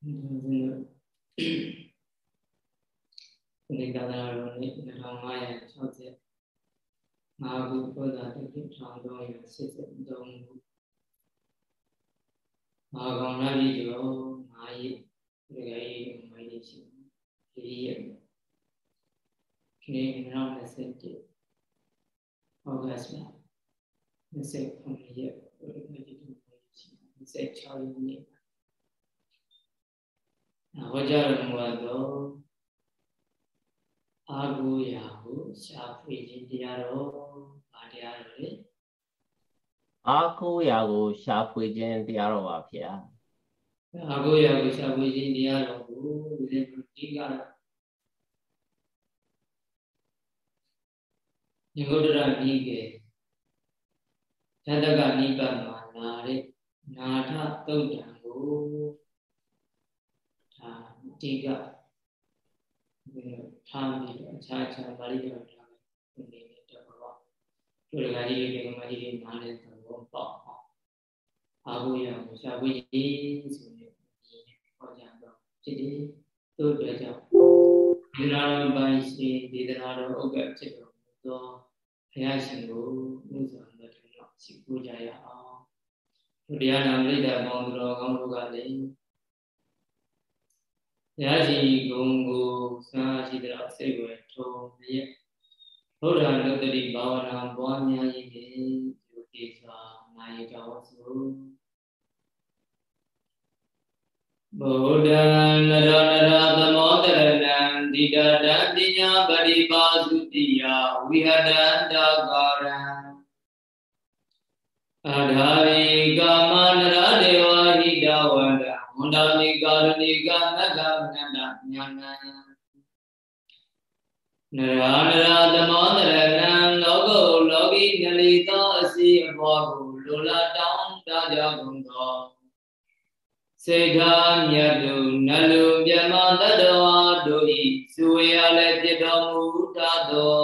ဒီနေ့ကလာတော့နေ့2560 5ခုပုဒ်တာတစ်1383ခုမာကောင်ရပြီကျော်5ရက်ဒီကရေးမိုင်းလေးရှိဒီရက်ခင်း2021ဩဂတ်စ်လ29ရက်ဒီကရေးမိုင်းရှိ26ရက်နေ့ ဟောကြားတော်မူသောအာဟုရာဟုရှားဖွေခြင်းတရားတော်ဗာတရားတော်လေအာဟုရာကိုရှားဖွေခြင်းတရားတော်ပါဗျာအာဟုရာကိုရှားဖွေခြင်းတရားတော်ကိုဒီဒီကတော့ညဂုဒ္ဒရာဤကေသတ္တကနိဗ္ဗာန်မှာလာတဲ့နာထသုတ်တံကို ဒါဒီကထားပြီးတော့အခြားအခြားပါဠိတော်ထားမယ်ဒီနေ့တော့ဘောတို့ကကြီးတွေကမကြီးတွေနားလဲသဘောပေါက်အောင်အားကိုရအောင်ရှားဝေးဆိုတဲ့ဒီဟောကြားတော့ဖြစ်တယ်တို့တဲ့ကြောင့်ဒီနာတော်ပိုင်းရှင်ဒေသနာတော်ဥက္ကဋ္ဌဖြစ်တော်မူသောဘုရားရှင်ကိုဥစ္စာတော်တော်ရှိခိုးကြရအောင်တို့တရားနာမိတ်တာပေါင်းတော်ကောင်းတို့ကလည်းဘု ရားရှင်ဂုံကိုစားရှိတဲ့စိတ်ဝင်ထုံမြဲဘုရားနုတ္တိဘာဝနာပွားများရည်ဖြင့်ဒီကိစ္စနိုင်ကြောင်းဆိုဗုဒ္ဓံနရောနရသမောတရဏံဒီတတံပညာပရိပါစုတိယဝိဟတံတာကာရံအာဓာဝေကာမနရဒေဝဟိတဝ န္တဝန္တာမိကာရဏိကနဂမနန္တညာနံနရာနရာသမောတရဏံလောကုလောကီနလီသောအစီအဘောကိုလိုလားတောင်းတကြကုန်သောစေထာမြတ်သူနလူမြမတတဝါတို့ဤစုဝေရလည်းပြတော်မူတတ်သော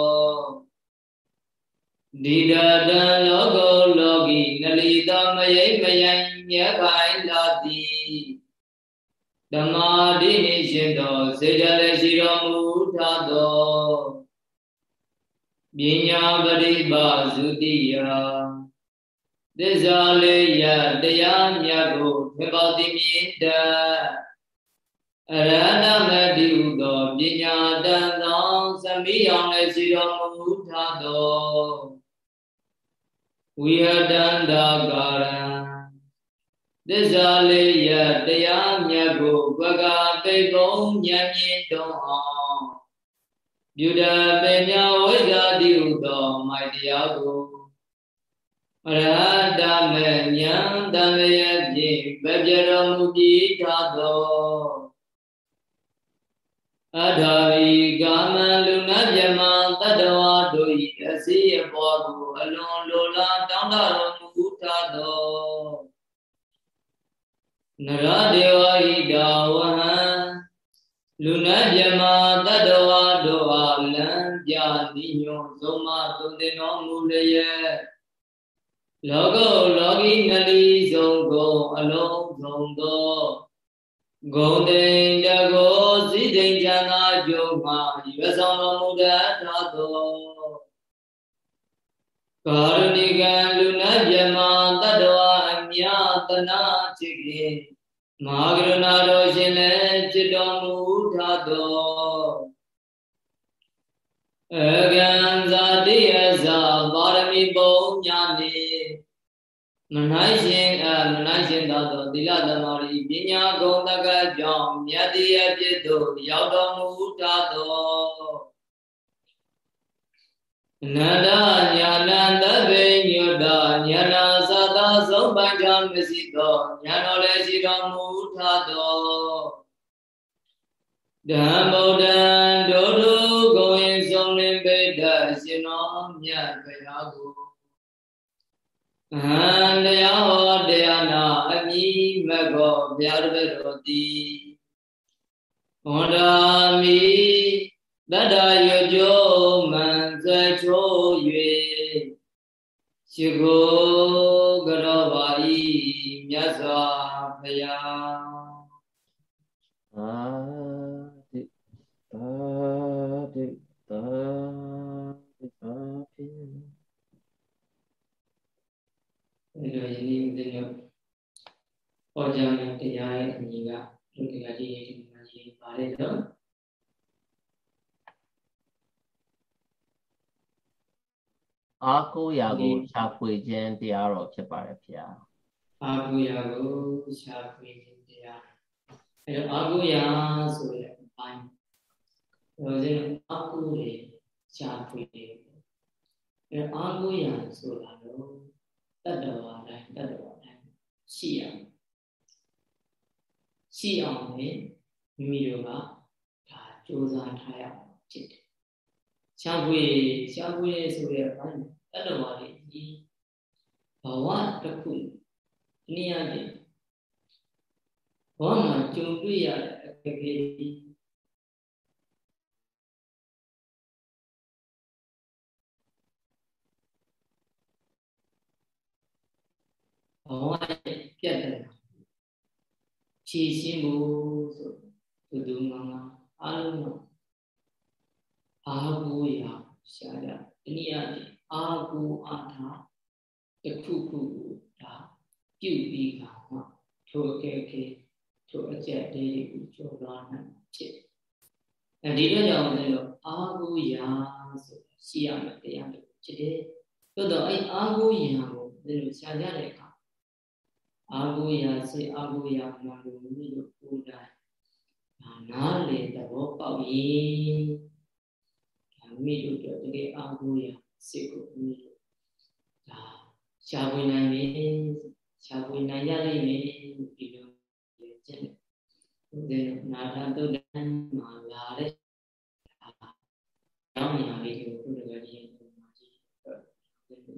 ဒီဒတံလောကုလောကီနလီသောမယိမယံမြတ်ခိုင်လာ သည်ဓမ္မာတိနိရှင်သောစေတလည်းရှိတော်မူထသောပညာပရိပါစုတိယသစ္စာလေးရတရားမြတ်ကိုထပေါတိမြင့်တအရဟဏမတိဟုသောပညာတန်သောသမိအောင်လည်းရှိတော်မူထသောဝိဟတန္တာကာရံ သစ္စာလေးရတရားမြတ်ကိုဘဂပိကုံဉာဏ်မြင့်တုံအောင်ပြုတပေမြဝိဇ္ဇာတိဟုသောမိုက်တရားကိုအရဟတမေဉာဏ်တမယဖြင့်ဗပြတော်မူပြီးသာသောအထာဝီကာမလူနာမြမတတ္တဝါတို့၏အစီအပေါ်ကိုအလွန်လိုလားတောင်းတတော်မူသာသော နရဒေဝဟိတာဝဟံလူနာမြမတတ္တဝါတို့အားလံပြတိညောသုံးမသုံးတင်တော်မူလျက်လောကုလောကီနလီဆုံးကုန်အလုံးစုံသောဂုံတိန်တကောစိတိန်ချမ်းသာကြုံမှာရွယ်ဆောင်တော်မူတတ်သောကာရဏိကံလူနာမြမတတ္တဝါအမြတနာจิตဖြင့် မဟာကရုဏာတော်ရှင်လည်းဖြစ်တော်မူထသောအကံဇာတိယဇာပါရမီပုံညာနေမနိုင်ရှင်အမနိုင်ရှင်သောသီလသမารီပညာဂုဏ်တကကြောင့်မြတ်တိယဖြစ်သို့ရောက်တော်မူထသောနန္ဒညာဏသဗ္ဗညုတညာနာ သသာဆုံးပန်းချမရှိသောညာတော်လည်းရှိတော်မူထသောဓမ္မဗုဒ္ဓံဒုဒုကိုရင်ဆုံးလင်းပိဋ္ဌရှင်တော်မြတ်ဘုရားကိုအဟံတရားဟောတရားနာအမိမကောဘုရားတပည့်တော်သည်ဝန္ဒာမိတတ္တယကြိုမံဇချိုး၍ရှိခိုး ကြောပါ၏မြတ်စွာဘုရားသာတိသာတိသာတိသာတိဒီလိုရင်းနှီးတဲ့ပေါ်ကြတဲ့တရားရဲ့အညီကလူတရားကြီးရဲ့ဒီမှာရေးပါလေတော့ အာကိုရာကိုရှာဖွေခြင်းတရားတော်ဖြစ်ပါတယ်ဗျာအာကိုရာကိုရှာဖွေခြင်းတရားအဲတော့အာကိုရာဆိုတဲ့အပိုင်းဦးဇင်းတို့အာကိုရေရှာဖွေတယ်အဲအာကိုရာဆိုတာတော့တတ္တဝါတိုင်းတတ္တဝါတိုင်းရှိရရှိအောင်လေမိမိတို့ကဒါစူးစမ်းထားရအောင်ဖြစ်တယ် ရှားပွေရှားပွေဆိုတဲ့ဘန်းတတ္တဝါတွေဒီဘဝတစ်ခုနည်းအားဖြင့်ဘဝမှာကြုံတွေ့ရတဲ့အခက်အခဲဘဝရဲ့ပြတ်တယ်ဖြည့်ရှင်းဖို့ဆိုသူသူငါငါအားလုံးတော့ အာဟုရာရှာကြတနည်းအားဖြင့်အာဟုအာထာတစ်ခုခုကိုဒါပြုပြီးကမှထိုအကဲကဲထိုအကျက်လေးတွေကိုကျော်လွှားနိုင်ဖြစ်အဲဒီတော့ကြောင့်လည်းတော့အာဟုရာဆိုရှိရမယ်တရားတွေဖြစ်တယ်သို့တော့အဲအာဟုရာကိုလည်းရှာကြတဲ့အခါအာဟုရာစေအာဟုရာမှန်လို့မိတို့ကိုယ်တိုင်နားလေသဘောပေါက်ရင် မိတို့တို့တကယ်အာဟုရာစေကိုမိတို့ဒါရှားဝင်နိုင်ပြီရှားဝင်နိုင်ရလိမ့်မယ်ဒီလိုကျင့်တယ်နာထတုတ်တန်မှာလာတဲ့ကျောင်းညာလေးကိုခုနကတည်းကပုံမှန်ကြည့်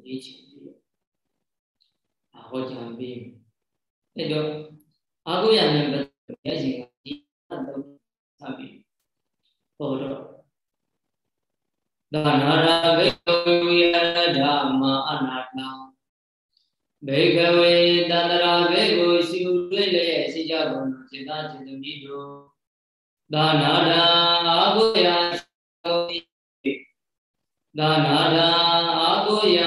ရေးချင်ပြီးဟောကြားပြီးအဲ့တော့အာဟုရနဲ့ပတ်သက်ရခြင်းကဒီအတော့စပြီးပေါ်တော့ ဒါနာရဘိကဝေယဓမ္မာအနာတံဘေကဝေတန္တရာဘေကိုရှုတွေ့လျက်ရှိကြကုန်စေတစေတမိတို့ဒါနာရအာဟုယဒါနာရအာဟုယ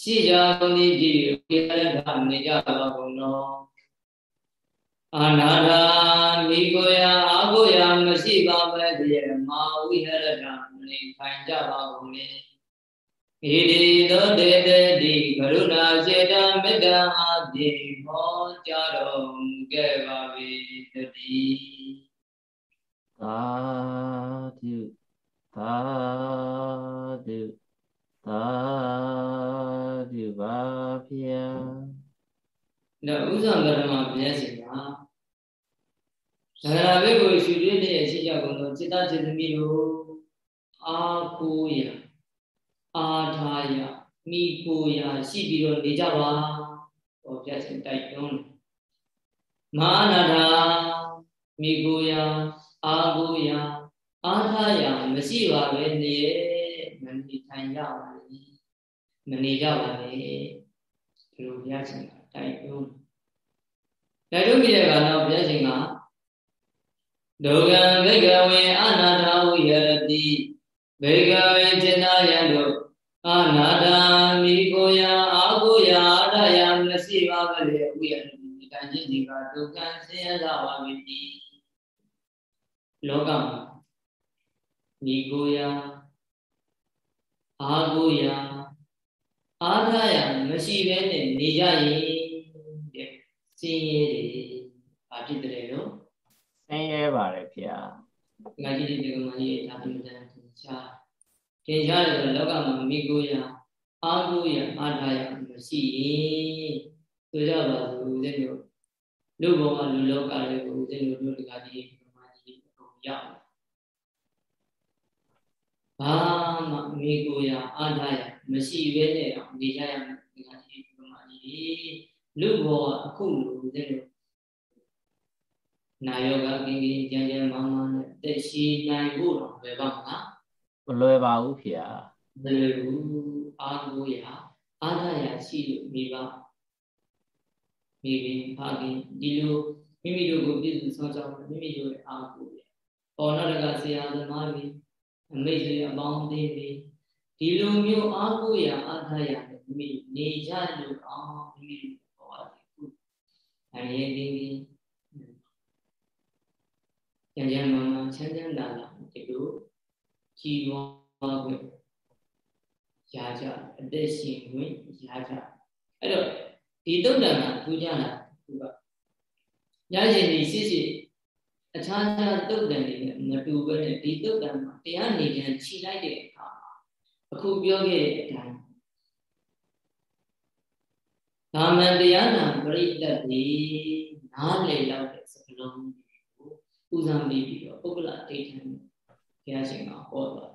ရှိကြကုန်သည်ကြည်ဝိရဒနေကြပါကုန်သောအာနာဒာမိကိုယာအာကိုယာမရှိပါပဲတည်းမာဝိဟရဒ နေထိုင်ကြပါကုန်လေဣတိသောတေတတိကရုဏာစေတံမေတ္တာအပြည့်ဟောကြားတော်မူခဲ့ပါ၏တတိသာဓုသာဓုသာဓုပါဗျာနောက်ဥဇံကရမပြည့်စင်ပါသရဝိကိုရှုရင်းရဲ့အရှိကြောင့်သောစိတ္တစေတမိတို့ အာကိုရအာထာယမိကိုရရှိပြီးတော့နေကြပါဟောဘုရားရှင်တိုက်တွန်းမဟာနာထာမိကိုရအာကိုရအာထာယမရှိပါပဲနေမနေထိုင်ကြပါလေမနေကြပါနဲ့ဒီလိုဘုရားရှင်ကတိုက်တွန်းတိုက်တွန်းပြီးတဲ့အခါတော့ဘုရားရှင်ကဒုက္ခံဘေကဝေအနာထဝိဟရတိ ဘေကဝေจิตာယံတို့အနာတာမိကိုယအာကိုယအာရယမရှိပါကလေးဥယျာဉ်ဒီကံချင်းဒီကဒုက္ခံဆင်းရဲသာပါပြီလောကမှာမိကိုယအာကိုယအားထားရမရှိဘဲနဲ့နေကြရင်တဲ့စင်းရဲတွေဘာဖြစ်တယ်လို့စင်းရဲပါတယ်ဗျာငါကြီးဒီကမကြီးဒါအမှန်တန်သင် ရှားသင်ရှားတယ်ဆိုလောကမှာမိကိုရအားကိုရအားထားရမရှိရင်ဆိုကြပါစို့ဦးဇင်းတို့လူဘဝလူလောကတွေကိုဦးဇင်းတို့လူတကာကြီးဒီကမကြီးအကုန်ရောက်ဘာမှမိကိုရအားထားရမရှိဘဲနဲ့အောင်နေကြရမယ်ဒီကနေ့ဒီမှာကြီးလူဘောအခုလိုတဲ့လိုနာယောဂကင်းကင်းကြမ်းကြမ်းမောင်းမောင်းနဲ့တက်ရှိနိုင်ဖို့တော့ဘယ်ပါမလား မလွယ်ပါဘူးဖေ။မလွယ်ဘူးအာကိုရအာသရရှိလို့မိဘမိခင်ဖခင်ဒီလိုမိမိတို့ကိုပြည့်စုံဆောင်ကြောင်းမိမိတို့ရဲ့အာကိုရ။ပေါ်နောက်တကဆရာသမားတွေအမိတ်ဆွေအပေါင်းအသင်းတွေဒီလိုမျိုးအားကိုးရအားထားရမိမိနေကြလို့အောင်မိမိဟောတယ်ခုအနေရင်းရင်းကျန်ကျန်မှမှချမ်းချမ်းသာသာဒီလို ကြည်ဝါခွင့်ရကြအသက်ရှင်ခွင့်ရကြအဲ့တော့ဒီတုတ်တန်ကထူးခြားတာသူကညရှင်ဒီရှိရှိအခြားခြားတုတ်တန်တွေနဲ့မတူဘဲနဲ့ဒီတုတ်တန်မှာတရားနေကြခြိလိုက်တဲ့အခါအခုပြောခဲ့တဲ့အတိုင်းသာမန်တရားနာပရိသတ်ဒီနားလည်လောက်တဲ့စကားလုံးကိုဦးစားပေးပြီးတော့ပုဂ္ဂလဒိဋ္ဌံ ဘုရားရှင်ကဟောသွား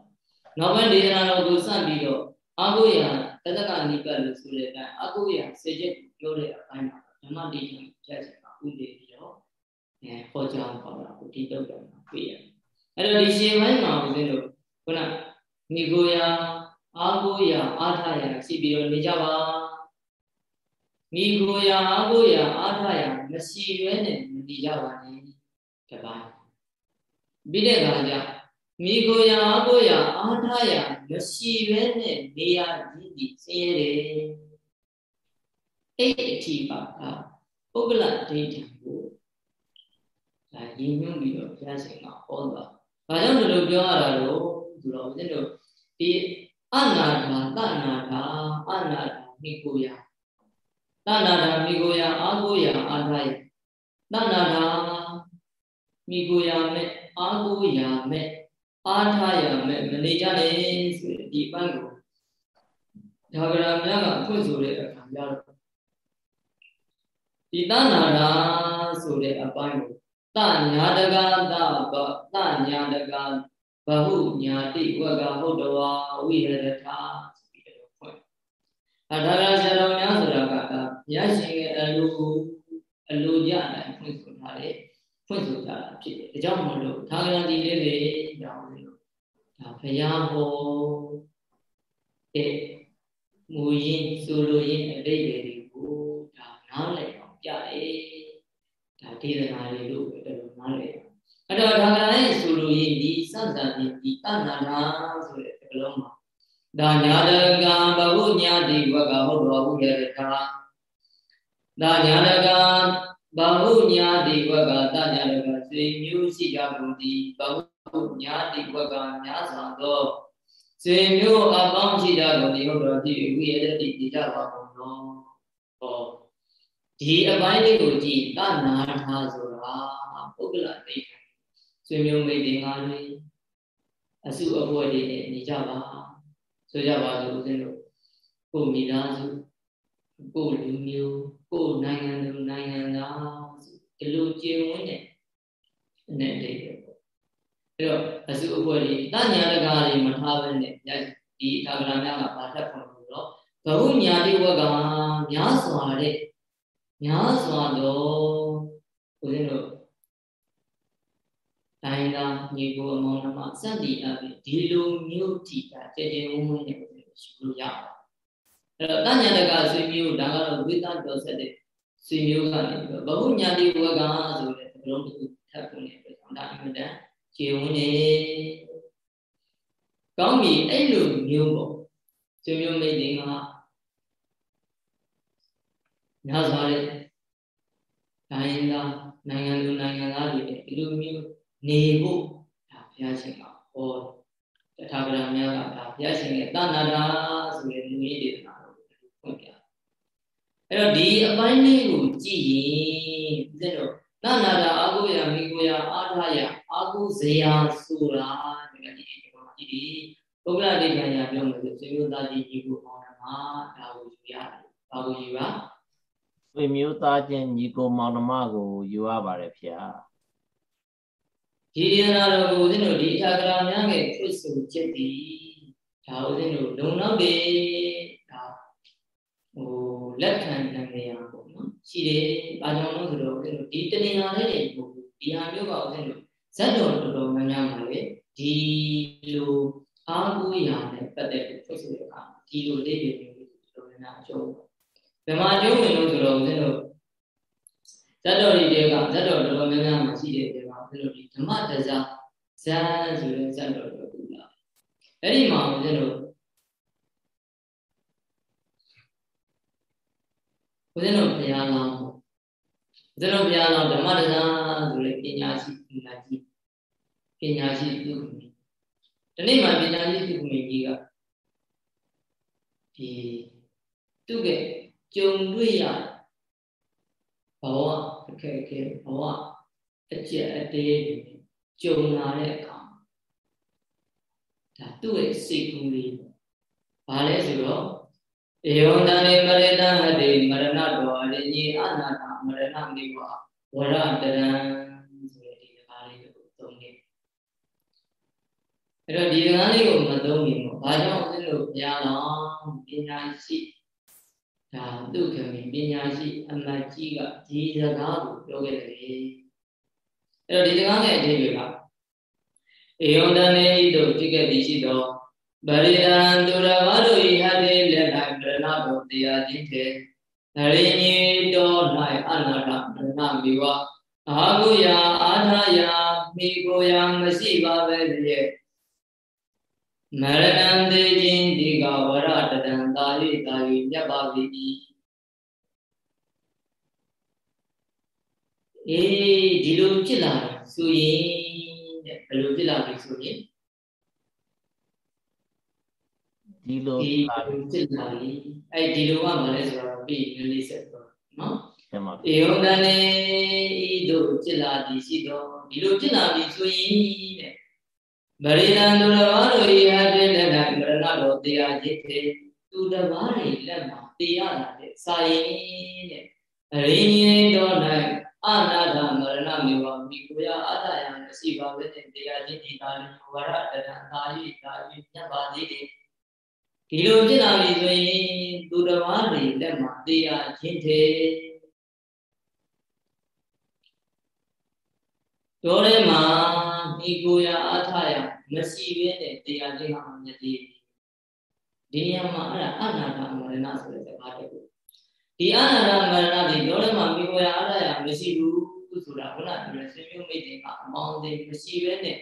နောက်ပိုင်းဒေသနာတော်ကိုစပြီးတော့အာဟုယတတကနိပတ်လို့ဆိုတဲ့အတိုင်းအာဟုယစေချက်ကိုပြောတဲ့အပိုင်းမှာဓမ္မဒိဋ္ဌံဘုရားရှင်ကဥတည်ပြီးတော့အဲဟောကြားပါတာကိုဒီတော့တယ်မှာတွေ့ရတယ်အဲ့တော့ဒီရှင်ပိုင်းမှာဦးဇင်းတို့ခုနမိကိုယာအာဟုယအာထယရှိပြီးတော့နေကြပါမိကိုရာအာကိုရာအာထရာမရှိရဲနဲ့မနေကြပါနဲ့တပိုင်းပြီးတဲ့အခါကျ မိကိုရာအာကိုရာအာထရာမရှိရဲနဲ့နေရည်ဒီဆင်းရဲတယ်အဲ့အထိပါကပုဂ္ဂလဒိဋ္ဌံကိုဒါရည်ညွှန်းပြီးတော့ဘုရားရှင်ကဟောသွား။ဘာကြောင့်ဒီလိုပြောရတာလို့ဆိုတော့ဦးဇင်းတို့ဒီအနာတာတနာတာအနာတာမိကိုရာတဏ္ဍာမိကိုယအာကိုယအာထယတဏ္ဍာမိကိုယမဲ့အာကိုယမဲ့ အာထယမဲ့မနေကြနဲ့ဆိုတဲ့ဒီပန်းကိုဒါဂရာများကဖွင့်ဆိုတဲ့အခါကျတော့ဒီတဏ္ဍာဆိုတဲ့အပိုင်းကိုတညာတကတဘတညာတကဘဟုညာတိဝကဟုတ်တော်ဝိရထဆိုပြီးတော့ဖွင့်ဒါဒါရာဆရာတော်များဆိုတာကဒါရရှင်ရဲ့အလိုအလိုကြတိုင်းဖွင့်ဆိုထားတယ်ဖွင့်ဆိုကြတာဖြစ်တယ်ဒါကြောင့်မလို့သာဂရတိလေးတွေကြောင့်လို့ ဒါဘုရားဟောတဲ့မူရင်းဆိုလိုရင်းအတိတ်တွေကိုဒါနားလည်အောင်ပြတယ်ဒါဒေသနာတွေလို့ပဲအဲ့လိုနားလည်အဲ့တော့ဒါကလည်းဆိုလိုရင်းဒီစသန်ဒီတဏ္ဍာဆိုတဲ့စကားလုံးမှာဒါညာတကံဘဝညာတိဝကဟုတ်တော်ဘုရားတခါဒါညာတကဘဟုညာတိဝကတညာတကစေမျိုးရှိကြကုန်သည်ဘ ဟုညာတိဝကများစွာသောစေမျိုးအပေါင်းရှိကြကုန်သည်ဟုတ်တော်သည်ဝိရတိတိကြပါကုန်သောဟောဒီအပိုင်းလေးကိုကြည့်တနာထားဆိုတာပုဂ္ဂလသိက္ခာစေမျိုးမိတ်တင်ကားလေးအစုအဖွဲ့တွေနဲ့နေကြပါဆိုကြပါစို့ဦးဇင်းတို့ကိုမိသားစုကိုလူမျိုးကိုနိုင်ငံသူနိုင်ငံသားဒီလိုကျင့်ဝတ်တဲ့အနေနဲ့ပေါ့ အဲ့တော့အစုအဖွဲ့တွေတညာတကာတွေမထားဘဲနဲ့ဒီသာဂရာများကဘာထပ်ခွန်လို့တော့ဘဝညာတိဝကများစွာတဲ့များစွာတော့ဦးဇင်းတို့တိုင်းသားညီကိုအမောင်နှမစသည်အပြင်ဒီလိုမျိုးထိတာတည်တည်ဝန်းဝန်းနဲ့ရှိလို့ရပါတယ်အဲ့တော့တညာတကဆွေမျိုးဒါကတော့ဝိသတော်ဆက်တဲ့ဆွေမျိုးကနေပြီးတော့ဘဝညာတိဝကဆိုတဲ့ဘလုံးတစ်ခုထပ်ပုံနဲ့ပြောတာအမှန်တန် ခြေဝန်းနေကောင်းပြီအဲ့လိုမျိုးပေါ့ဆွေမျိုးမိတ်တွေကများစွာတဲ့တိုင်းသားနိုင်ငံလူနိုင်ငံသားတွေဒီလိုမျိုးနေဖို့ဒါဘုရားရှင်ကဟောတထာဂရများကဒါဘုရားရှင်ရဲ့တဏ္ဍာဆိုတဲ့လူကြီးဒေသနာကိုဖွင့်ပြအဲ့တော့ဒီအပိုင်းလေးကိုကြည့်ရင်ဦးဇင်းတို့ တဏ္ဍာအာဟုယမိကိုယအာထယအာဟုဇေယဆိုတာဒီကနေ့ဒီမှာကြည့်ဒီပုဂ္ဂလဒိဋ္ဌာယပြောမယ်ဆိုစေမျိုးသားကြီးကြီးကိုဟောတာမှာဒါကိုယူရတယ်ဘာကိုယူပါဆွေမျိုးသားချင်းညီကိုမောင်နှမကိုယူရပါတယ်ဖေ။ဒီဒေနာတော်ကိုဦးဇင်းတို့ဒီထာဂရာများရဲ့ဖွင့်ဆိုချက်ဒီဒါဦးဇင်းတို့လုံလောက်တယ်ဒါဟိုလက်ခံနိုင်နေရပေါ့နော် ရှိတယ်ဘာကြောင့်လဲဆိုတော့ဦးဇင်းတို့ဒီတဏှာလေးတွေပို့ဒီဟာမျိုးကဦးဇင်းတို့ဇတ်တော်တော်တော်များများပါလေဒီလိုအားကိုးရာနဲ့ပတ်သက်ပြီးဖွင့်ဆိုတဲ့အခါဒီလိုလေးတွေမျိုးတော်တော်များများအကျုံးဗမာကျုံးဝင်လို့ဆိုတော့ဦးဇင်းတို့ဇတ်တော်တွေတဲကဇတ်တော်တော်တော်များများမှာရှိတဲ့တဲမှာဦးဇင်းတို့ဒီဓမ္မတဇဇန်ဆိုတဲ့ဇတ်တော်တော်ကူလာအဲ့ဒီမှာဦးဇင်းတို့ ဦးဇင်းတို့ဘုရားလောင်းဦးဇင်းတို့ဘုရားလောင်းဓမ္မတရားဆိုလေပညာရှိပညာရှိပညာရှိသူ့ဒီနေ့မှပညာရှိသူ့မိကြီးကဒီသူ့ရဲ့ကြုံတွေ့ရဘဝအခက်အခဲဘဝအကျက်အတေးကြုံလာတဲ့အခါဒါသူ့ရဲ့စိတ်ကူးလေးဘာလဲဆိုတော့ ဧဝံတံမရတံဟတိမရဏတောအရိညေအနာတမရဏမိဝဝရတရံဆိုတဲ့ဒီကားလေးကိုသုံးခဲ့အဲ့တော့ဒီကားလေးကိုမသုံးရင်ဘာကြောင့်လဲလို့ဘုရားတော်ပညာရှိဒါသူခမီပညာရှိအမတ်ကြီးကဒီစကားကိုပြောခဲ့တယ်အဲ့တော့ဒီစကားရဲ့အဓိပ္ပာယ်ကဧယံတန်နေတို့ဖြစ်ခဲ့သည်ရှိသော ဗရိဒံသူရဝတို့ဤဟတိလက်၌ပြဏတော်တရားချင်းတဲ့နရိညေတော်၌အနာထပြဏမိဝအာဟုယာအာထာယာမိကိုယာမရှိပါပဲရဲ့မရဏံတေခြင်းဒီကဝရတတံတာရိတာရိမြတ်ပါပြီအေးဒီလိုဖြစ်လာဆိုရင်တဲ့ဘယ်လိုဖြစ်လာပြီဆိုရင် ဒီလိုဒီလိုဖြစ်လာပြီအဲ့ဒီလိုကမလဲဆိုတော့ပြီးနည်းလေးဆက်တော့နော်မှန်ပါဧယုံတန်နေဤတို့ဖြစ်လာသည်ရှိတော့ဒီလိုဖြစ်လာပြီဆိုရင်တဲ့ဗရိဏံသူတော်ဘာတို့ဤဟာတဲ့လက်၌မရဏတော်တရားจิตတဲ့သူတော်ဘာတွေလက်မှာတရားလာတဲ့စာရင်တဲ့အရင်းကြီးတော်၌အနာထမရဏမေဝမိကိုရအတ္တယံမရှိပါဘဲတဲ့တရားจิตဒီတာလိဝရတတံသာယိတာယိမြတ်ပါသေးတယ် ဒီလိုဖြစ်လာပြီဆိုရင်သူတော်ဘာတွေလက်မှာတရားချင်းတဲ့တော်ထဲမှာမိကိုရအားထားရမရှိဘဲနဲ့တရားချင်းဟာမြတ်သေးဒီနေရာမှာအဲ့ဒါအနာတာမရဏဆိုတဲ့စကားတခုဒီအနာတာမရဏဒီတော်ထဲမှာမိကိုရအားထားရမရှိဘူးဆိုတာခုနကပြောဆွေမျိုးမိတ်တွေကအမောင်းသေးမရှိဘဲနဲ့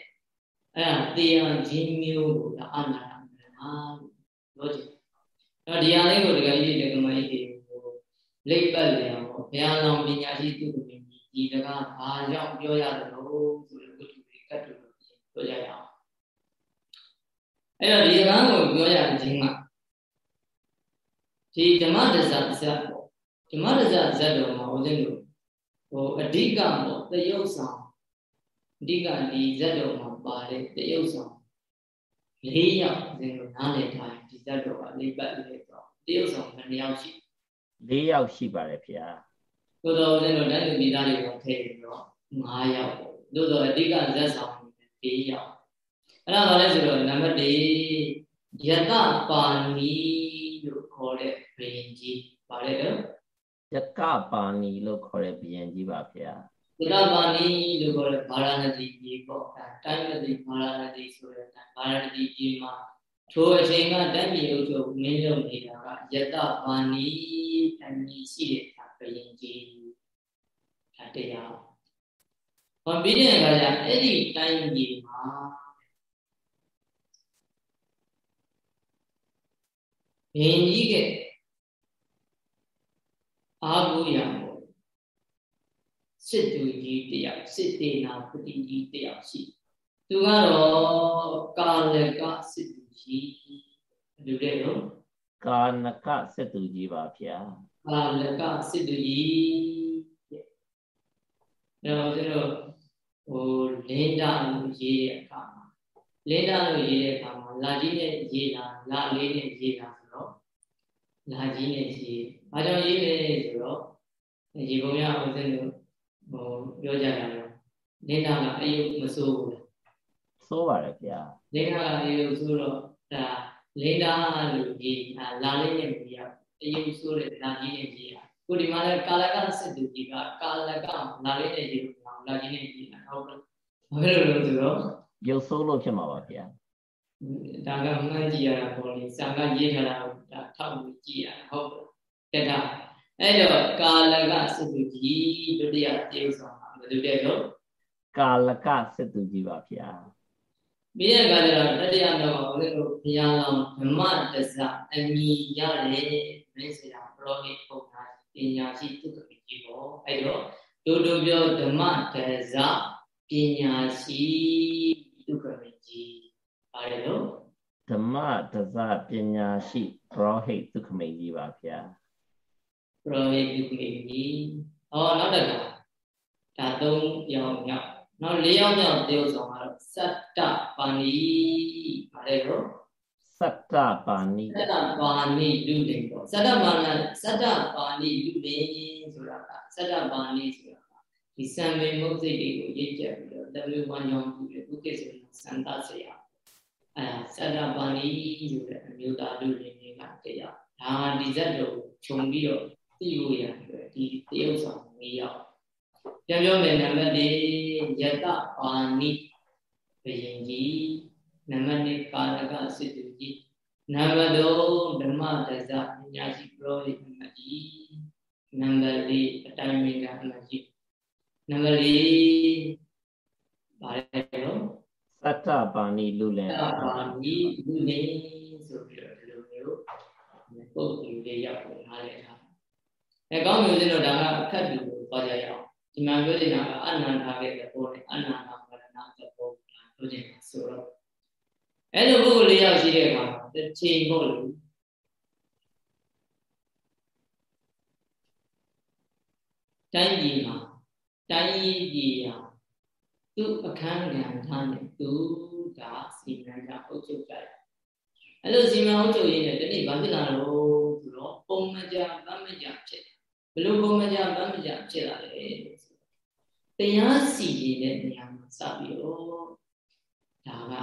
အဲ့ဒါတရားချင်းမျိုးကိုဒါအနာတာမရဏလို့ ပြောချင်တော့ဒီဟာလေးကိုဒကာကြီးတက္ကမကြီးတွေကိုလိပ်ပတ်လေအောင်ဘုရားလောင်ပညာရှိသူကိုဒီတကားဘာကြောင့်ပြောရတယ်လို့ဆိုတဲ့ဝတ္ထုတွေကတ်တူပြောကြရအောင်အဲ့တော့ဒီစကားကိုပြောရခြင်းကဒီဓမ္မဒဇဇတ်ပေါ့ဓမ္မဒဇဇတ်တော်မှာဦးဇင်းတို့ဟိုအဓိကပေါ့တယုတ်ဆောင်အဓိကဒီဇတ်တော်မှာပါတဲ့တယုတ်ဆောင်၄ယောက်ဦးဇင်းတို့နားလည်ထားရင်ဒီ ဇတ်တော်ကလေးပတ်လေးတော့တယုတ်ဆောင်ဘယ်နှယောက်ရှိ၄ယောက်ရှိပါတယ်ခင်ဗျာသို့တော်ဦးဇင်းတို့တန်တူမိသားတွေကိုထည့်ပြီးတော့9ယောက်ပေါ့သို့တော်အဓိကဇတ်ဆောင်၄ယောက်အဲ့ဒါကလည်းဆိုတော့နံပါတ်၄ယတပါဏီလို့ခေါ်တဲ့ဘယင်ကြီးပါလေတော့ယကပါဏီလို့ခေါ်တဲ့ဘယင်ကြီးပါဗျာယတပါဏီလို့ခေါ်တဲ့ဗာရာဏသီကြီးပေါ့တိုင်းမတိဗာရာဏသီဆိုတဲ့ဗာရာဏသီကြီးမှာ ထိုအချိန်ကတတ်ပြည်အုပ်ချုပ်မင်းလုပ်နေတာကယတပါဏီအမည်ရှိတဲ့ဘယင်ကြီးဒါတရားဟောပြီးတဲ့အခါကျအဲ့ဒီတိုင်းပြည်မှာဘင်ကြီးကအာဟုရပေါ့စစ်သူကြီးတယောက်စစ်တေနာပတိကြီးတယောက်ရှိသူကတော့ကာလကစစ်သူ ကြီးလူတဲ့နော်ကာနကစစ်သူကြီးပါဗျာကာလကစစ်သူကြီးတော့ကျွန်တော်ဟိုလင်းတာလို့ရေးတဲ့အခါမှာလင်းတာလို့ရေးတဲ့အခါမှာလာကြီးနဲ့ရေးတာလာလေးနဲ့ရေးတာလာကြီးနဲ့ရေးဘာကြောင့်ရေးလဲဆိုတော့ရေပုံရအောင်စင်းလို့ဟိုပြောကြတာတော့နေတာကအယုမဆိုးဘူး ဆိုးပါတယ်ဗျာနေတာကအယုဆိုးတော့ဒါလင်းတာလို့ရေးလာလေးနဲ့ရေးရအယုဆိုးတဲ့လာကြီးနဲ့ရေးရကိုဒီမှာလဲကာလကစစ်သူကြီးကကာလကလာလေးနဲ့ရေးလို့လာကြီးနဲ့ရေးတာဟုတ်တယ်ဘာလို့လဲဆိုတော့ရုပ်ဆိုးလို့ဖြစ်မှာပါဗျာဒါကမှန်းကြည့်ရတာပေါ့လေစာကရေးထားတာဒါထောက်ပြီးကြည့်ရတာဟုတ်ကဲ့ဒါအဲ့တော့ကာလကစစ်သူကြီးဒုတိယတေဥဆောင်မှာဘယ်လိုလဲတော့ကာလကစစ်သူကြီးပါဗျာ ပြီးတဲ့အခါကျတော့တတိယတော့ဘုရားတို့ဘုရားလောင်းဓမ္မတဇအမိရတယ်မင်းစရာပရောဟိတ်ပုံသားပညာရှိဒုက္ခမိကြီးပေါ့အဲ့တော့တို့တို့ပြောဓမ္မတဇပညာရှိဒုက္ခမိကြီးပါတယ်လို့ဓမ္မတဇပညာရှိပရောဟိတ်ဒုက္ခမိကြီးပါဗျာပရောဟိတ်ဒုက္ခမိကြီးဟောနောက်တကဒါသုံးယောက်မြောက်နောက်၄ယောက်မြောက်တယောက်ဆောင်ကတော့ စတ္တပါဏီပါတယ်လို့တ္တပါဏိသတ္တပါဏိလူလင်ပေါ့သတ္တပါဏသတ္တပါဏိလူလင်ဆိုတာကသတ္တပါဏိဆိုတာကဒီစံမေမုတ်စိတ်တွေကိုရင့်ကျက်ပြီးတော့ W1 ရောင်းပြီးတော့ဘုကိစ္စစန္ဒဆရာအဲသတ္တပါဏိဆိုတဲ့အမျိုးသားလူလင်တွေကတရားဒါဒီဇက်တို့ခြုံပြီးတော့သိလို့ရတယ်ဒီတရုပ်ဆောင်၄ယောက်ပြန်ပြောမယ်နံပါတ်၄ယတပါဏိ ဘယင်ကြီးနံပါတ်2ကာရကစစ်တူကြီးနံပါတ်3ဓမ္မတဇပညာရှိပရောဟိတမကြီးနံပါတ်4အတိုင်းမင်္ဂအမကြီးနံပါတ်4ဗါလဲတော့သတ္တပါဏိလူလင်သတ္တပါဏိလူလင်ဆိုပြီးတော့ဒီလိုမျိုးပုဂ္ဂိုလ်လေးရောက်ကိုနားလည်ထားအဲကောင်းမျိုးစင်းတို့ဒါကအခက်တူကိုသွားကြရအောင်ဒီမှာပြောနေတာကအနန္တရဲ့သဘောနဲ့အနန္တမရဏသဘော ပြောနေတာဆိုတော့အဲ့လိုပုဂ္ဂိုလ်လေးယောက်ရှိတဲ့အခါတစ်ချိန်ပေါ့လေတိုင်းပြည်မှာတိုင်းပြည်ရာသူ့အခန်းကဏ္ဍနဲ့သူဒါစီမံကြအုပ်ချုပ်ကြတယ်အဲ့လိုစီမံအုပ်ချုပ်ရင်းနဲ့တနေ့ဘာဖြစ်လာလို့ဆိုတော့ပုံမကြဗမ်းမကြဖြစ်ဘလို့ပုံမကြဗမ်းမကြဖြစ်လာလဲတရားစီရင်တဲ့နေရာမှာစပြီးတော့ ဒါက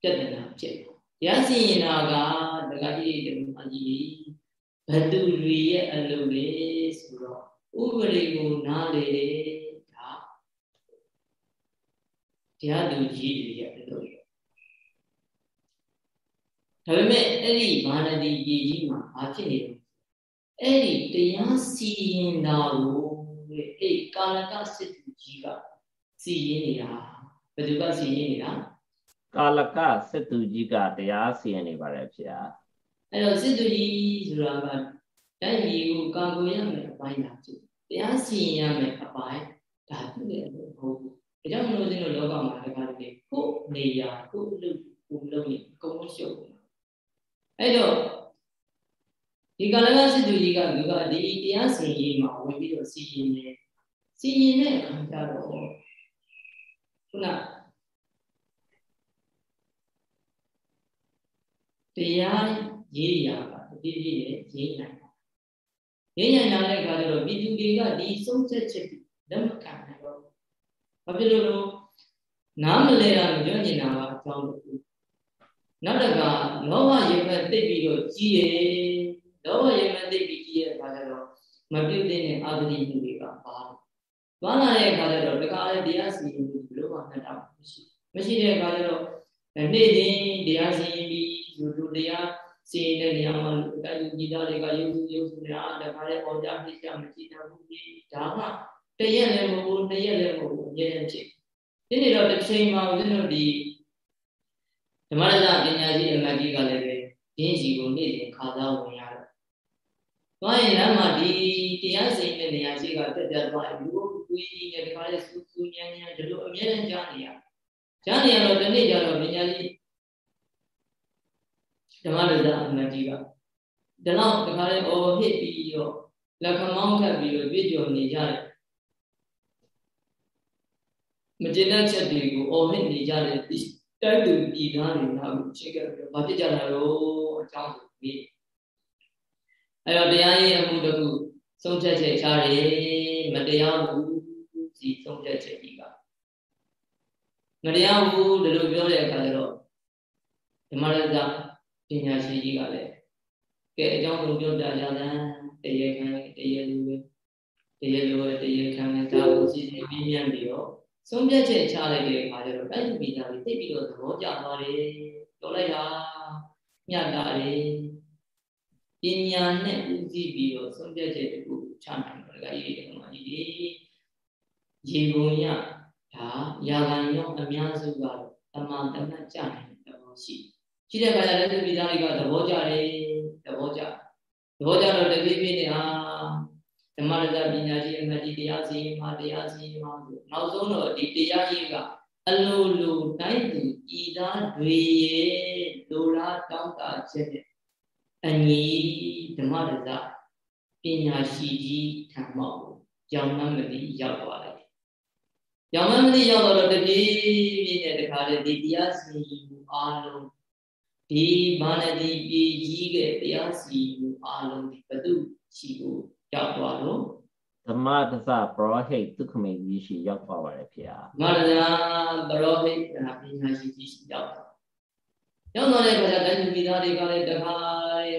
ပြဿနာဖြစ်တယ်ရစီရင်တာကဒကာကြီးတွေမကြီးဘသူတွေရဲ့အလုပ်လေဆိုတော့ဥပဒေကိုနားလေဒါတရားသူကြီးတွေရဲ့အလုပ်ဒါပေမဲ့အဲ့ဒီမာနတိကြီးကြီးမှာဘာဖြစ်နေလဲအဲ့ဒီတရားစီရင်တာကိုအဲ့ကာလကစစ်သူကြီးက စီရင်နေတာဘယ်သူကစီရင်နေတာကာလကစစ်သူကြီးကတရားစီရင်နေပါတယ်ဗျာအဲ့တော့စစ်သူကြီးဆိုတာကတိုင်းပြည်ကိုကာကွယ်ရမယ်အပိုင်းသာဖြစ်တရားစီရင်ရမယ်အပိုင်းဒါသူ့ရဲ့မဟုတ်ဘူးဒါကြောင့်မလို့စင်းတို့လောကမှာတခါတည်းကိုယ်နေရာကိုယ်လုပ်ကိုယ်လုပ်ရင်အကုန်လုံးရှုပ်နေတာအဲ့တော့ဒီကာလကစစ်သူကြီးကသူကဒီတရားစီရင်မှာဝင်ပြီးတော့စီရင်နေစီရင်တဲ့အခါကျတော့ ခုနတရားရေးရာကတတိတိနဲ့ရေးနိုင်တာရေးနိုင်လာတဲ့အခါကျတော့ပြည်သူတွေကဒီဆုံးဖြတ်ချက်လက်မခံနိုင်တော့ဘာဖြစ်လို့လဲနားမလဲတာမပြောချင်တာကအကြောင်းတစ်ခုနောက်တစ်ခါလောဘရေမဲ့တိတ်ပြီးတော့ကြီးတယ်လောဘရေမဲ့တိတ်ပြီးကြီးတဲ့အခါကျတော့မပြုတ်တဲ့အာသတိမှုတွေကပါသွားလာတဲ့အခါကျတော့တခါလေတရားစီရင်မှု ဘလို့မှနှစ်တောင်မရှိမရှိတဲ့အခါကျတော့နေ့စဉ်တရားစီရင်ပြီးလူလူတရားစီရင်တဲ့နေရာမှာတာယူကြည်သားတွေကယုံကြည်ယုံကြည်နေတာတခါလေပေါ်ကြပြစ်ကြမကြည့်တတ်ဘူးဒီဒါမှတရက်လည်းမဟုတ်ဘူးနှစ်ရက်လည်းမဟုတ်ဘူးအများကြီးဖြစ်ဒီနေ့တော့တစ်ချိန်မှာဦးဇင်းတို့ဒီဓမ္မရဇပညာရှိအမကြီးကလည်းပဲဒင်းစီကိုနေ့စဉ်ခါသားဝင်ရတော့ သွားရင်လမ်းမှာဒီတရားစီရင်တဲ့နေရာရှိကတက်ပြတ်သွားရင်လူကိုကိုကြီးနဲ့တခါလေစူးစူးညံ့ညံ့ဒီလိုအများနဲ့ကြားနေရကြားနေရတော့ဒီနေ့ကျတော့ပညာရှိဓမ္မလူသားအမှန်ကြီးကဒီလောက်တခါလေအော်ဟစ်ပြီးတော့လက်ခမောင်းခတ်ပြီးတော့ပြည့်ကျော်နေကြတယ်မကျေနပ်ချက်တွေကိုအော်ဟစ်နေကြတယ်တိုက်သူပြည်သားတွေနောက်ကိုချိန်ခဲ့ပြီးဘာဖြစ်ကြတာလို့အကြောင်းကိုပြီး အဲ့တော့တရားရေးအမှုတစ်ခုဆုံးဖြတ်ချက်ချတယ်မတရားဘူးဒီဆုံးဖြတ်ချက်ကြီးကမတရားဘူးဒီလိုပြောတဲ့အခါကျတော့ဓမ္မရဇပညာရှိကြီးကလည်းကဲအကြောင်းကိုပြောပြကြတယ်တရားခံတရားလူပဲတရားလူပဲတရားခံတယ်ဒါကိုစီစဉ်ပြီးမြန်ပြီးတော့ဆုံးဖြတ်ချက်ချလိုက်တဲ့အခါကျတော့တိုက်မိသားလေးသိပြီးတော့သဘောကျသွားတယ်ပြောလိုက်တာညတ်တာလေ ပညာနဲ့ဦးစီးပြီးတော့ဆုံးဖြတ်ချက်တခုချနိုင်တော့ဒါကရေးတယ်မှာဒီရေပုံရဒါရာဂံရောအများစုကတော့တမန်တမတ်ကြနိုင်တဲ့သဘောရှိတယ်ရှိတဲ့အခါကျလည်းသူမိသားတွေကသဘောကျတယ်သဘောကျဘောကြတော့တပြည့်ပြည့်နဲ့အာဓမ္မရတပညာရှိအမှတ်ကြီးတရားစီရင်မှာတရားစီရင်မှာဆိုနောက်ဆုံးတော့ဒီတရားကြီးကအလိုလိုတိုင်းသူဤသားတွေရဲ့လိုလားတောင်းတချက်နဲ့ အညီဓမ္မရတပညာရှိကြီးထံမောက်ကြောင်မမတိရောက်သွားတယ်။ကြောင်မမတိရောက်တော့တပြေးပြေးနဲ့တခါလေဒီတရားစီရင်မှုအားလုံးဒီမာနတိပြည်ကြီးတဲ့တရားစီရင်မှုအားလုံးဒီဘသူရှိကိုရောက်သွားလို့ဓမ္မတသပရောဟိတ်ဒုက္ခမေကြီးရှိရောက်သွားပါတယ်ဖေ။မာရဏပရောဟိတ်ပညာရှိကြီးရှိရောက်သွားရောက်တော့တဲ့ခါကျတိုင်းသူမိသားတွေကလည်းတခါ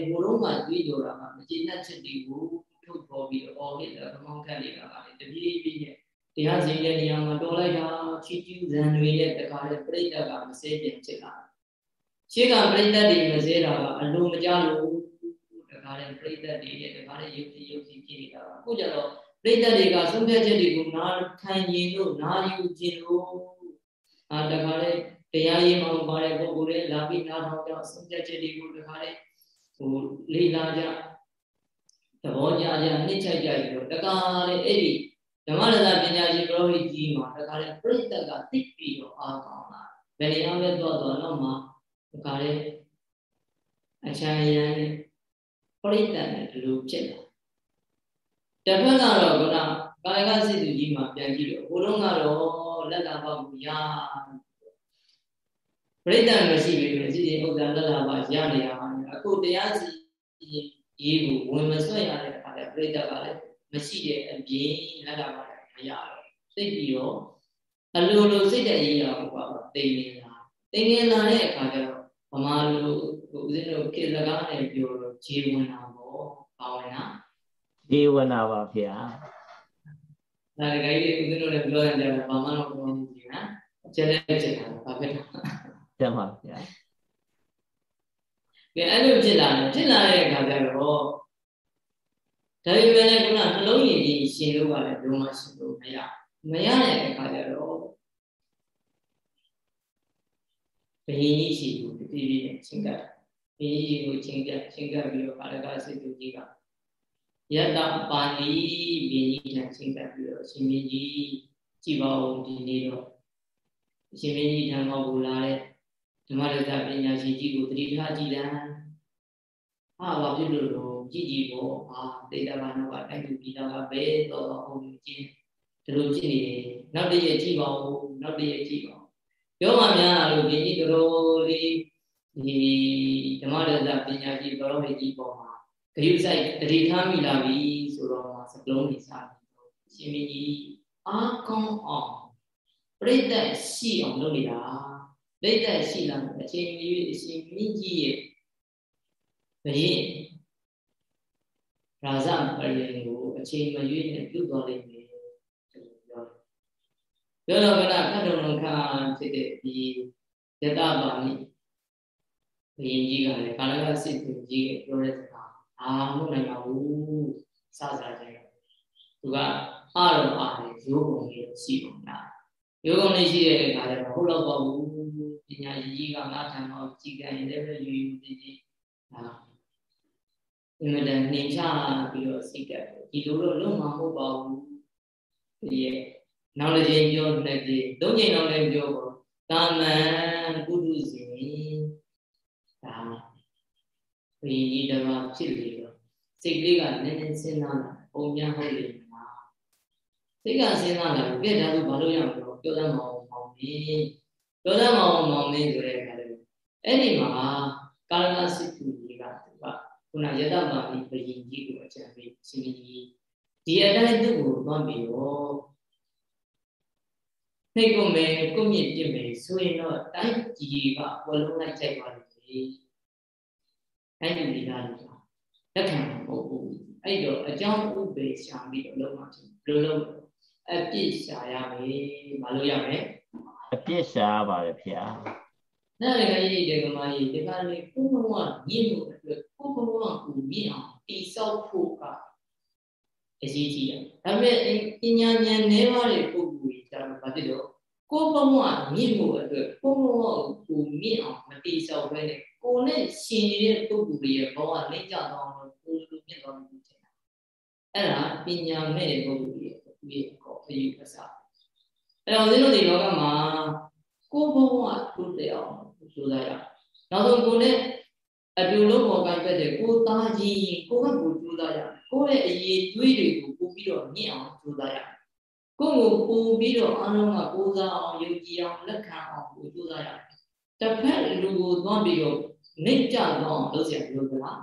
ဟိုတော့မှတွေးကြတာကမကျေနပ်ချက်တွေကိုထုတ်ပေါ်ပြီးတော့ဟိတာကမောင်းခတ်နေတာကလည်းတပြေးပြေးနဲ့တရားစီရင်တဲ့နေရာမှာတော်လိုက်တာချီကျူးဇံတွေရဲ့တခါလေပြိတ္တကမစဲပြန်ဖြစ်လာရှေ့ကပြိတ္တတွေမစဲတာကအလိုမကြလို့တခါလေပြိတ္တတွေရဲ့တခါလေရုပ်တိရုပ်တိဖြစ်နေတာအခုကျတော့ပြိတ္တတွေကသုံးဖြတ်ချက်တွေကိုနားခံရင်လို့နားယူခြင်းလို့အာတခါလေတရားရေးမှာပါတဲ့ပုဂ္ဂိုလ်တွေလာပြီးနားထောင်ကြဆုံးဖြတ်ချက်တွေကိုတခါလေ ဟိုလေးလာကြသဘောကြကြနှိမ့်ချိုက်ကြပြီးတော့တခါလေအဲ့ဒီဓမ္မရသပညာရှင်ပရောဟိတ်ကြီးမှာတခါလေပြိတ္တကသိပြီးတော့အားကောင်းလာဘယ်နေရာပဲတော့တော့တော့မှတခါလေအချမ်းရံနဲ့ပြိတ္တနဲ့ဒီလိုဖြစ်လာတစ်ဖက်ကတော့ကကာယကစိတ်သူကြီးမှာပြန်ကြည့်တော့ဘုရုံးကတော့လက်လာပေါက်ကိုရပြိတ္တမရှိပြီပဲစီစဉ်ဥဒ္ဒလက်လာပါရနေရမှာ အခုတရားစီရေးကိုဝင်မဆွဲရတဲ့အခါကျပြိတ္တကလည်းမရှိတဲ့အပြင်လက်လာပါမရတော့စိတ်ပြီးတော့အလိုလိုစိတ်တဲ့အရေးအရာကိုပါတိမ်နေတာတိမ်နေလာတဲ့အခါကျတော့ဗမာလူဦးဇင်းတို့ခေစကားနဲ့ပြောတော့ခြေဝင်တာပေါ့ပါဝင်တာခြေဝင်တာပါဗျာဒါကြိုက်ဦးဇင်းတို့လည်းပြောရကြတယ်ဘာမှတော့ပြောနေကြည့်နော်ကျက်လက်ကျက်တာဘာဖြစ်လဲကျက်ပါဗျာကဲ အဲ့လိုဖြစ်လာတယ်ဖြစ်လာတဲ့အခါကျတော့ဒါပေမဲ့လည်းခုနနှလုံးရည်ကြီးရှင်လို့ပါလေဘယ်လိုမှရှင်လို့မရမရတဲ့အခါကျတော့ဘယင်းကြီးရှိကိုတတိယနဲ့ချင်းကပ်ဘယင်းကြီးကိုချင်းကပ်ချင်းကပ်ပြီးတော့ကာလကစိတ်သူကြီးကယတပါဏိဘယင်းကြီးနဲ့ချင်းကပ်ပြီးတော့ရှင်မင်းကြီးကြည်ပါဦးဒီနေ့တော့ရှင်မင်းကြီးထံမှာဘူလာတဲ့ဓမ္မရတပညာရှင်ကြီးကိုတတိထားကြည်တ ယ်ဟာဘာဖြစ်လို့လို့ကြည်ကြည်ပေါ့ဟာတေတဘာနောကတိုက်သူပြည်တော်ကဘယ်တော့အောင်ကျင်းဒီလိုကြည့်နေနောက်တည့်ရကြည့်ပါဦးနောက်တည့်ရကြည့်ပါဦးပြောမှများလို့ဒီကြီးတော်လေးဒီဓမ္မရတပညာရှင်ဘရောဟိကြီးပေါ်မှာဂရုစိုက်တတိထားမိလာပြီဆိုတော့စကလုံးကြီးစားပြီးရှင်မင်းကြီးအာကောင်းအောင်ပြိတ္တရှိအောင်လုပ်နေတာလက်သက်ရှိလာတဲ့အချိန်ကြီးအရှင်မင်းကြီးရဲ့ ဘယင်းရာဇပရိယကိုအချိန်မရွေးနဲ့ပြုသွားလိမ့်မယ်လို့ပြောတယ်ပြောတော့ကခတ်တော်လုံးခါဖြစ်တဲ့ဒီယတပါဏိဘယင်းကြီးကလည်းကာလကစိတ်ကိုကြီးပြောတဲ့စကားအာမဟုတ်နိုင်ပါဘူးစစားကြတယ်သူကအားတော့အားတယ်ရိုးပုံလေးရှိပုံလားရိုးပုံလေးရှိတဲ့အခါကျတော့ဟုတ်တော့ပါဘူးပညာရည်ကြီးကငါထံမှာကြည်ကံရင်လည်းပဲယူယူတည်တည် ဟာအင်မတန်နှိမ်ချပြီးတော့စိတ်ကဒီလိုတော့လုံးမဟုတ်ပါဘူးဒီရဲ့နောက်တစ်ချိန်ပြောနှစ်ကြိမ်သုံးချိန်တော့လည်းပြောပေါ့တာမန်ပုထုဇဉ်ဒါဘီကြီးတပါဖြစ်လေတော့စိတ်ကလေးကနည်းနည်းစဉ်းစားလာပုံညာဟုတ်လေမလားစိတ်ကစဉ်းစားလာပြီပြည့်တယ်လို့ဘာလို့ရမလို့ပြောတတ်မအောင်ပေါ့ပြီဒေါသမောင်မောင်မင်းဆိုတဲ့အခါလေးအဲ့ဒီမှာကာလကစစ်သူကြီးကသူက ခုနယတမာတိဘယင်ကြီးကိုအကြံပေးရှင်ကြီးဒီအတိုင်းသူ့ကိုသွားပြီးတော့နှိတ်ကုန်မယ်ကုမြင့်ပြင့်မယ်ဆိုရင်တော့တိုင်းကြီးကဘလုံးလိုက်ကြိုက်ပါလိမ့်မယ်တိုင်းပြည်သားတွေကလက်ခံမှာမဟုတ်ဘူးအဲ့တော့အကြောင်းဥပ္ပေရှာပြီးတော့လုံးဝဖြစ်ဘယ်လိုလုပ်အပြစ်ရှာရမယ်မလုပ်ရမယ်အပြစ်ရှားပါတယ်ဖေဟာနာရကကြီးတေကမကြီးဒီကနေ့ကိုဘဝမြင့်မှုအတွက် ကိုဘဝကိုမြင့်အောင်တိဆောက်ဖို့ကအရေးကြီးတယ်ဒါပေမဲ့ပညာဉာဏ်နည်းပါးတဲ့ပုဂ္ဂိုလ်ကြီးကျတော့ဘာဖြစ်လို့ကိုဘဝမြင့်မှုအတွက်ကိုဘဝကိုမြင့်အောင်မတိဆောက်ဘဲနဲ့ကိုနဲ့ရှင်နေတဲ့ပုဂ္ဂိုလ်ရဲ့ဘဝလက်ကြတော့ကိုလိုမြင့်သွားပြီထင်တာအဲ့ဒါပညာမဲ့ပုဂ္ဂိုလ်ရဲ့ဒီကောအယူအဆအဲ့တော့ဦးဇင်းတို့ဒီလောကမှာကိုယ်ဘဝထိုးတဲ့အောင်ကြိုးစားရနောက်ဆုံးကိုယ်နဲ့ အတူလုံးပေါ်ကပြတဲ့ကိုသားကြီးကိုကကိုကြိုးစားရကိုယ့်ရဲ့အရေးတွေးတွေကိုပို့ပြီးတော့မြင့်အောင်ကြိုးစားရကိုယ့်ကိုပို့ပြီးတော့အားလုံးကကိုးစားအောင်ယုံကြည်အောင်လက်ခံအောင်ကိုကြိုးစားရတစ်ဖက်လူကိုသွားပြီးတော့နှိမ့်ကြတော့လုပ်เสียလို့ကလား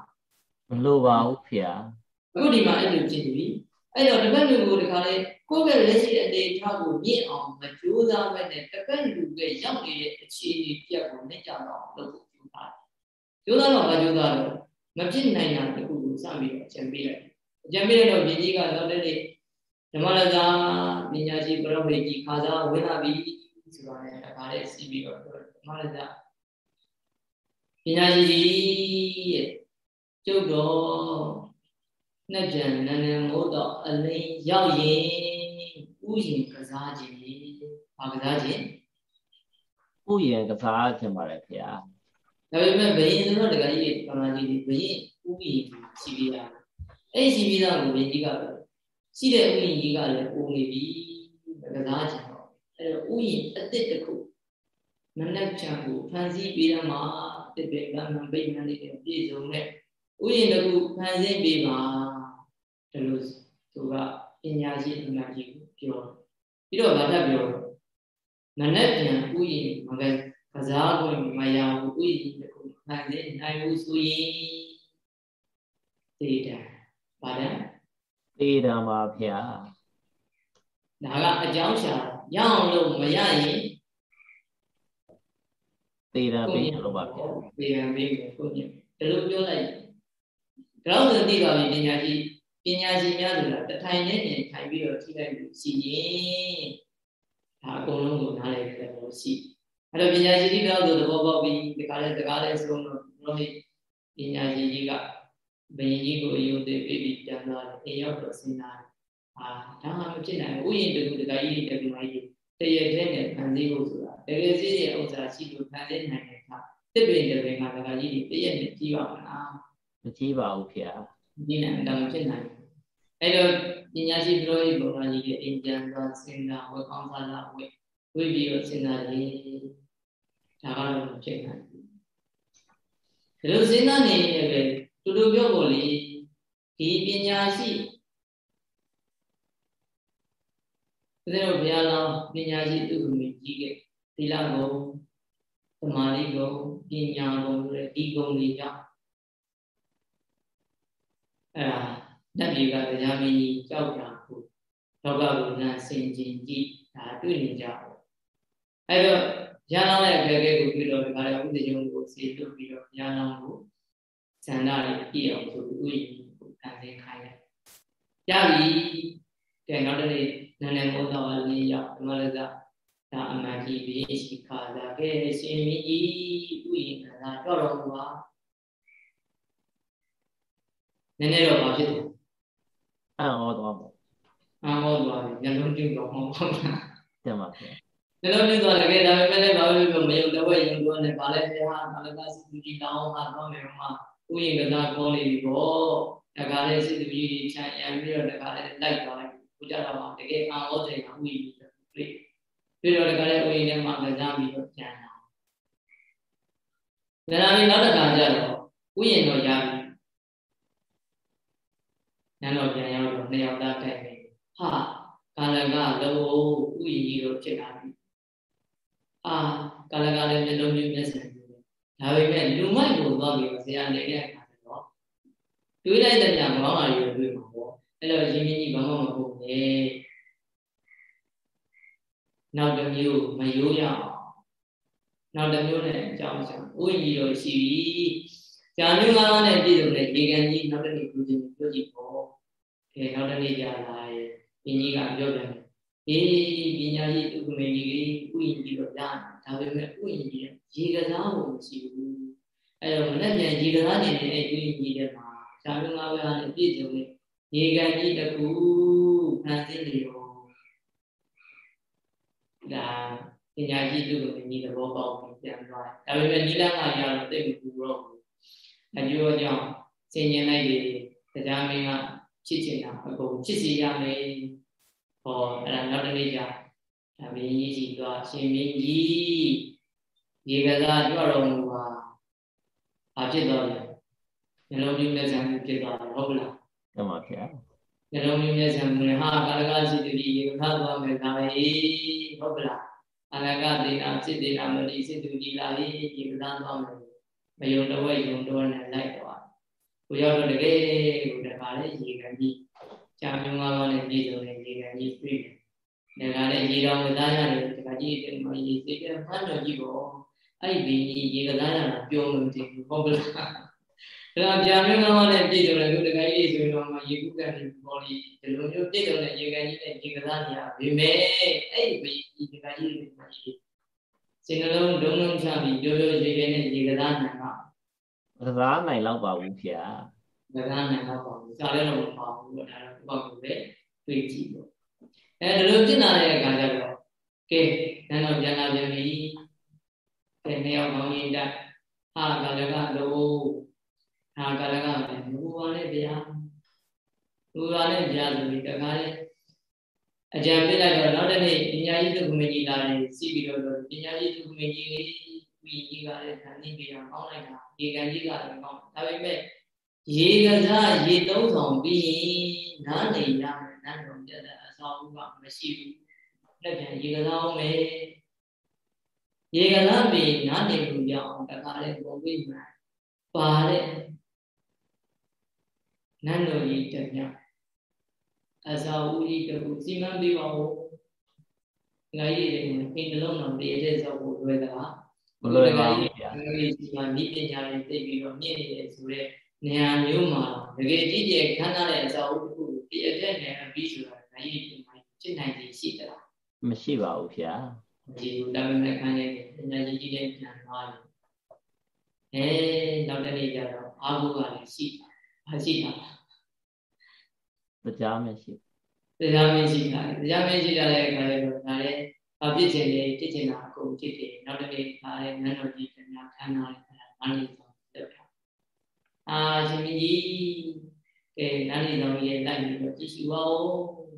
မလိုပါဘူးဖေ။အခုဒီမှာအဲ့လိုကြည့်ပြီအဲ့တော့တစ်ဖက်လူကိုဒီခါလေးကိုယ့်ရဲ့လက်ရှိအနေအထားကိုမြင့်အောင်မကြိုးစားဘဲနဲ့တစ်ဖက်လူရဲ့ရောက်နေတဲ့အခြေအနေပြက်ကိုနှိမ့်ကြတော့လုပ်ဖို့ ကြိုးစားကြိုးစားတော့မကြိုးစားတော့မဖြစ်နိုင်တာတခုကိုစပြီးတော့ကြံပေးလိုက်ကြံပေးလိုက်တော့ပြည်ကြီးကတော့တည်းဓမ္မရဇာပညာရှိပရမေကြီးခါစားဝင်လာပြီဆိုတာနဲ့အခါလေးစီးပြီးတော့ဓမ္မရဇာပညာရှိကြီးရဲ့ကျုပ်တော်နှစ်ကြံနန်းနန်းမို့တော့အလင်းရောက်ရင်ဥယျင်ကစားခြင်းဘာကစားခြင်းဥယျင်ကစားခြင်းပါလေခင်ဗျာ ဒါပေမဲ့ဘယင်ဆိုတော့တကယ်ကြီးပမာကြီးဘယင်ဥယျင်ရှိပြီးတာအဲ့ရှိပြီးသားကိုဘယင်ကြီးကရှိတဲ့ဥယျင်ကြီးကလည်းပုံနေပြီကစားခြင်းတော့အဲ့တော့ဥယျင်အစ်စ်တစ်ခုမနက်ချံကိုဖန်ဆီးပေးရမှာတစ်ပေကမှန်ပိတ်မှန်လေးပြည့်စုံတဲ့ဥယျင်တစ်ခုဖန်ဆင်းပေးပါဒါလို့သူကပညာရှိအမှန်ကြီးကိုပြောပြီးတော့ဗာတတ်ပြောနနက်ပြန်ဥယျင်မကကစားခွင့်မရဘူးဥယျင် တစ်ခုဖန်ဆင်းနိုင်ဘူးဆိုရင်သေတာဗာတဲ့သေတာပါဗျာဒါကအကြောင်းရှာရအောင်လို့မရရင်သေတာပေးလို့ပါဗျာသေတာပေးမယ်ကိုညဒါလိုပြောလိုက်ဒါတော့သိပါပြီပညာရှိပညာရှိများဆိုတာတထိုင်နဲ့နေထိုင်ပြီးတော့ထိလိုက်လို့ရှိရင်ဒါအကုန်လုံးကိုနားလည်တဲ့ဘောရှိ အဲ့တော့ပညာရှိကြီးတော့သဘောပေါက်ပြီးဒီကားလဲဒီကားလဲဆိုတော့ဘုရားပညာရှိကြီးကဘယင်ကြီးကိုအယုသေးပြီးပြီးပြန်လာတယ်အိမ်ရောက်တော့စဉ်းစားတယ်အာဒါမှမဖြစ်နိုင်ဘူးဥယျာဉ်တူတကကြီးတကကြီးတရတဲ့နဲ့ဖန်ဆင်းဖို့ဆိုတာတကယ်စီးတဲ့ဥစ္စာရှိလို့ဖန်ဆင်းနိုင်တဲ့အခါတစ်ပင်တစ်ပင်ကတကကြီးတရနဲ့ကြီးပါမလားမကြီးပါဘူးဖေ။ကြီးနိုင်တယ်မဖြစ်နိုင်ဘူး။အဲ့တော့ပညာရှိပြောရေးဘုရားကြီးရဲ့အင်ဂျန်သွားစဉ်းစားဝေကောင်းစားလာဝေဝိပြီးတော့စဉ်းစားရေး ဒါကတော့မဖြစ်နိုင်ဘူး။ဒါလို့စဉ်းစားနေရင်ပဲတူတူပြောဖို့လေဒီပညာရှိဦးဇင်းတို့ဘုရားလောင်းပညာရှိသူ့ကိုကြီးခဲ့သီလဘုံသမာဓိဘုံပညာဘုံတွေဒီဘုံတွေကြောင့်အဲ့ဒါနတ်ပြည်ကတရားမင်းကြီးကြောက်တာကိုလောကကိုနန်းစင်ကျင်ကြည့်ဒါတွေ့နေကြတယ်အဲ့တော့ ရဟန်းရဲ့ဘယ်ဘက်ကိုပြီးတော့ဒီကရဥဒယုံကိုစေလွတ်ပြီးတော့ရဟန်းကိုဇန္နာလေးပြည့်အောင်ဆိုပြီးဥယျာဉ်ကိုတန်ဆင်းခိုင်းလိုက်ရပြီကဲနောက်တစ်နေ့နန်းနယ်မောတော်လေးရောက်ဓမ္မရဇဒါအမှန်ကြီးပြီးရှိခါလာခဲ့ရှင်မင်းကြီးဥယျာဉ်ကသာကြောက်တော်မူပါနည်းနည်းတော့ဘာဖြစ်တယ်အံ့ဩသွားပါအံ့ဩသွားပြီညလုံးပြုတ်တော့မဟုတ်ဘူးတင်ပါဗျာ ညလုံးပြုတ်သွားလည်းဒါပေမဲ့လည်းဘာလို့ပြောမယုံတော့ယုံတော့လည်းဘာလဲပြဟာဘာလဲကစစ်သူကြီးတောင်းဟာတော့မယ်မှာဥယျာဉ်ကစားကောလေးပေါ့တခါလေစစ်သူကြီးချမ်းရံပြီးတော့တခါလေလိုက်သွားလိုက်ဘုရားတော်မှာတကယ်အံ့ဩတဲ့ကဥယျာဉ်ကြီးတွေ့ပြီးတော့တခါလေဥယျာဉ်ထဲမှာကစားပြီးတော့ကျန်တာဒါလည်းနောက်တစ်ခါကျတော့ဥယျာဉ်တော်ရပြီနန်းတော်ပြန်ရောက်တော့နှစ်ယောက်သားတိုက်နေဟာကာလကလောဥယျာဉ်ကြီးတော့ဖြစ်လာပြီ အာကာလကလည်းမျက်လုံးမျိုးမျက်စံမျိုးဒါပေမဲ့လူမိုက်ကိုသွားပြီးဆရာနေတဲ့အခါကျတော့တွေးလိုက်တဲ့ညမောင်းလာရတွေးမှာပေါ့အဲ့တော့ရင်းကြီးဘာမှမဟုတ်နဲ့နောက်တစ်မျိုးမရိုးရအောင်နောက်တစ်မျိုးနဲ့အကြောင်းဆောင်ဥယျာဉ်ကြီးတော့ရှိပြီဇာနုငါးပါးနဲ့ပြည့်စုံတဲ့ရေကန်ကြီးနောက်တစ်နေ့ပြုခြင်းပြုကြည့်ပေါ့အဲနောက်တစ်နေ့ကြာလာရင်ဘင်းကြီးကပြောတယ် အေးပညာရှိဥပမေကြီးဥယျာဉ်ကြီးတော့ကြားဒါပေမဲ့ဥယျာဉ်ကြီးရေကစားဖို့မရှိဘူးအဲတော့မနေ့ပြန်ရေကစားနေတဲ့အဲဥယျာဉ်ကြီးထဲမှာဇာနုငါးပါးနဲ့ပြည့်စုံတဲ့ရေကန်ကြီးတစ်ခုဖန်ဆင်းနေရောဒါပညာရှိသူ့ကိုညီသဘောပေါက်ပြီးပြန်သွားတယ်ဒါပေမဲ့နိလကရတော့တိတ်မပူတော့ဘူးအကျိုးကြောင့်ဆင်ញင်လိုက်ပြီးတတရားမင်းကချစ်ချင်တာအကုန်ချစ်စီရမယ် ဟောအဲ့ဒါနောက်တစ်နေ့ကျဒါမင်းကြီးကြီးသွားရှင်မင်းကြီးရေကစားကြွတော်မူပါဘာဖြစ်သွားလဲနှလုံးသွင်းလက်ဆံမှုဖြစ်သွားတယ်ဟုတ်လားမှန်ပါဗျာနှလုံးသွင်းလက်ဆံမှုနဲ့ဟာကာလကစိတ္တိရေကစားသွားမယ်ဒါပဲဟုတ်လားအနာဂတ်ဒေနာစိတ္တိနာမတိစိတ္တုကြီးလာရေကစားသွားမယ်မယုံတော့ဝဲယုံတော့နဲ့လိုက်သွားကိုရောက်တော့တကယ်ကိုတခါလေရေကန် ကြီးကြာမြုံကားပါနဲ့ပြည်စုံတဲ့ရေကန်ကြီးတွေ့တယ်ဒါကလည်းရေတော်ဝသားရတယ်တခါကြီးတယ်မရေစိတ်ကဖတ်တော်ကြီးပေါ့အဲ့ဒီဘင်းကြီးရေကစားရတာပြောလို့တင်ဟုတ်ကလားဒါကြာမြုံကားပါနဲ့ပြည်စုံတဲ့ခုတခါကြီးဆိုရင်တော့ရေကုကန်ကြီးပေါ်လီဒီလိုမျိုးပြည်စုံတဲ့ရေကန်ကြီးနဲ့ရေကစားနေရပြီမဲ့အဲ့ဒီဘင်းကြီးတခါကြီးတွေမှာရေစင်နှလုံးဒုံလုံးချပြီးပြောပြောရေရေနဲ့ရေကစားနိုင်မှာကစားနိုင်တော့ပါဘူးဗျာ ကစားနိုင်တော့ပါဘူးစားလည်းတော့မပါဘူးပေါ့ဒါတော့ဘာလို့လဲတွေးကြည့်ပေါ့အဲဒီလိုဖြစ်လာတဲ့အခါကျတော့ကဲနန်းတော်ပြန်လာပြန်ပြီကဲနှစ်ယောက်ကောင်းရင်တက်ဟာကလကတော့ဟာကလကလည်းဘူပါနဲ့ဗျာဘူပါနဲ့ဗျာဆိုပြီးတခါလေအကြံပေးလိုက်တော့နောက်တစ်နေ့ပညာရေးသူကမကြီးလာတယ်စီးပြီးတော့ပညာရေးသူကမကြီးလေးပြီးကြီးကလည်းဓာတိပြီးတော့ကောင်းလိုက်တာရေကန်ကြီးကလည်းကောင်းဒါပေမဲ့ ရေကစားရေသုံးဆောင်ပြီးရင်နားနေရမယ်နားတော်ပြတဲ့အဆောင်ကမရှိဘူးလက်ပြန်ရေကစားအောင်မယ်ရေကစားပြီးနားနေလို့ရအောင်တခါလေပုံပြီးမှပါတဲ့နန်းတော်ကြီးတညအစာဦးကြီးတူစီမံပြီးပါဦးငါကြီးတွေအိမ်တလုံးတော်တည်းတဲ့ဆောက်ဖို့လွယ်တာမလွယ်ပါဘူးဗျာဒီမှာဤပညာတွေသိပြီးတော့မြင့်နေတယ်ဆိုတော့ နေရာမျိုးမှာတကယ်ကြည့်ကြခန်းထားတဲ့အစာအုပ်တစ်ခုတည့်အပြည့်နဲ့အပြီးဆိုတာဒါကြီးဒီမှာဖြစ်နိုင်ခြင်းရှိသလားမရှိပါဘူးဗျာဒီဒါပေမဲ့ခန်းရဲ့ပညာကြီးကြီးတဲ့ပြန်သွားတယ်အဲနောက်တစ်နေ့ကျတော့အာဟုကလည်းရှိတာမရှိတာတရားမရှိတရားမရှိတာတရားမရှိတာလည်းခါလည်းတော့ဒါလည်းအပြစ်ချင်းလေးပြစ်ချင်းတာအကုန်ဖြစ်တယ်နောက်တစ်နေ့ဒါလည်းနန်းတော်ကြီးပြန်ခန်းထားတယ်အားလေးဆုံးလုပ်တာ အာရှင်ကြီးကဲနန်းလေးတော်ကြီးလိုက်ပြီးတော့ကြည့်ရှုပါဦး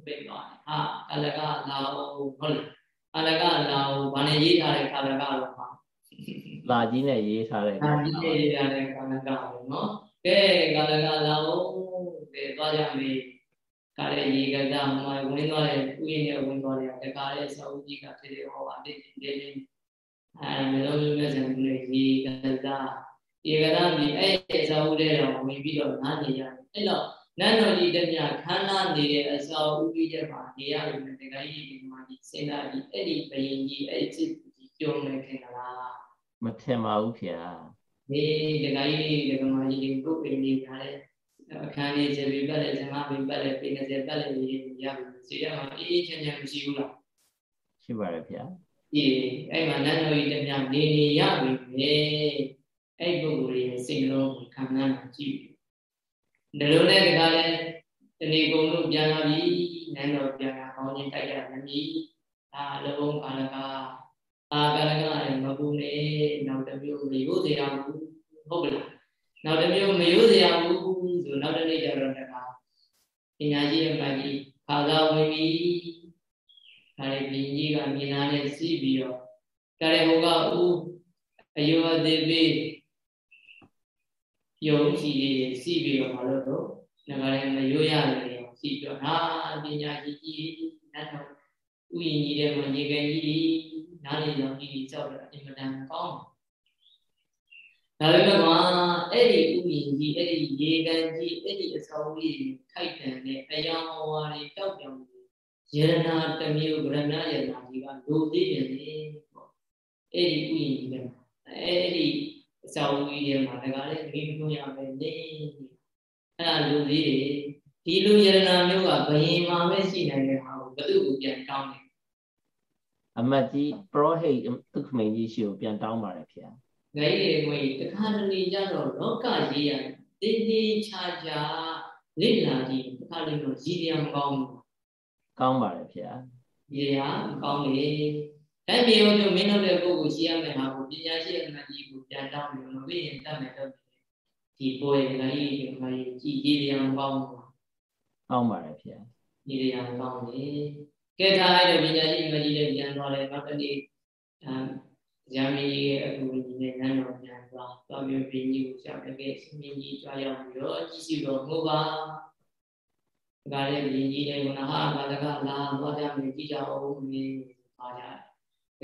ပြသွားတယ်ဟာအလကလာဦးဟုတ်လားအလကလာဦးဘာနဲ့ရေးထားတဲ့ကာလကတော့ပါလာကြီးနဲ့ရေးထားတဲ့လာကြီးနဲ့ရေးထားတဲ့ကာလကပေါ့နော်ကဲကာလကလာဦးကဲသွားကြမယ်ကားရဲ့ရေကစားမှာဝင်သွားတဲ့ဥယျာဉ်နဲ့ဝင်သွားတဲ့တကားရဲ့စာအုပ်ကြီးကဖြစ်တဲ့ဟောပါတဲ့ဒီလေးအဲမျိုးမျိုးမျိုးစံနဲ့ရေကစား ရေကစားပြီးအဲ့ဒီစာအုပ်တွေတော့ဝင်ပြီးတော့နားနေရတယ်အဲ့တော့နတ်တော်ကြီးတမျှခန္ဓာနေတဲ့အစာအုပ်ကြီးတဲ့မှာနေရလို့တကယ်ကြီးဒီမှာဒီစဉ်းစားပြီးအဲ့ဒီဘယင်ကြီးအဲ့ဒီစစ်ကြီးပြုံးနေခင်လားမထင်ပါဘူးခင်ဗျာဒီတကယ်ကြီးဒီကမာကြီးဒီပုတ်ပင်ကြီးထားတဲ့အခန်းလေးဇေဘီပတ်လေဇမဘီပတ်လေပေ90ပတ်လေရေးရပြီစီရမှာအေးအေးချမ်းချမ်းမရှိဘူးလားရှိပါတယ်ဗျာအေးအဲ့မှာနတ်တော်ကြီးတမျှနေနေရပြီလေ အဲ့ပုဂ္ဂိုလ်ရဲ့စိတ်လုံးကိုခံစားတာကြည့်ဒီလိုနဲ့တခါလဲတဏီကုံတို့ပြန်လာပြီနန်းတော်ပြန်လာအောင်ချင်းတိုက်ရမမီအာလုံးကာလကအာကာလကလည်းမပူနေနောက်တစ်မျိုးမရိုးတရားဘူးဟုတ်ကလားနောက်တစ်မျိုးမရိုးတရားဘူးဆိုနောက်တစ်နေ့ကျတော့တခါပညာရှိရဲ့မကြီးခါသာဝင်ပြီခါရပြင်းကြီးကမြင်လာနဲ့စီးပြီးတော့ကရဲဟိုကဦးအယောအသေးပေး ယုံကြည်လေးစီးပြီးတော့မလို့တော့ငါလည်းမရိုးရတယ်စီးပြီးတော့ဟာပညာရှိကြီးနတ်တော်ဥယျာဉ်ကြီးတဲ့မှာရေကန်ကြီးနားလေရောင်ကြီးကြောက်တော့အင်မတန်ကောင်းဒါပေမဲ့ကွာအဲ့ဒီဥယျာဉ်ကြီးအဲ့ဒီရေကန်ကြီးအဲ့ဒီအဆောင်ကြီးခိုက်တန်တဲ့အယောင်ဝါတွေတောက်ပြောင်ယရနာတမျိုးဗရဏယရနာကြီးကလိုသေးတယ်လေပေါ့အဲ့ဒီဥယျာဉ်ကြီးကအဲ့ဒီ အဆောင်ကြီးထဲမှာဒါကလည်းဒီမလို့ရမယ်နေအဲ့ဒါလိုသေးတယ်ဒီလိုယရနာမျိုးကဘယင်မှာပဲရှိနိုင်တဲ့ဟာကိုဘသူ့ကိုပြန်တောင်းတယ်အမတ်ကြီးပရောဟိတ်သုခမိန်ကြီးရှိကိုပြန်တောင်းပါတယ်ဖေ။ငယ်ရည်ငွေတခါတလေကြတော့လောကကြီးရတင်းတင်းချာချာလိလာကြီးတခါလေတော့ရည်ရမကောင်းဘူးကောင်းပါတယ်ဗျာရည်ရမကောင်းလေ အဲ့ဒီရောတို့မင်းတို့တဲ့ပုဂ္ဂိုလ်ရှိရမယ်ဟာကိုပညာရှိအမှန်ကြီးကိုပြန်တောင်းပြီးမပြီးရင်တတ်မယ်တော့ဒီပွဲလည်းဒီမှာကြည်ကြည်ရန်ပေါင်းပါကောင်းပါတယ်ဗျာဒီရန်ပေါင်းလေကဲထားလိုက်တော့ပညာရှိမကြီးလည်းပြန်သွားတယ်နောက်တစ်နေ့အဲဇာမီရဲ့အကူအညီနဲ့နန်းတော်ပြန်သွားသွားပြီးဘင်းကြီးကိုရှာတကယ်ရှင်ကြီးကြွားရောက်ပြီးတော့ကြည့်စီတော့ငိုပါဒါလည်းဘင်းကြီးလည်းကဟာဘာလကလာသွားကြမယ်ကြည့်ကြအောင်မင်းသွားကြတယ်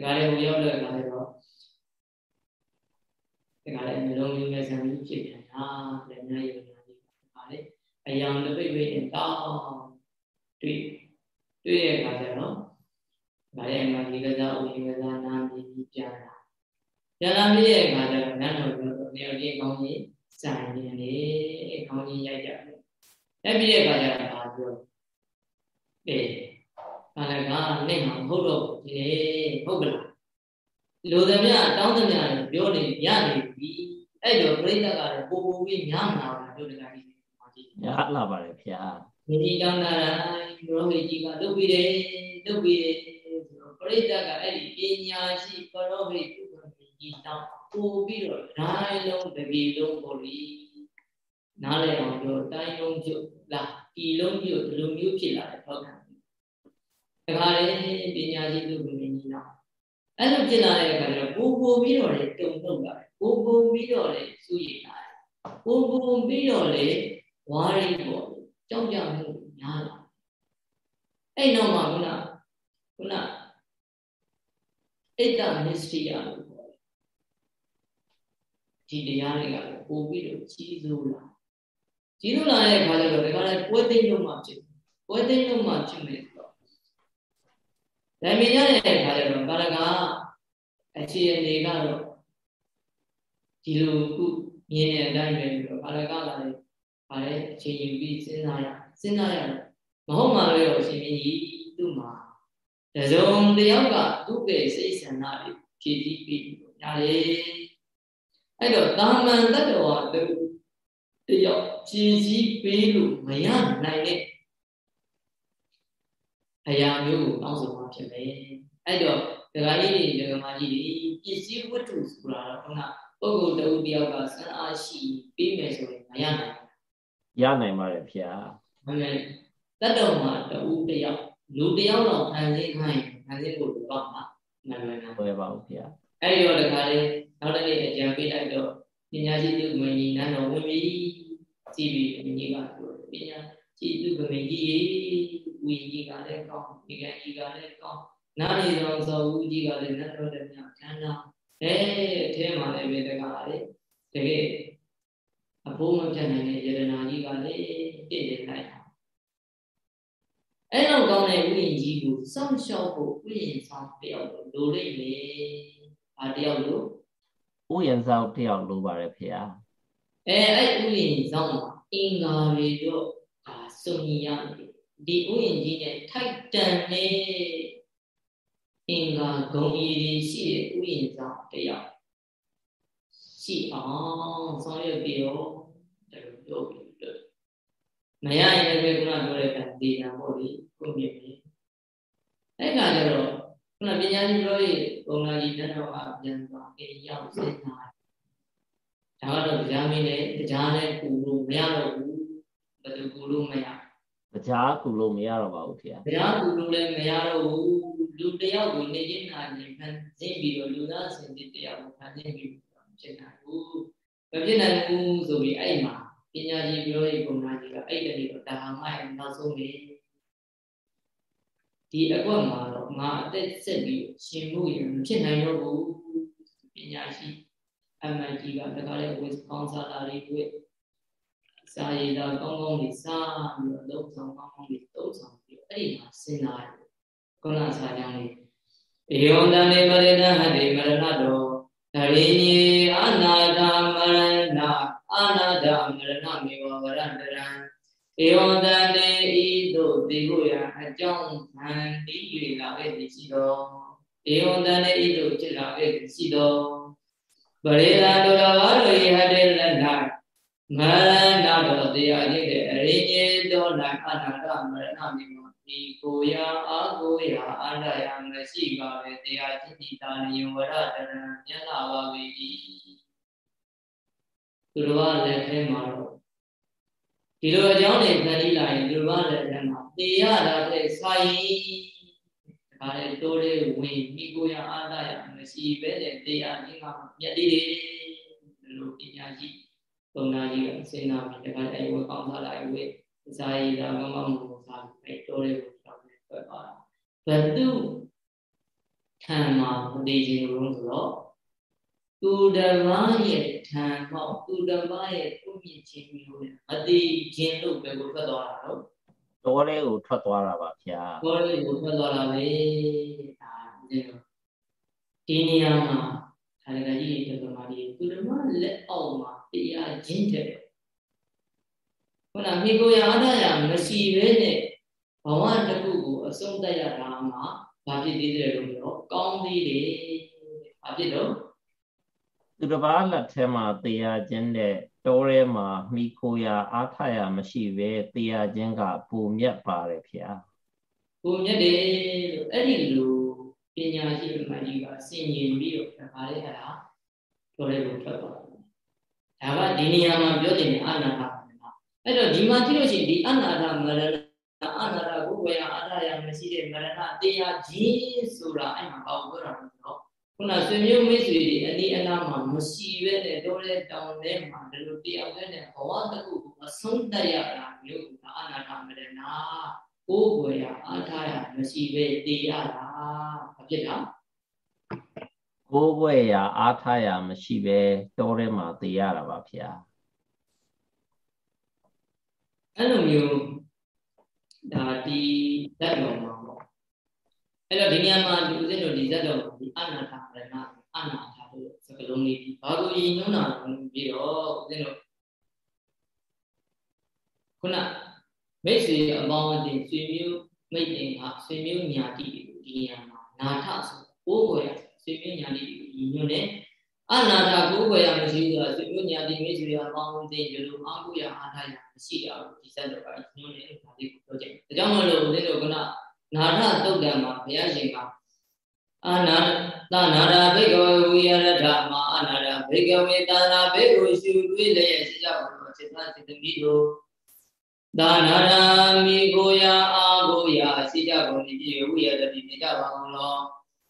ဒါလည်းဟိုရောက်တဲ့အခါကျတော့ဒါလည်းမျိုးလုံးမျိုးနဲ့ဆံပြီးဖြစ်ပြန်တာလည်းများရုံများကြီးပါလေအယံတပိတ်ပိတ်တောင်းတွေ့တွေ့ရခါကျတော့ဒါလည်းမှာဒီကစားဥဒီကစားနာပြီးပြန်လာပြန်လာပြီးရဲ့ခါကျတော့နန်းတော်ပြောနေရာကြီးကောင်းကြီးစံနေလေကောင်းကြီးရိုက်ကြတယ်အဲ့ပြီးရဲ့ခါကျတော့ဘာပြောအေး ဘာလဲကနေမှာမဟုတ်တော့ဒီလေဟုတ်ကလားလူသမျှတောင်းသမျှပြောနေရနေပြီအဲ့တော့ပြိဿကလည်းပို့ပို့ပြီးညမလာတာတို့တကကြီးပါကြည့်ရလာပါတယ်ဗျာဒီဒီတောင်းတာတိုင်းရောဟိကြီးကလုပ်ပြီးတယ်လုပ်ပြီးတယ်ဆိုတော့ပြိဿကအဲ့ဒီပညာရှိပရောဟိတ်ပြုခွင့်ကြီးတောင်းပို့ပြီးတော့ဓာတ်လုံးတပြီလုံးပေါ်လီနားလည်အောင်ပြောတိုင်းလုံးပြုတ်လားဒီလုံးပြုတ်ဒီလိုမျိုးဖြစ်လာတယ်ထောက်ခံ တခါလေပညာရှိပြုခွင့်ကြီးတောင်းအဲ့လိုဖြစ်လာတဲ့အခါကျတော့ပို့ပို့ပြီးတော့လေတုံ့တုံလာတယ်ပို့ပို့ပြီးတော့လေစူးရည်လာတယ်ပို့ပို့ပြီးတော့လေဝါရိပေါ့ကြောက်ကြမှုများလာအဲ့နောက်မှာခုနခုနအိတ်တမစ္စရိယလို့ခေါ်တယ်ဒီတရားတွေကပို့ပြီးတော့ကြီးစိုးလာကြီးစိုးလာတဲ့အခါကျတော့ဒီကနေ့ပွဲသိမ်းလို့မှဖြစ်ပွဲသိမ်းလို့မှဖြစ်မယ် ဆိုတော့ဒါမြင်ရတဲ့အခါကျတော့ကာရကအခြေအနေကတော့ဒီလိုခုမြင်တဲ့အတိုင်းပဲပြီးတော့ကာရကလာတယ်ဗါလဲအချိန်ယူပြီးစဉ်းစားရစဉ်းစားရတယ်မဟုတ်မှလည်းရောအရှင်ကြီးသူ့မှာတစုံတယောက်ကသူ့ရဲ့စိတ်ဆန္ဒတွေဖြည့်ဆည်းပြီးရတယ်အဲ့တော့တာမန်တတ္တဝါတူတယောက်ဖြည့်ဆည်းပေးလို့မရနိုင်တဲ့အရာမျိုးကိုတောင်းဆိုမှ ဖြစ်မယ်အဲ့တော့ဒကာကြီးတွေဒကာမကြီးတွေပစ္စည်းဝတ္ထုဆိုတာတော့ခုနပုဂ္ဂိုလ်တဦးတယောက်ကစံအားရှိပြီးမယ်ဆိုရင်မရနိုင်ဘူးရနိုင်ပါတယ်ဗျာမှန်တယ်တတ်တော်မှာတူတယောက်လူတယောက်တော့ဖန်ဆင်းခိုင်းဖန်ဆင်းဖို့လိုပါမှာမှန်တယ်နော်ဘယ်ပါဘူးဗျာအဲ့ဒီတော့တခါလေးနောက်တစ်နေ့အကြံပေးလိုက်တော့ပညာရှိသူမင်းကြီးနန်းတော်ဝင်ပြီးကြည့်ပြီးမင်းကြီးကပြောပ ညာရှိသူမင်းကြီးဝီကြီးကလည်းကောင်းဒီကကြီးကလည်းကောင်းနားနေတော်သောဦးကြီးကလည်းနတ်တော်တဲ့မြတ်ခန္ဓာအဲအထဲမှာလည်းပဲတကားလေတကယ်အဖိုးမပြတ်နိုင်တဲ့ယရနာကြီးကလည်းတည်နေလိုက်တာအဲ့လောက်ကောင်းတဲ့ဥယျာဉ်ကြီးကိုစောင့်ရှောက်ဖို့ဥယျာဉ်ဆောင်တယောက်လိုလိမ့်မယ်။ဘာတယောက်လို့ဥယျာဉ်ဆောင်တယောက်လိုပါတယ်ဖေ။အဲအဲ့ဥယျာဉ်ဆောင်မှာအင်္ဂါတွေတော့ ဒါစုံညီရမယ်။ဒီဥယျာဉ်ကြီးနဲ့ထိုက်တန်တဲ့အင်္ဂါဂုံကြီးတွေရှိတဲ့ဥယျာဉ်ဆောင်တယောက်ရှိအောင်ဆောင်ရွက်ပြီးတော့ဒါလိုပြောပြီးတော့မရရင်လည်းခုနပြောတဲ့ကံဒေတာပေါ့လေကိုမြင်ပြီအဲ့ကကြတော့ခုနပညာရှိပြောရေးပုံလာကြီးတက်တော့အပြန်သွားအေးရောက်စဉ်းစားဒါကတော့ကြားမင်းနဲ့ကြားနဲ့ကူလို့မရတော့ဘူး ဘယ်သူကူလို့မရကြားကူလို့မရတော့ပါဘူးခင်ဗျာကြားကူလို့လည်းမရတော့ဘူးလူတယောက်ကိုနေချင်းနာနေဖန်ဆင်းပြီးတော့လူသားစင်တဲ့တယောက်ကိုဖန်ဆင်းပြီးဖြစ်နိုင်ဘူးမဖြစ်နိုင်ဘူးဆိုပြီးအဲ့မှာပညာရှိပြောရေးပုံနာကြီးကအဲ့တည်းတော့ဒါမှမဟုတ်နောက်ဆုံးနေဒီအကွက်မှာတော့ငါအသက်ဆက်ပြီးရှင်မှုရမဖြစ်နိုင်တော့ဘူးပညာရှိအမှန်ကြီးကတခါလေဝစ်ကောင်းစားတာတွေတွေ့ စာရည်သာကောင်းကောင်းလေးစားပြီးတော့လုံးဆောင်ကောင်းကောင်းလေးသုံးဆောင်ပြီးအဲ့ဒီမှာစဉ်းစားတယ်ခုနစာကြောင်းလေးဧဝံတန်နေပရိဒဟတိမရဏတောတရိညေအနာတမရဏအာနာတမရဏမေဝဝရတရံဧဝံတန်နေဤသို့ဒီကိုရအကြောင်းဖန်တီး၍လာခဲ့သည်ရှိသောဧဝံတန်နေဤသို့ဖြစ်လာခဲ့သည်ရှိသောပရိဒံတို့တော်ဘာတို့ယဟတေလက်၌ မရဏတော်တရားကြီးတဲ့အရိညေတော်၌အနာတမရဏမေဝဒီကိုရာအာကိုရာအန္တရာမရှိပါပဲတရားချင်းဒီတာနိယဝရတရံမျက်လာပါပေ၏သူတော်ဘာလက်ထဲမှာတော့ဒီလိုအကြောင်းတွေဖန်တီးလာရင်သူတော်ဘာလက်ထဲမှာတေရတာတဲ့ဆိုင်ဒါလည်းတိုးလေးဝင်မိကိုရအာသာရမရှိပဲတဲ့တရားရင်းကမြတ်လေးတွေလိုပညာရှိ ပုံနာကြီးကစဉ်းစားပြီးဒါကလည်းဝေကောင်းစားလိုက်ဝေစာရည်ဒါကမှမဟုတ်စားပြီးတိုးလေးကိုကြောက်နေပြသွားတာဘယ်သူထံမှာမတည်ခြင်းလို့ဆိုတော့သူတမရဲ့ထံပေါ့သူတမရဲ့ဥမြင့်ခြင်းမျိုးနဲ့မတည်ခြင်းလို့ပဲကိုထွက်သွားတာတော့တော်လေးကိုထွက်သွားတာပါဗျာတော်လေးကိုထွက်သွားတာပဲဒါဒီနေရာမှာခန္ဓာကြီးတွေဓမ္မတွေသူဓမ္မလက်အောက်မှာ တရားချင်းတဲ့ခုနမိကိုရအားရမရှိပဲနဲ့ဘဝတစ်ခုကိုအဆုံးတတ်ရတာမှာဘာဖြစ်သေးတယ်လို့ပြောကောင်းသေးတယ်ဘာဖြစ်တော့သူတစ်ပါးလက်ထဲမှာတရားခြင်းတဲ့တောထဲမှာမိခိုရာအားထရာမရှိပဲတရားခြင်းကပုံမြတ်ပါတယ်ဖေ။ပုံမြတ်တယ်လို့အဲ့ဒီလိုပညာရှိအမှန်ကြီးကဆင်ញင်ပြီးတော့ဒါပါလေအဲ့ဒါပြောလဲလို့ထွက်သွားတယ်။ ဒါကဒီနေရာမှာပြောတင်တဲ့အနာတာအဲ့တော့ဒီမှာကြည့်လို့ရှိရင်ဒီအနာတာမရဏအနာတာကိုဝေယအာရယမရှိတဲ့မရဏတရားကြီးဆိုတာအဲ့မှာပေါ့ပြောတာလို့တော့ခုနဆွေမျိုးမိတ်ဆွေတွေအနည်းအနားမှာမရှိပဲနဲ့တော့တဲ့တောင်းထဲမှာဒီလိုတရားပဲနဲ့ဘဝတစ်ခုကိုအဆုံးတတ်ရတာမျိုးကအနာတာမရဏကိုယ်ွယ်ရအားထားရမရှိပဲတည်ရတာဘာဖြစ်တာ ကိုယ်ွယ်ရအားထားရမရှိပဲတောထဲမှာတည်ရတာပါဗျာအဲ့လိုမျိုးဒါဒီဓာတ်တော်မှာပေါ့အဲ့တော့ဒီနေရာမှာဒီဦးဇင်းတို့ဒီဓာတ်တော်မှာဒီအနာထာရဏအနာထာလို့စကလုံးလေးဒီဘာကိုရည်ညွှန်းတာလဲပြီးတော့ဦးဇင်းတို့ခုနမိတ်ဆွေအပေါင်းအသင်းဆွေမျိုးမိတ်တင်ကဆွေမျိုးညာတိကိုဒီနေရာမှာနာထဆိုပိုးပေါ်ရ ဆွေမျိုးညာတိကိုရည်ညွှန်းတယ်အနာတာကိုယ်ွယ်ရမရှိဆိုတာဆွေမျိုးညာတိမိတ်ဆွေအပေါင်းအသင်းဒီလိုအားကိုးရအားထားရမရှိရဘူးဒီစက်တော့ကညွှန်းတယ်ဒါလေးကိုပြောချင်တယ်ဒါကြောင့်မလို့ဦးဇင်းတို့ကနာထတုတ်တံမှာဘုရားရှင်ကအာနာသနာရာဘိကဝေဝိရထမအာနာရာဘိကဝေသာနာဘေကိုရှုတွေးလျက်ရှိကြပါတော့စေတစေတမိတို့သာနာရာမိကိုယာအာကိုယာရှိကြကုန်ဒီဝိရတတိပြကြပါအောင်လော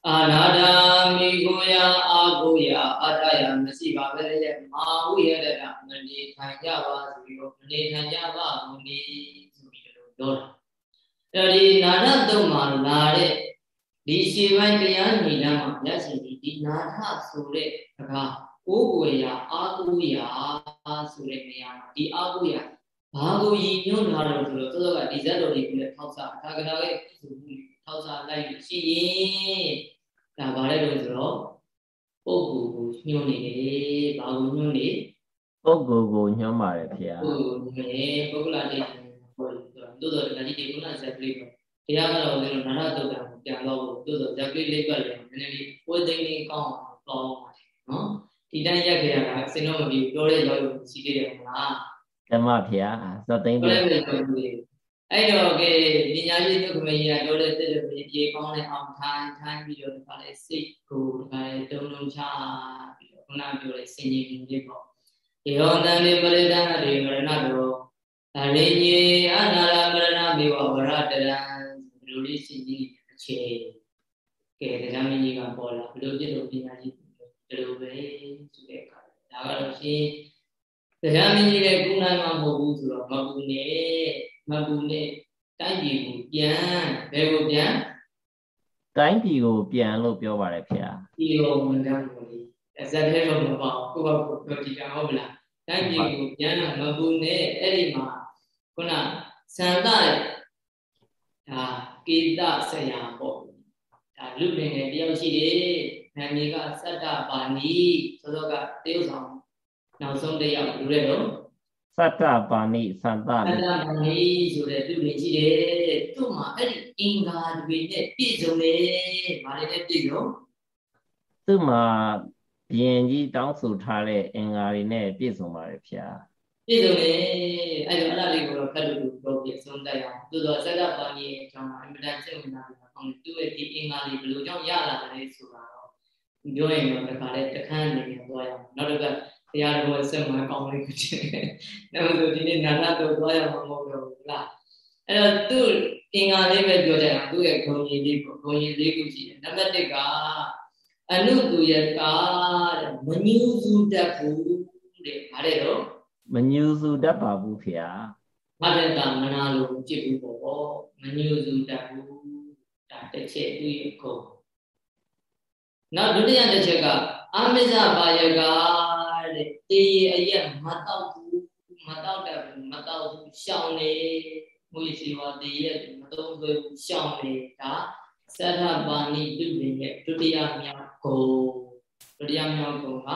အာနာဒာမိကိုယာအာကိုယာအာတယမရှိပါပဲရဲ့မာဝိရတတမနေထိုင်ကြပါဆိုပြီးတော့မနေထိုင်ကြပါဘူးနေဆိုပြီးတော့ပြောတာအဲဒီနာရတုံမှာလာတဲ့ဒီရှေပိုင်းတရားညီလမ်းမှာမြတ်ရှင်ဒီဒီနာထဆိုတဲ့စကားကိုးကိုရာအာကိုရာဆိုတဲ့နေရာမှာဒီအာကိုရာဘာကိုရည်ညွှန်းလာလို့ဆိုတော့သောသောကဒီဇတ်တော်တွေကိုလည်းထောက်စားအခါကနာရဲ့ဆိုမှုထောက်စားလိုက်လို့ရှိရင် ဒါဘာလဲလို့ဆိုတော့ပုဂ္ဂိုလ်ကိုညွှန်းနေတယ်ဘာကိုညွှန်းနေပုဂ္ဂိုလ်ကိုညွှန်းပါတယ်ခင်ဗျာပုဂ္ဂိုလ်ကိုညွှန်းပုဂ္ဂလတိဟောတို့တော့ဒါကြီးဒီကုဏဇက်ပလေးတရားကတော့ကျွန်တော်နာရတုတ်တံပြန်တော့တို့တော့ဇက်ပလေးလေးပတ်လည်းနည်းနည်းလေးဝိသိန်းလေးကောင်းအောင်ပေါင်းပါတယ်နော်ဒီတိုင်းရက်ကြရတာစင်တော့မပြီးပြောတဲ့ရောက်လို့ရှိသေးတယ်မလားဓမ္မဖေဟာသတ်သိမ်းတယ် အဲ့တော့ကဲပညာရေးဒုက္ခမကြီးကပြောတဲ့တဲ့ပြေကောင်းတဲ့အောင်ထိုင်ထိုင်ပြီးတော့ဒါလည်းစိတ်ကိုဒါလည်းတုံလုံးချပြီးတော့ခုနပြောတဲ့စင်ကြီးကြီးပေါ့ဧဟောတန်လေးပရိဒနာတွေမရဏတော်ဒါလေးကြီးအနာရမရဏမေဝဝရတရံဒီလိုလေးစင်ကြီးအခြေကဲတရားမင်းကြီးကပေါ်လာဘယ်လိုဖြစ်လို့ပညာကြီးဒီလိုပဲဆိုတဲ့အခါဒါကတော့ရှင်တရားမင်းကြီးလည်းကုနိုင်မှာမဟုတ်ဘူးဆိုတော့မကူနဲ့ မကူနဲ့တိုင်းပြည်ကိုပြန်ဘယ်ကိုပြန်တိုင်းပြည်ကိုပြန်လို့ပြောပါတယ်ခင်ဗျာဒီလိုဝန်ထမ်းကိုလေအစက်ထဲတော့မပေါ့ကိုယ့်ဘာကိုပြောကြည့်တာဟုတ်မလားတိုင်းပြည်ကိုပြန်တော့မကူနဲ့အဲ့ဒီမှာခုနစန္ဒရဲ့ဒါကေတဆရာပေါ့ဒါလူလင်ငယ်တယောက်ရှိတယ်နာမည်ကစတ္တပါဏီသောသောကတရုတ်ဆောင်နောက်ဆုံးတယောက်လူတဲ့တော့ သတ္တပါဏိသန္တသတ္တပါဏိဆိုတဲ့သူတွေရှိတယ်သူ့မှာအဲ့ဒီအင်္ဂါတွေနဲ့ပြည့်စုံတယ်ဗါတွေနဲ့ပြည့်စုံသူ့မှာဘယင်ကြီးတောင်းဆိုထားတဲ့အင်္ဂါတွေနဲ့ပြည့်စုံပါတယ်ဗျာပြည့်စုံတယ်အဲ့တော့အဲ့ဒါလေးကိုတော့ဖတ်လို့ပြောပြဆုံးတတ်အောင်သူတော့သတ္တပါဏိရဲ့အကြောင်းအမြဲတမ်းစိတ်ဝင်စားနေတာပေါ့သူ့ရဲ့ဒီအင်္ဂါတွေဘယ်လိုကြောင့်ရလာတယ်ဆိုတာတော့ပြောရင်တော့တခါလေတခန်းအနေနဲ့ပြောရအောင်နောက်တစ်ခါ တရားတော်ဆက်မှကောင်းလိုက်တယ်။ဒါမှမဟုတ်ဒီနေ့နာနာတော့သွားရမှာမဟုတ်တော့ဘူးလား။အဲ့တော့သူ့အင်္ဂါလေးပဲပြောကြတာသူ့ရဲ့ဂုဏ်ကြီးလေးပေါ့ဂုဏ်ကြီးလေးခုရှိတယ်။နံပါတ်1ကအနုသူယကာတဲ့မညူစုတတ်ဘူးတဲ့။ဗါတဲ့တော့မညူစုတတ်ပါဘူးဖေဟာ။ဘာတဲ့တာမနာလို့ကြည့်ဘူးပေါ့။မညူစုတတ်ဘူး။ဒါတစ်ချက်သူ့ရဲ့ဂုဏ်။နောက်ဒုတိယတစ်ချက်ကအမိစ္ဆဘာယကာ တဲ့တေးအရက်မတော့ဘူးမတော့တယ်မတော့ဘူးရှောင်းနေမွေစီဝါတေးရက်မတော့ဘူးရှောင်းနေတာသရပါဏိတုတွေရဲ့ဒုတိယမြောက်ကိုဒုတိယမြောက်ကိုက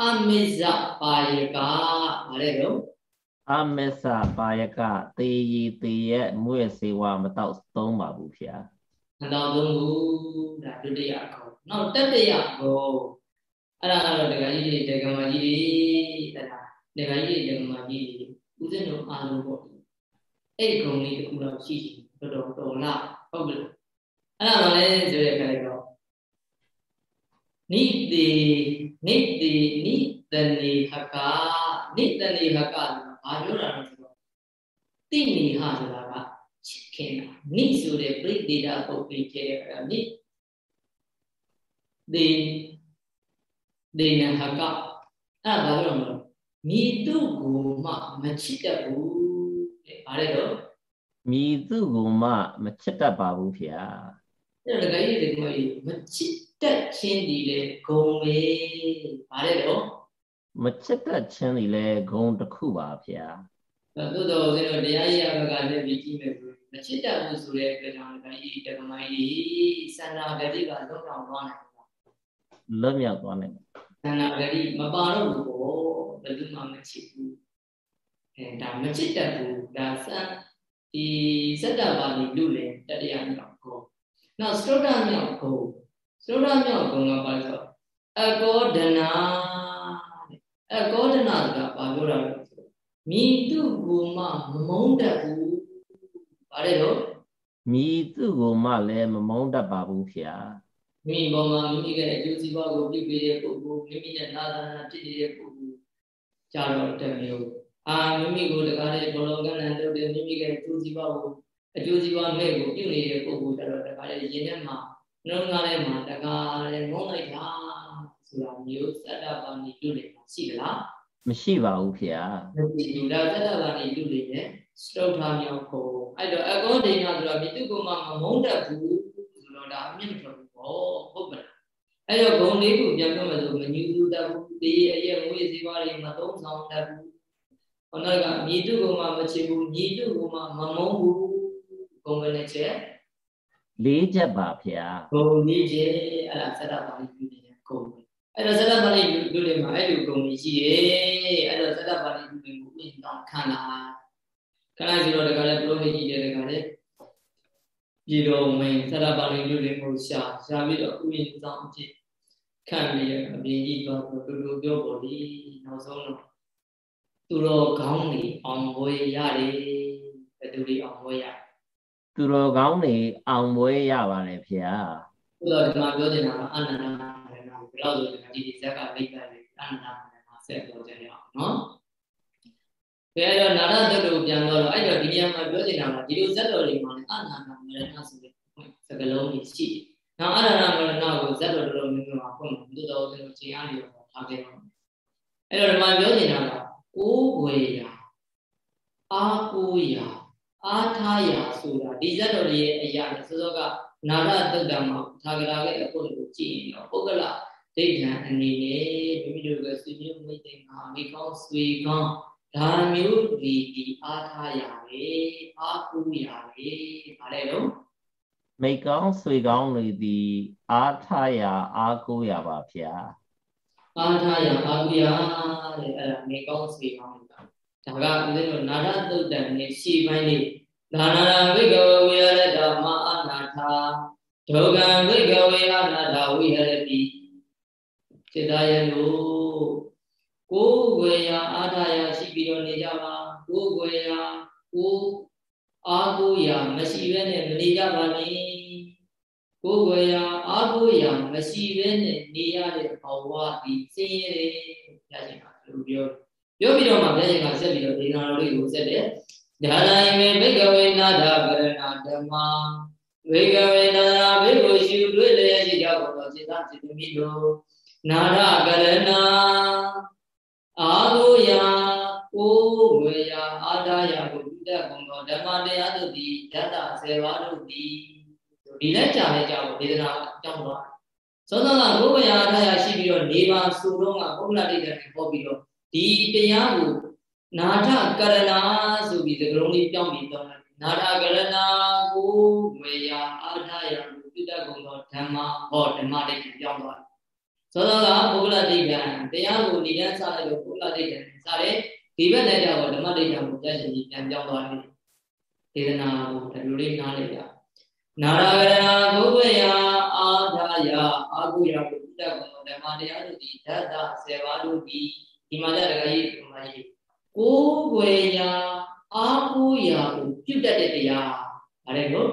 အမိစ္ဆပါယကာဗါလဲတော့အမစ္ဆပါယကတေးရီတေးရဲ့မွေစီဝါမတော့သုံးပါဘူးဖျာမတော့သုံးဘူးဒါဒုတိယကိုနောက်တတိယကို အဲ့ဒါကတော့ဒကာကြီးတွေဒကာမကြီးတွေတလားဒကာကြီးတွေဒကာမကြီးတွေဦးဇင်းတို့အားလုံးပေါ့အဲ့ဒီဂုဏ်လေးတစ်ခုတော့ရှိရှိတော်တော်တော်လားဟုတ်ပြီအဲ့ဒါမှလည်းဆိုရခါလိုက်တော့နိတိနိတိနိတနေဟကနိတနေဟကဆိုတာဘာပြောတာလဲဆိုတော့တိနေဟဆိုတာကချစ်ခင်တာနိဆိုတဲ့ပြိတိတာပုတ်ပြီးခဲ့တဲ့အခါနိဒီ ဒေနဟကအဲ့ဒါဘာလို့လဲမိသူကိုမှမချစ်တတ်ဘူးတဲ့ဗါတဲ့တော့မိသူကိုမှမချစ်တတ်ပါဘူးဖေဟာအဲ့ဒါတကယ်ကြီးဒီမှာမချစ်တတ်ခြင်းဒီလေဂုံပဲဗါတဲ့တော့မချစ်တတ်ခြင်းဒီလေဂုံတစ်ခုပါဖေဟာသို့တော်ဦးဇင်းတို့တရားရဘကလည်းပြီးကြည့်မယ်ဆိုမချစ်တတ်ဘူးဆိုတဲ့အတွက်ကြောင့်ဒီတက္ကမကြီးစန္ဒာဂတိကလုံးတောင်သွားနိုင် လွတ်မြောက်သွားနိုင်သန္တာဂတိမပါတော့ဘူးပေါ့ဘယ်သူမှမချစ်ဘူးအဲဒါမချစ်တတ်ဘူးဒါစံဒီစက်တပါဠိလူလေတတရားမြောက်ကိုနောက်စတုဒ္ဓမြောက်ကိုစတုဒ္ဓမြောက်ကိုကပါဆိုအကောဒနာအကောဒနာကဘာပြောတာလဲဆိုမိသူကိုမှမမုန်းတတ်ဘူးဗါတယ်လို့မိသူကိုမှလည်းမမုန်းတတ်ပါဘူးဖေ။ မိမိပေါ်မှာမိမိရဲ့အကျိုးစီးပွားကိုပြုပေးတဲ့ပုဂ္ဂိုလ်မိမိရဲ့နာသနာဖြစ်နေတဲ့ပုဂ္ဂိုလ်ကြတော့တမျိုးအာမိမိကိုတကားလေးဘောလုံးကနန်လုပ်တဲ့မိမိရဲ့အကျိုးစီးပွားကိုအကျိုးစီးပွားမဲ့ကိုပြုနေတဲ့ပုဂ္ဂိုလ်ကြတော့တကားလေးရင်းထဲမှာနှလုံးသားထဲမှာတကားလေးငုံလိုက်တာဆိုတာမျိုးစတ္တပါဏိပြုနေမှာရှိသလားမရှိပါဘူးဖေဟာမရှိဘူးဒါစတ္တပါဏိပြုနေတယ်စတုထာမြောက်ကိုအဲ့တော့အကောဒိညာဆိုတာမြစ်တုကမှမမုန်းတတ်ဘူးဆိုတော့ဒါအမြင့်မထွက်ဟောဟုတ်ပါလား အဲ့တော့ဂုံလေးခုပြန်ပြောမယ်ဆိုမညူသူတတ်ဘူးတေးအရဲ့မွေးစည်းပွားတွေမသုံးဆောင်တတ်ဘူးဟောနောက်ကမြည်တုကမှမချစ်ဘူးမြည်တုကမှမမုန်းဘူးဂုံပဲနဲ့ချက်လေးချက်ပါဗျာဂုံလေးချက်အဲ့ဒါစရပါဠိပြုနေတဲ့ဂုံအဲ့တော့စရပါဠိပြုနေမှာအဲ့လိုဂုံကြီးရှိတယ်အဲ့တော့စရပါဠိပြုနေကိုဥစ္စာခံလာခဏစီတော့တခါလဲပရိုဟိတ်ကြီးတယ်တခါလဲပြည်တော်ဝင်သရပါဠိလူတွေကိုရှာရှာပြီးတော့ဥယျာဉ်ဆောင်အဖြစ် ခံပြီးရအပြင်ကြီးသွားတော့တူတူပြောပေါ်ဒီနောက်ဆုံးတော့သူတော်ကောင်းနေအောင်ဘွေရတယ်ဘယ်သူတွေအောင်ဘွေရသူတော်ကောင်းနေအောင်ဘွေရပါတယ်ဖေဟာသူတော်ဒီမှာပြောနေတာကအနန္တနာဘယ်လောက်ဆိုဒီဒီဇက်ကလိမ့်တယ်အနန္တနာဆက်ပြောကြရအောင်နော်ကဲတော့နာရတ္တကိုပြန်တော့အဲ့တော့ဒီနေရာမှာပြောနေတာကဒီလိုဇက်တော်တွေမှာလည်းအနာနာမရဏဆိုတဲ့စကလုံးကြီးရှိတယ်။ နောက်အနာနာမရဏကိုဇက်တော်တော်တော်မျိုးမျိုးမှာဖွင့်လို့တို့တော်တို့ချိန်အားတွေပေါ်ထားခဲ့တော့အဲ့တော့ဒီမှာပြောနေတာကကိုးဝေရာအာကိုရာအာထားရာဆိုတာဒီဇက်တော်ရဲ့အရာနဲ့စောစောကနာရတ္တမှာထားကြတာရဲ့အဖို့ကိုကြည့်ရင်တော့ပုဂ္ဂလဒိဋ္ဌံအနေနဲ့မိမိတို့ကဆွေမျိုးမိတ်တင်ငါမိကောင်းဆွေကောင်းဒါမျိုးဒီဒီအားထားရပဲအားကိုးရပဲဗါလဲတော့ မိကောင်းဆွေကောင်းတွေဒီအားထားရအားကိုးရပါဗျာအားထားရအားကိုးရတဲ့အဲ့ဒါမိကောင်းဆွေကောင်းတွေဒါကဦးဇင်းတို့နာရတုတ်တန်နဲ့ရှေ့ပိုင်းလေးဒါနာရဝိကဝေရတမအနာထာဒုက္ခံဝိကဝေအနာထာဝိဟရတိစေတယလို့ကိုယ်ွယ်ရာအာထာရာရှိပြီးတော့နေကြပါကိုယ်ွယ်ရာကိုအာကိုရာမရှိဘဲနဲ့မနေကြပါနဲ့ ကိုယ်ွယ်ရာအာကိုရာမရှိဘဲနဲ့နေရတဲ့ဘဝဒီစင်းရဲတယ်ဘုရားရှင်ကလို့ပြောပြောပြီးတော့မှဘုရားရှင်ကဆက်ပြီးတော့ဒေသနာတော်လေးကိုဆက်တယ်ဒါတိုင်းမေဘိကဝေနာဒကရဏဓမ္မဝေကဝေနာဘိကိုရှုတွေ့လျက်ရှိကြကုန်သောစေတစေတမိတို့နာရကရဏအာဟုယကိုဝေယအာဒယကိုပြုတတ်ကုန်သောဓမ္မတရားတို့သည်ဓာတဆေဝါတို့သည် ဒီလက်ကြလဲကြောက်ဒေသနာကြောင်းတော့သောသောကဘုရားအာဒယရှိပြီးတော့နေပါဆိုတော့ကဘုရားတိတ်တယ်ပေါ်ပြီးတော့ဒီတရားကိုနာထကရဏဆိုပြီးသကလုံးလေးပြောင်းပြီးတော့နာထကရဏကိုဝေယအာဒယကိုပြုတတ်ကုန်သောဓမ္မဟောဓမ္မတိတ်ပြောင်းသွားတယ်သောသောကဘုရားတိတ်တရားကိုဒီတန်းစားလိုက်လို့ဘုရားတိတ်တယ်စားတယ်ဒီဘက်လည်းကြောင့်ဓမ္မဒိဋ္ဌာကိုကြက်ရှင်ကြီးပြန်ပြောင်းသွားတယ်ဒေသနာကိုဒီလိုလေးနားလိုက်ကြ နာရဂရဏဘုဗေယအာသာယအာဟုယကိုဥဒ္ဒကောဓမ္မတရားတို့ဒီဓာတ်ဆေပါတို့ဒီဒီမှာကြတကကြီးဒီမှာကြီးကိုးွယ်ရာအာဟုယကိုပြုတ်တတ်တဲ့တရားဗါတယ်နော်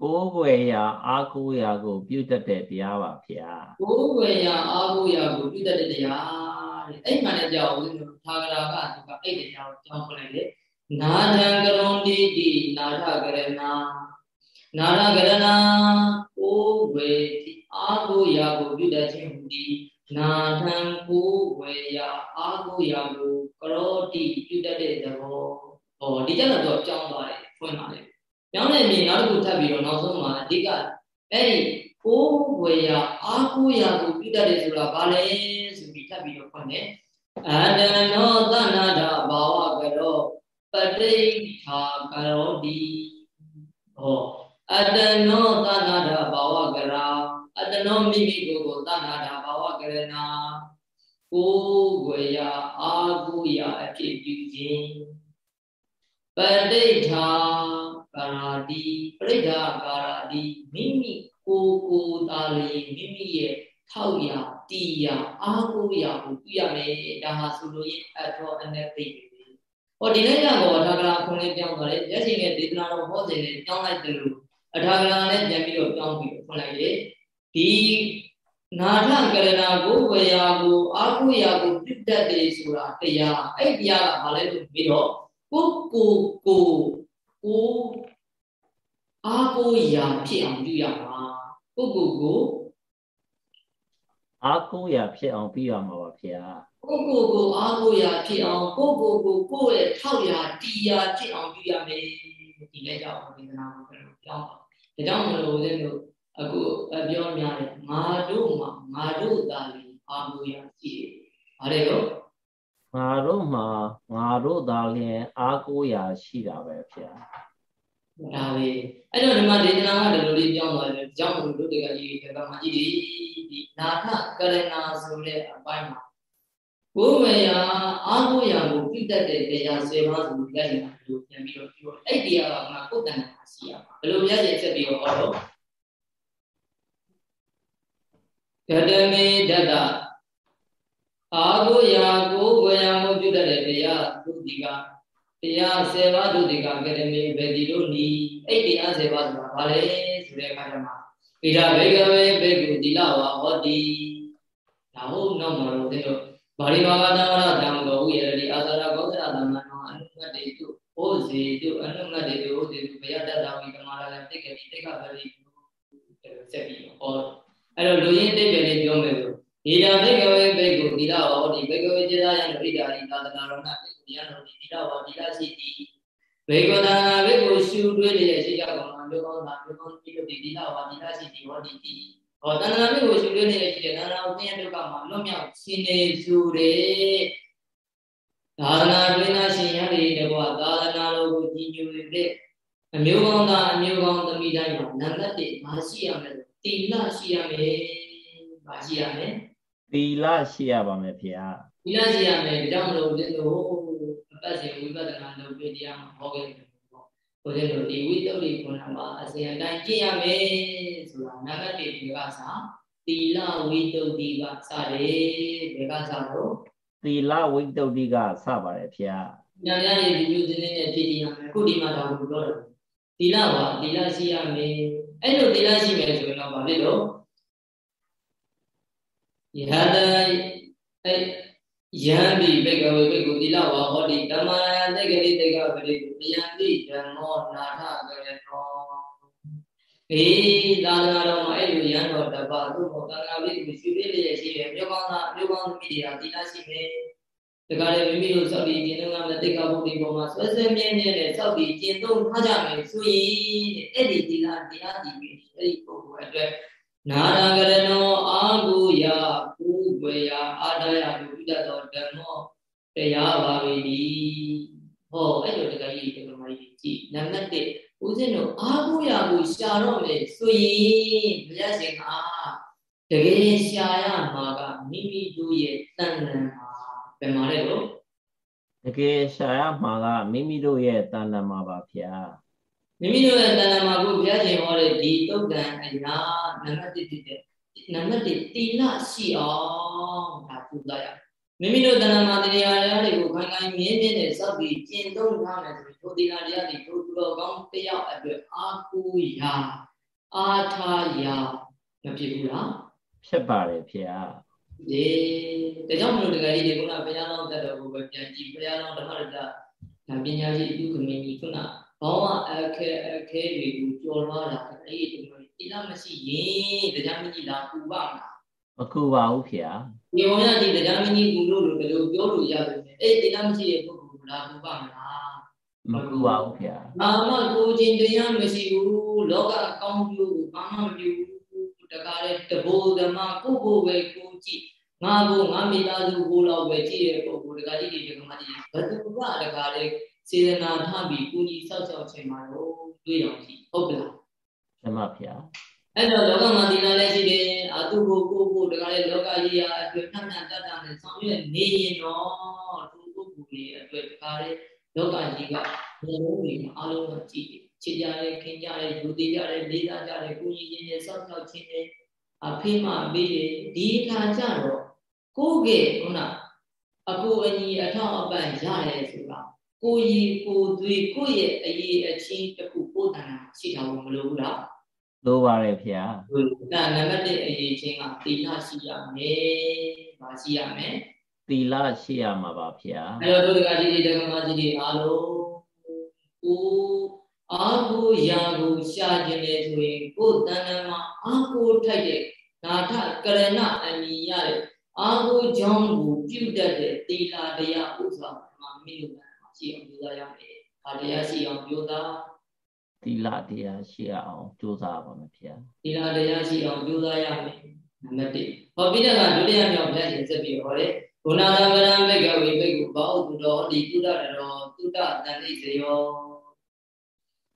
ကိုးွယ်ရာအာဟုယကိုပြုတ်တတ်တဲ့တရားပါဗျာကိုးွယ်ရာအာဟုယကိုပြုတ်တတ်တဲ့တရားတဲ့အဲ့မှလည်းကြောက်ဦးဇင်းတို့ထာဂရာကသူကအဲ့တရားကိုကြောင်းပြလိုက်လေနာထံကရုံတိတိနာထကရဏ နာရကရဏကိုဝေတိအာကိုရာကိုပြုတတ်ခြင်းဟူသည်နာထံကိုဝေယအာကိုရာကိုကရောတိပြုတတ်တဲ့သဘောဟောဒီကျတော့ကြောင်းသွားတယ်ဖွင့်ပါလေပြောင်းတဲ့မြေနောက်တစ်ခုထပ်ပြီးတော့နောက်ဆုံးမှာအဓိကအဲ့ဒီကိုဝေယအာကိုရာကိုပြုတတ်တယ်ဆိုတာဘာလဲဆိုပြီးထပ်ပြီးတော့ဖွင့်တယ်အတနောသနာတာဘာဝကရောပဋိဌာကရောတိဟော အတနောသနာတာဘာဝကရာအတနောမိမိကိုယ်ကိုသနာတာဘာဝကရဏကိုယ်ဝေယအာကုယအဖြစ်ပြုခြင်းပဋိဌာကာရာတိပဋိဌာကာရာတိမိမိကိုယ်ကိုယ်သာလေမိမိရဲ့ထောက်ရတီရအားကိုးရကိုပြရမယ်ဒါဟာဆိုလို့ရင်အထောအနဲ့သိပြီဟောဒီနေ့ကတော့အထာဂရာခွန်လေးပြောင်းသွားတယ်ရက်ရှင်ရဲ့ဒေသနာတော်ဟောစဉ်လေးပြောင်းလိုက်တယ်လို့ အထာဂရာနဲ့ပြန်ပြီးတော့ပြောင်းပြီးခွန်လိုက်တယ်ဒီနာထကရဏကိုဝေယကိုအာဟုယကိုပြတ်တတ်တယ်ဆိုတာတရားအဲ့တရားကဘာလဲလို့ပြီးတော့ကိုကိုကိုကိုအာဟုယဖြစ်အောင်ပြုရမှာကိုကိုကိုအားကိုးရာဖြစ်အောင်ပြီးရမှာပါဗျာကိုကိုကိုအားကိုးရာဖြစ်အောင်ကိုကိုကိုကိုယ့်ရဲ့ထောက်ရာတီရာဖြစ်အောင်ပြုရမယ်ဒီလက်ကြောင့်ဒီကနာကိုပြောင်းပါ ဒါကြောင့်မလို့ဦးဇင်းတို့အခုပြောများတယ်ငါတို့မှာငါတို့သာလီအားကိုးရာရှိတယ်ဗါတယ်ရောငါတို့မှာငါတို့သာလျင်အားကိုးရာရှိတာပဲဗျာဒါပဲအဲ့တော့ဒီမှာဒေသနာကဒီလိုလေးပြောင်းသွားတယ်ကြောင့်မို့တို့တကကြီးဒီကမှာကြည့်ဒီဒီနာထကရဏဆိုတဲ့အပိုင်းမှာ ဘုမေယအာဟုယကိုပြတ်တတ်တဲ့တရား၁၀ပါးဆိုလက်နေတာလို့ပြန်ပြီးတော့ပြောအဲ့တရားကငါကိုယ်တန်တာရှိရမှာဘယ်လိုပြည့်ချက်ပြီးတော့ဟောတော့ကတမေတတအာဟုယကိုဝေယံကိုပြုတတ်တဲ့တရားသူဒီကတရား10ပါးဒုတိကကရမေဗေဒီတို့နီအဲ့တရား10ပါးဆိုတာဘာလဲဆိုတဲ့အခါကျမှဣဒဘေကဝေဘေကုတိလဝါဟောတိဒါဟုတ်နောက်မှာတော့တဲ့ ဗာရိဘာဂတဝရဓမ္မကိုဥယရတိအာသရဂောသရသမဏောအနုမတေတုဟောဇေတုအနုမတေတုဟောဇေတုဘယတတဝိကမာရလည်းတိတ်ကတိတိတ်ခဗလိဆက်ပြီးဟောအဲ့တော့လူရင်းတိတ်ပဲလေးပြောမယ်ဆိုဒီတာဘိကဝေဘေကုတိလဝါဟောတိဘေကဝေစေတယံဣဒာရိသာသနာရောဏဒီရတော်ဒီတိတော်ဒီလာရှိတိဘေကောတနာဘေကိုရှုတွေးလျက်ရှိကြကောင်မှာမျိုးကောင်းတာမျိုးကောင်းဒီလိုဒီတိတော်ဒီလာရှိတိဟောဒီတိ ဟောတဏှာဘေကိုရှုတွေးလျက်ရှိတဲ့တဏှာကိုသိရဒုက္ခမှာလွတ်မြောက်ရှင်နေစုတဲ့သာသနာတွင်သာရှင်ရတဲ့တဘောသာသနာတော်ကိုကြည်ညိုတဲ့အမျိုးကောင်းသားအမျိုးကောင်းသမီးတိုင်းမှာနံပါတ်1ဘာရှိရမလဲတိလရှိရမယ်ဘာရှိရမလဲသီလရှိရပါမယ်ဗျာသီလရှိရမယ်ဒါကြောင့်မလို့ဦးဇင်းတို့အပတ်စဉ်ဝိပဿနာလုပ်ပြီးတရားမှာဟောခဲ့တယ် ပေါ့ဦးဇင်းတို့ဒီဝိတ္တုတွေခုနကအစဉ်အတိုင်းကျင့်ရမယ်ဆိုတာနံပါတ်1ဒီကစားသီလဝိတ္တုဒီကစတယ်ဒီကစားတော့သီလဝိတ္တုဒီကစပါတယ်ဗျာညာညာရေးဒီမျိုးစင်းနဲ့ဖြည့်တည်ရမယ်ခုဒီမှာတော့ဘုရားတော်သီလပါသီလရှိရမယ်အဲ့လိုသီလရှိမယ်ဆိုရင်တော့ဗာဖြစ်တော့ယဟတအဲ့ ယံပိဘိကဝေဘိကုသီလဝါဟောတိဓမ္မယံတေကတိတေကပရိတုယံပိဓမ္မောနာထကရတောအေးသာသနာတော်မှာအဲ့လိုရန်တော်တပါသူ့ဘောသံဃာပိကုရှိသေးလျက်ရှိတယ်မြို့ကောင်းသားမြို့ကောင်းသမီးတွေကသီလရှိတယ်တခါလေမိမိတို့စောက်ပြီးကျင့်သုံးရမယ့်တိတ်ကဘုဒ္ဓီပေါ်မှာဆွဲဆွဲမြဲမြဲနဲ့စောက်ပြီးကျင့်သုံးထားကြမယ်ဆိုရင်အဲ့ဒီသီလတရားဒီအဲ့ဒီပုဂ္ဂိုလ်အတွက် နာရကရဏောအာဟုယကုဝေယအာဒယဒုပိတသောဓမ္မောတရားပါပဲဒီဟောအဲ့လိုတကကြီးတကမကြီးကြည်နံပါတ်1ဦးဇင်းတို့အာဟုယကိုရှာတော့မယ်ဆိုရင်ဘုရားရှင်ကတကယ်ရှာရမှာကမိမိတို့ရဲ့တန်လန်မှာဘယ်မှာလဲတော့တကယ်ရှာရမှာကမိမိတို့ရဲ့တန်လန်မှာပါဗျာ မိမိတို့ရဲ့တဏ္ဍာမှာကိုဘုရားရှင်ဟောတဲ့ဒီတုတ်တန်အရာနံပါတ်1ဖြစ်တဲ့နံပါတ်1တိလရှိအောင်ဒါပူဇော်ရမိမိတို့တဏ္ဍာမှာတရားတရားတွေကိုခိုင်ခိုင်မြဲမြဲနဲ့စောက်ပြီးကျင့်သုံးထားမယ်ဆိုရင်ထိုတရားတရားတွေထိုသူတော်ကောင်းတယောက်အတွက်အာကူရာအာထာရာမဖြစ်ဘူးလားဖြစ်ပါတယ်ဖေဟာဒီဒါကြောင့်မလို့တကယ်ကြီးဒီကုနာဘုရားတော်တတ်တော်ကိုပဲပြန်ကြည့်ဘုရားတော်ဓမ္မရတ္တပညာရှိအတုခမင်းကြီးခုန ဘောင်းအခက်အခဲတွေကိုကြော်လွှားတာအဲ့ဒီလိုတိလမရှိရင်တရားမကြီးလာပူပါမလားမကူပါဘူးဖေ။ဒီဘုရားဒီတရားမကြီးပူလို့လို့ဘယ်လိုပြောလို့ရတယ်လဲ။အဲ့ဒီတရားမရှိတဲ့ပုဂ္ဂိုလ်ကလာပူပါမလား။မကူပါဘူးဖေ။ဘာမှကိုချင်းတရားမရှိဘူးလောကအကောင်းကျိုးကိုဘာမှမပြုဘူး။တကားလေတဘိုးဓမ္မကိုကိုပဲကိုကြည့်ငါကိုငါမိသားစုကိုတော့ပဲကြည့်ရပုဂ္ဂိုလ်တကားကြီးဒီကမကြီးဘယ်သူကတကားလေ စေတနာထပြီးကုညီဆောက်ရှောက်ခြင်းမှာတော့တွေ့ရရှိဟုတ်ကလားမှန်ပါဗျာအဲ့တော့လောကမှာဒီနာလည်းရှိတယ်အတုကိုကိုကိုတကယ်လောကကြီးရာအတွက်ဖြတ်ဖြတ်တတ်တာနဲ့ဆောင်ရွက်နေရင်တော့သူပုဂ္ဂိုလ်တွေအတွက်တကယ်လောကကြီးကဘယ်လိုလဲအားလုံးကကြည့်ချစ်ကြတယ်ခင်ကြတယ်လူသေးကြတယ်လေးစားကြတယ်ကုညီခြင်းနဲ့ဆောက်ရှောက်ခြင်းနဲ့အဖေးမပေးတယ်ဒီအခါကျတော့ကိုယ့်ရဲ့ခုနအကူအညီအထောက်အပံ့ရတယ်ဆိုတာ ကိုရီကိုသွေးကိုယ့်ရဲ့အရေးအချင်းတစ်ခုပို့တန်တာရှိတာမလို့ဘူးလားလိုပါတယ်ဖေ။ဒါနံပါတ်1အရေးချင်းကသီလရှိရမယ်။ဘာရှိရမလဲ။သီလရှိရမှာပါဖေ။အဲ့တော့ဒုက္ခကြီးတွေဒကမကြီးတွေအားလုံးကိုအာကိုရာကိုရှာခြင်းလေဆိုရင်ကိုယ်တဏ္ဍာမှာအာကိုထိုက်တဲ့နာထကရဏအမိရတဲ့အာကိုကြောင့်ကိုပြုတတ်တဲ့သီလတရားဥစ္စာမှာမိလို့ ရှိအောင်ကြိုးစားရမယ်။ဘာတရားရှိအောင်ကြိုးစားသီလတရားရှိအောင်ကြိုးစားပါမယ်ဖေ။သီလတရားရှိအောင်ကြိုးစားရမယ်။နံပါတ်1ဟောပြီးတဲ့ကဒုတိယမြောက်ဘုရားရှင်ဆက်ပြီးဟောတယ်။ဘုနာသဗ္ဗံဘေကဝေဘေကုဘောဥတုတော်ဒီတုဒ္ဒတော်တုဒ္ဒတန်တိစေယော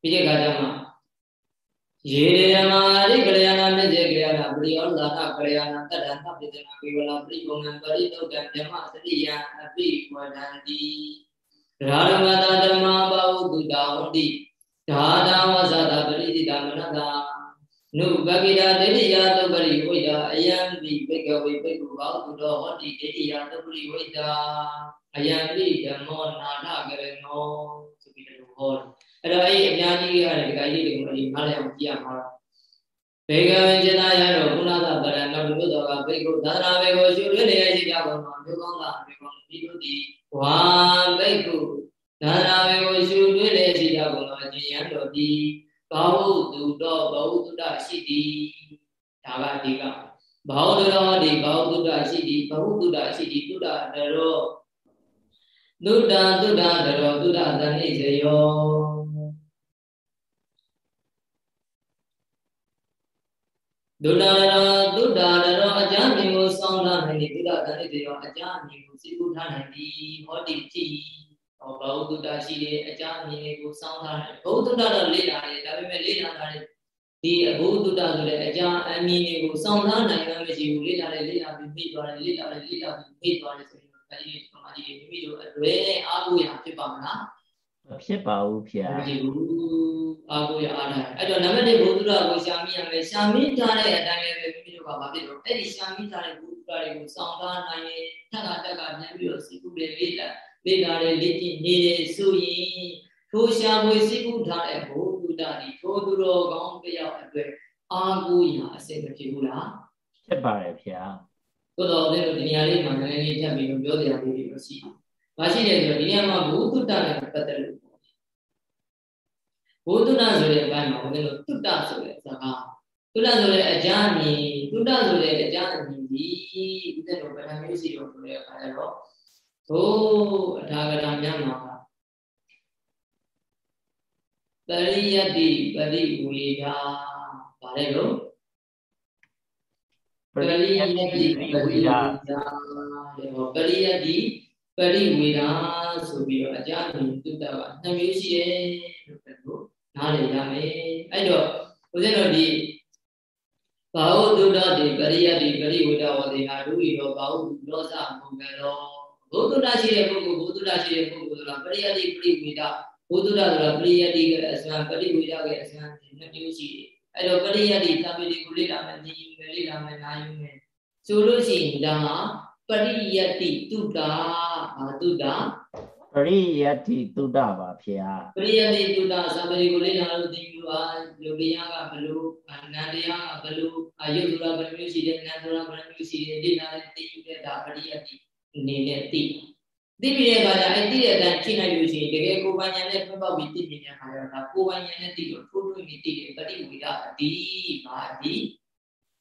ပြီးတဲ့ကကြမှာယေရမရိကလျာဏမေဇေကလျာဏပရိယောလာထကလျာဏတတ္တသဗ္ဗေတနာကေဝလာပရိပုံဏံပရိတုတ်တံဓမ္မစရိယံအပိဝဒန္တိ ရာရမတာဓမ္မဘာဝတုတာဝတိဓာတာဝဇာတာပရိတိတာမနတာနုဘဂိတာဒိဋ္ဌိယသုပရိဝိတာအယံပိဘေကဝေဘေကုဘာဝတုတော်ဟောတိဒိဋ္ဌိယသုပရိဝိတာအယံပိဓမ္မောနာထကရဏောဆိုပြီးတော့ဟောတယ်အဲ့တော့အဲ့ဒီအများကြီးကလည်းဒီကကြီးတွေကလည်းနားလည်အောင်ကြည့်ရမှာတော့ ဘေကဝေကျနာရတော့ကုဏသပရဏောဘုဒ္ဓတော်ကဘေကုသာသနာဘေကိုရှုရနေရရှိကြပါတော့မျိုးကောင်းတာမျိုးကောင်းဒီလိုဒီဝါပိတ်ကုဒါနာဝေကိုရှုတွေ့လေရှိကြကုန်သောအကျဉ်းရတော်ဒီဘာဟုတုတော်ဘာဟုတုတရှိသည်ဒါကအဓိကဘာဟုတုတော်ဒီဘာဟုတုတရှိသည်ဘာဟုတုတရှိသည်တုတတရောတုတတုတတရောတုတသနိစေယော ဒုဒရသုဒ္ဓရရောအကြမြင်ကိုစောင်းထားနိုင်သည်ဒုဒ္ဓတန်တိရောအကြမြင်ကိုစိတ်ကူထားနိုင်သည်ဟောတိကြည်ဟောဘဝတုဒ္ဓရှိတယ်အကြမြင်ကိုစောင်းထားတယ်ဘဝတုဒ္ဓတော့လေ့လာတယ်ဒါပေမဲ့လေ့လာတာလေဒီအဘုဒ္ဓဆိုတဲ့အကြအမြင်ကိုစောင်းထားနိုင်မှမရှိဘူးလေ့လာတယ်လေ့လာပြီးပြီးသွားတယ်လေ့လာတယ်လေ့လာပြီးပြီးသွားတယ်ဆိုရင်အဲဒီဒီမှာဒီမိမိတို့အရွယ်အားကိုးရဖြစ်ပါမလား မဖြစ်ပါဘူးဖေ။မရှိဘူး။အာကိုရအားထား။အဲ့တော့နံပါတ်1ဘုဒ္ဓကိုရှာမိရမယ်။ရှာမိထားတဲ့အတိုင်းပဲမိမိတို့ကဘာဖြစ်လို့အဲ့ဒီရှာမိထားတဲ့ဘုဒ္ဓတွေကိုစောင့်ထားနိုင်ရင်ထက်ကတက်ကပြန်ပြီးတော့စီကုတွေလေးလာလေးလာတယ်လေးကြည့်နေတယ်ဆိုရင်ထိုရှာဖွေစီကုထားတဲ့ဘုဒ္ဓဒီထိုသူတော်ကောင်းတယောက်အတွက်အာကိုရအစစ်မဖြစ်ဘူးလား။ဖြစ်ပါတယ်ဖေသို့တော်ဦးဇင်းတို့ဒီနေရာလေးမှာနည်းနည်းလေးထပ်ပြီးပြောစရာလေးတွေရှိတယ်။ မရှိတယ်ဆိုတော့ဒီနေရာမှာဘုသူတ္တနဲ့ပတ်သက်လို့ဘုသူတ္တဆိုတဲ့အပိုင်းမှာဦးဇင်းတို့တုတ္တဆိုတဲ့စကားတုတ္တဆိုတဲ့အကြမ်းမြင်တုတ္တဆိုတဲ့အကြမ်းမြင်ဒီဦးဇင်းတို့ဗဒံမျိုးစီရောဆိုတဲ့အခါကျတော့ဘိုးအထာဂရမြတ်မှာပရိယတိပရိဝေဒာဗါလဲလို့ပရိယတိပရိဝေဒာပရိယတိ ပရိဝေဒာဆိုပြီးတော့အကြမ်းတုတ္တကနှစ်မျိုးရှိတယ်လို့ပြောလို့နားလည်ရမယ်အဲ့တော့ဦးဇင်းတို့ဒီဘာဟုတုဒ္ဒတိပရိယတိပရိဝေဒဝတိဟာဒုဤတော့ဘာဟုလောစဘုံကလောဘုဒ္ဓတာရှိတဲ့ပုဂ္ဂိုလ်ဘုဒ္ဓတာရှိတဲ့ပုဂ္ဂိုလ်ဆိုတာပရိယတိပရိဝေဒဘုဒ္ဓတာဆိုတာပရိယတိကအစံပရိဝေဒရဲ့အစံနှစ်မျိုးရှိတယ်အဲ့တော့ပရိယတိသံပေတိကိုလေ့လာမယ်သိယူမယ်လေ့လာမယ်နာယူမယ်ဆိုလို့ရှိရင်ဒါဟာ ပရိယတိတုတ္တာဘာတုတ္တာပရိယတိတုတ္တပါဗျာပရိယတိတုတ္တသံပေတိကိုလေ့လာလို့သိယူပါလူတရားကဘလို့နန္တရားကဘလို့အယုဒ္ဓရာဘယ်မျိုးရှိတယ်နန္ဒရာဘယ်မျိုးရှိတယ်လေ့လာသိယူတဲ့ဒါပရိယတိအနေနဲ့သိသိပြီးတဲ့အခါကျအဲ့သိတဲ့အတိုင်းချိန်လိုက်လို့ရှိရင်တကယ်ကိုယ်ပိုင်ဉာဏ်နဲ့ဖွင့်ပေါက်ပြီးသိမြင်တဲ့အခါကျတော့ဒါကိုယ်ပိုင်ဉာဏ်နဲ့သိလို့ထိုးထွင်းပြီးသိတယ်ပฏิဝေဒအတိပါတိ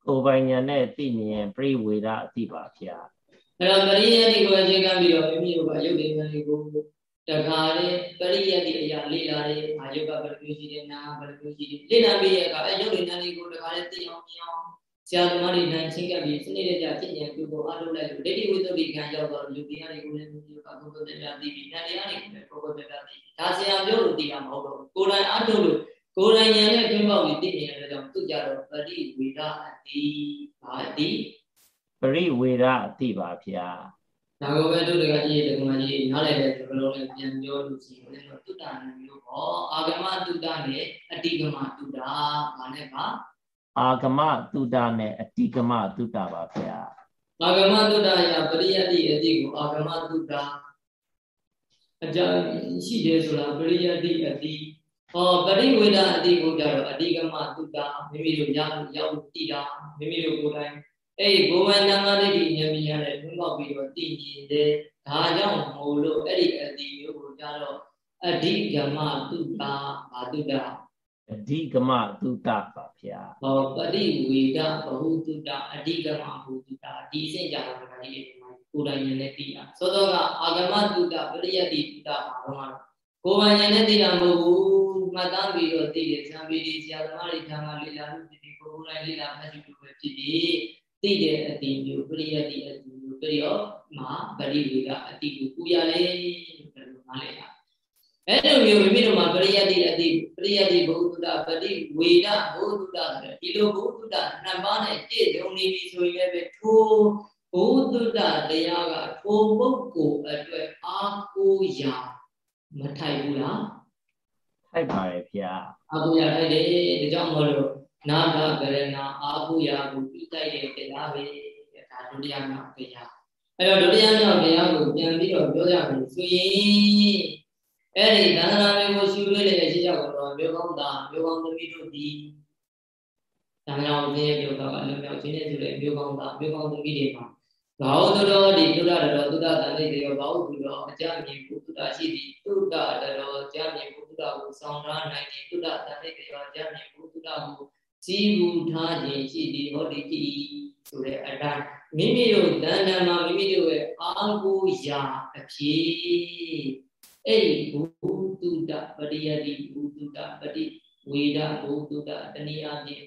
ကိုယ်ပိုင်ဉာဏ်နဲ့သိမြင်ပြိဝေဒအတိပါဗျာ အဲ့တော့ပရိယတိကိုအခြေခံပြီးတော့မိမိတို့ကရုပ်ဉာဏ်တွေကိုတခါလေပရိယတိအရာလေ့လာတယ်အာယုကဘယ်လိုရှိတယ်နာဘယ်လိုရှိတယ်လေ့လာပြီးတဲ့အခါအဲ့ရုပ်ဉာဏ်တွေကိုတခါလေသိအောင်မြင်အောင်ဆရာသမားတွေနဲ့ချင်းကပ်ပြီးစနစ်တကျပြည့်ညံပြုဖို့အားထုတ်လိုက်လို့ဒိဋ္ဌိဝိသုဒ္ဓိကံရောက်တော့လူတရားတွေကိုလည်းမျိုးမျိုးကဘုဒ္ဓတရားသိပြီးတရားတွေကိုလည်းဘုဒ္ဓတရားသိဒါဆရာပြောလို့သိတာမဟုတ်တော့ကိုယ်တိုင်အားထုတ်လို့ကိုယ်တိုင်ဉာဏ်နဲ့တွင်းပေါက်ပြီးသိနေတဲ့ကြောင့်သူကြတော့ပရိဝေဒအတိဘာတိပ ရိဝေဒအတိပါဗျာဒါကိုပဲတို့တွေကကြီးတဲ့ကမကြီးနားလည်တဲ့ဘလုံးနဲ့ပြန်ပြောလို့ရှိရင်လည်းတုတ္တနမျိုးပေါ့အာဂမတုတ္တနဲ့အတိကမတုတ္တဘာနဲ့ပါအာဂမတုဒ္ဒနဲ့အတိကမတုဒ္ဒပါဗျာအာဂမတုဒ္ဒရာပရိယတိအတိကိုအာဂမတုဒ္ဒအကြရှိတယ်ဆိုတာပရိယတိအတိဟောပရိဝေဒအတိကိုကြတော့အတိကမတုဒ္ဒမိမိတို့ရောက်ရောက်တည်တာမိမိတို့ကိုယ်တိုင် အဲ့ဒီဘုံဝန္တမဒိဋ္ဌိဉာဏ်ပညာနဲ့တွန်းပေါက်ပြီးတော့တည်ကြည်တယ်ဒါကြောင့်မို့လို့အဲ့ဒီအတိမျိုးကိုကြတော့အဓိကမတုဒ္ဒဘာတုဒ္ဒအဓိကမတုတ္တပါဗျာဟောပရိဝေဒဘဟုတုတ္တအဓိကမဘဟုတုတ္တဒီအဆင့်ကြတာကဒီကိုယ်တိုင်ဉာဏ်နဲ့သိတာသောတော့ကအာဂမတုတ္တပရိယတိတုတ္တမှာတော့ကိုယ်ပိုင်ဉာဏ်နဲ့သိတာမဟုတ်ဘူးမှတ်သားပြီးတော့သိတယ်ဇံပီဒီဆရာသမားတွေထာမလေ့လာလို့ဖြစ်ပြီးကိုယ်ကိုယ်တိုင်လေ့လာမှတ်ယူလို့ပဲဖြစ်ပြီး သိတဲ့အတိမျိုးပရိယတိအတိမျိုးပရိယောမှာပရိဝေဒအတိကိုပူရလေလို့ပြောလို့နားလည်တာအဲ့လိုမျိုးမိမိတို့မှာပရိယတ်တိအတိပရိယတ်တိဘုဒ္ဓပတိဝေဒဘုဒ္ဓဆိုတဲ့ဒီလိုဘုဒ္ဓနှစ်ပါးနဲ့ပြည့်စုံနေပြီဆိုရင်လည်းထိုဘုဒ္ဓတရားကထိုပုဂ္ဂိုလ်အတွက်အာကိုရာမထိုက်ဘူးလားထိုက်ပါရဲ့ဗျာအာကိုရာထိုက်တယ်ဒါကြောင့်မလို့ နာဂကရဏအာကိုရာကိုပြတိုက်တဲ့တရားပဲဒါဒုတိယမြောက်တရားအဲ့တော့ဒုတိယမြောက်တရားကိုပြန်ပြီးတော့ပြောကြမယ်ဆိုရင်အဲ့ဒီသန္တာမျိုးကိုရှုလွှဲတဲ့ရှိကြောက်တော့မျိုးကောင်းတာမျိုးကောင်းသမီးတို့ဒီသန္တာကိုသိရပြောတော့အလုံးမြောက်ခြင်းနဲ့ဆိုတဲ့မျိုးကောင်းတာမျိုးကောင်းသမီးတွေမှာဘာဝတတော်ဒီသုဒ္ဓတော်သုဒ္ဓတန်လေးတွေရောဘာဝသူတော်အကြမြင်ကုသုဒ္ဓရှိသည်သုဒ္ဓတော်အကြမြင်ကုသုဒ္ဓကိုဆောင်ရနိုင်သည်သုဒ္ဓတန်လေးတွေရောအကြမြင်ကုသုဒ္ဓကို စီးပူထားခြင်းရှိသည်ဟောဒီတိဆိုတဲ့အတိုင်းမိမိတို့တဏ္ဍာမှာမိမိတို့ရဲ့အာဟုရာအဖြစ်အဲ့ဒီဘုတုတပရိယတိဘုတုတပတိဝေဒဘုတုတတနည်းအားဖြင့်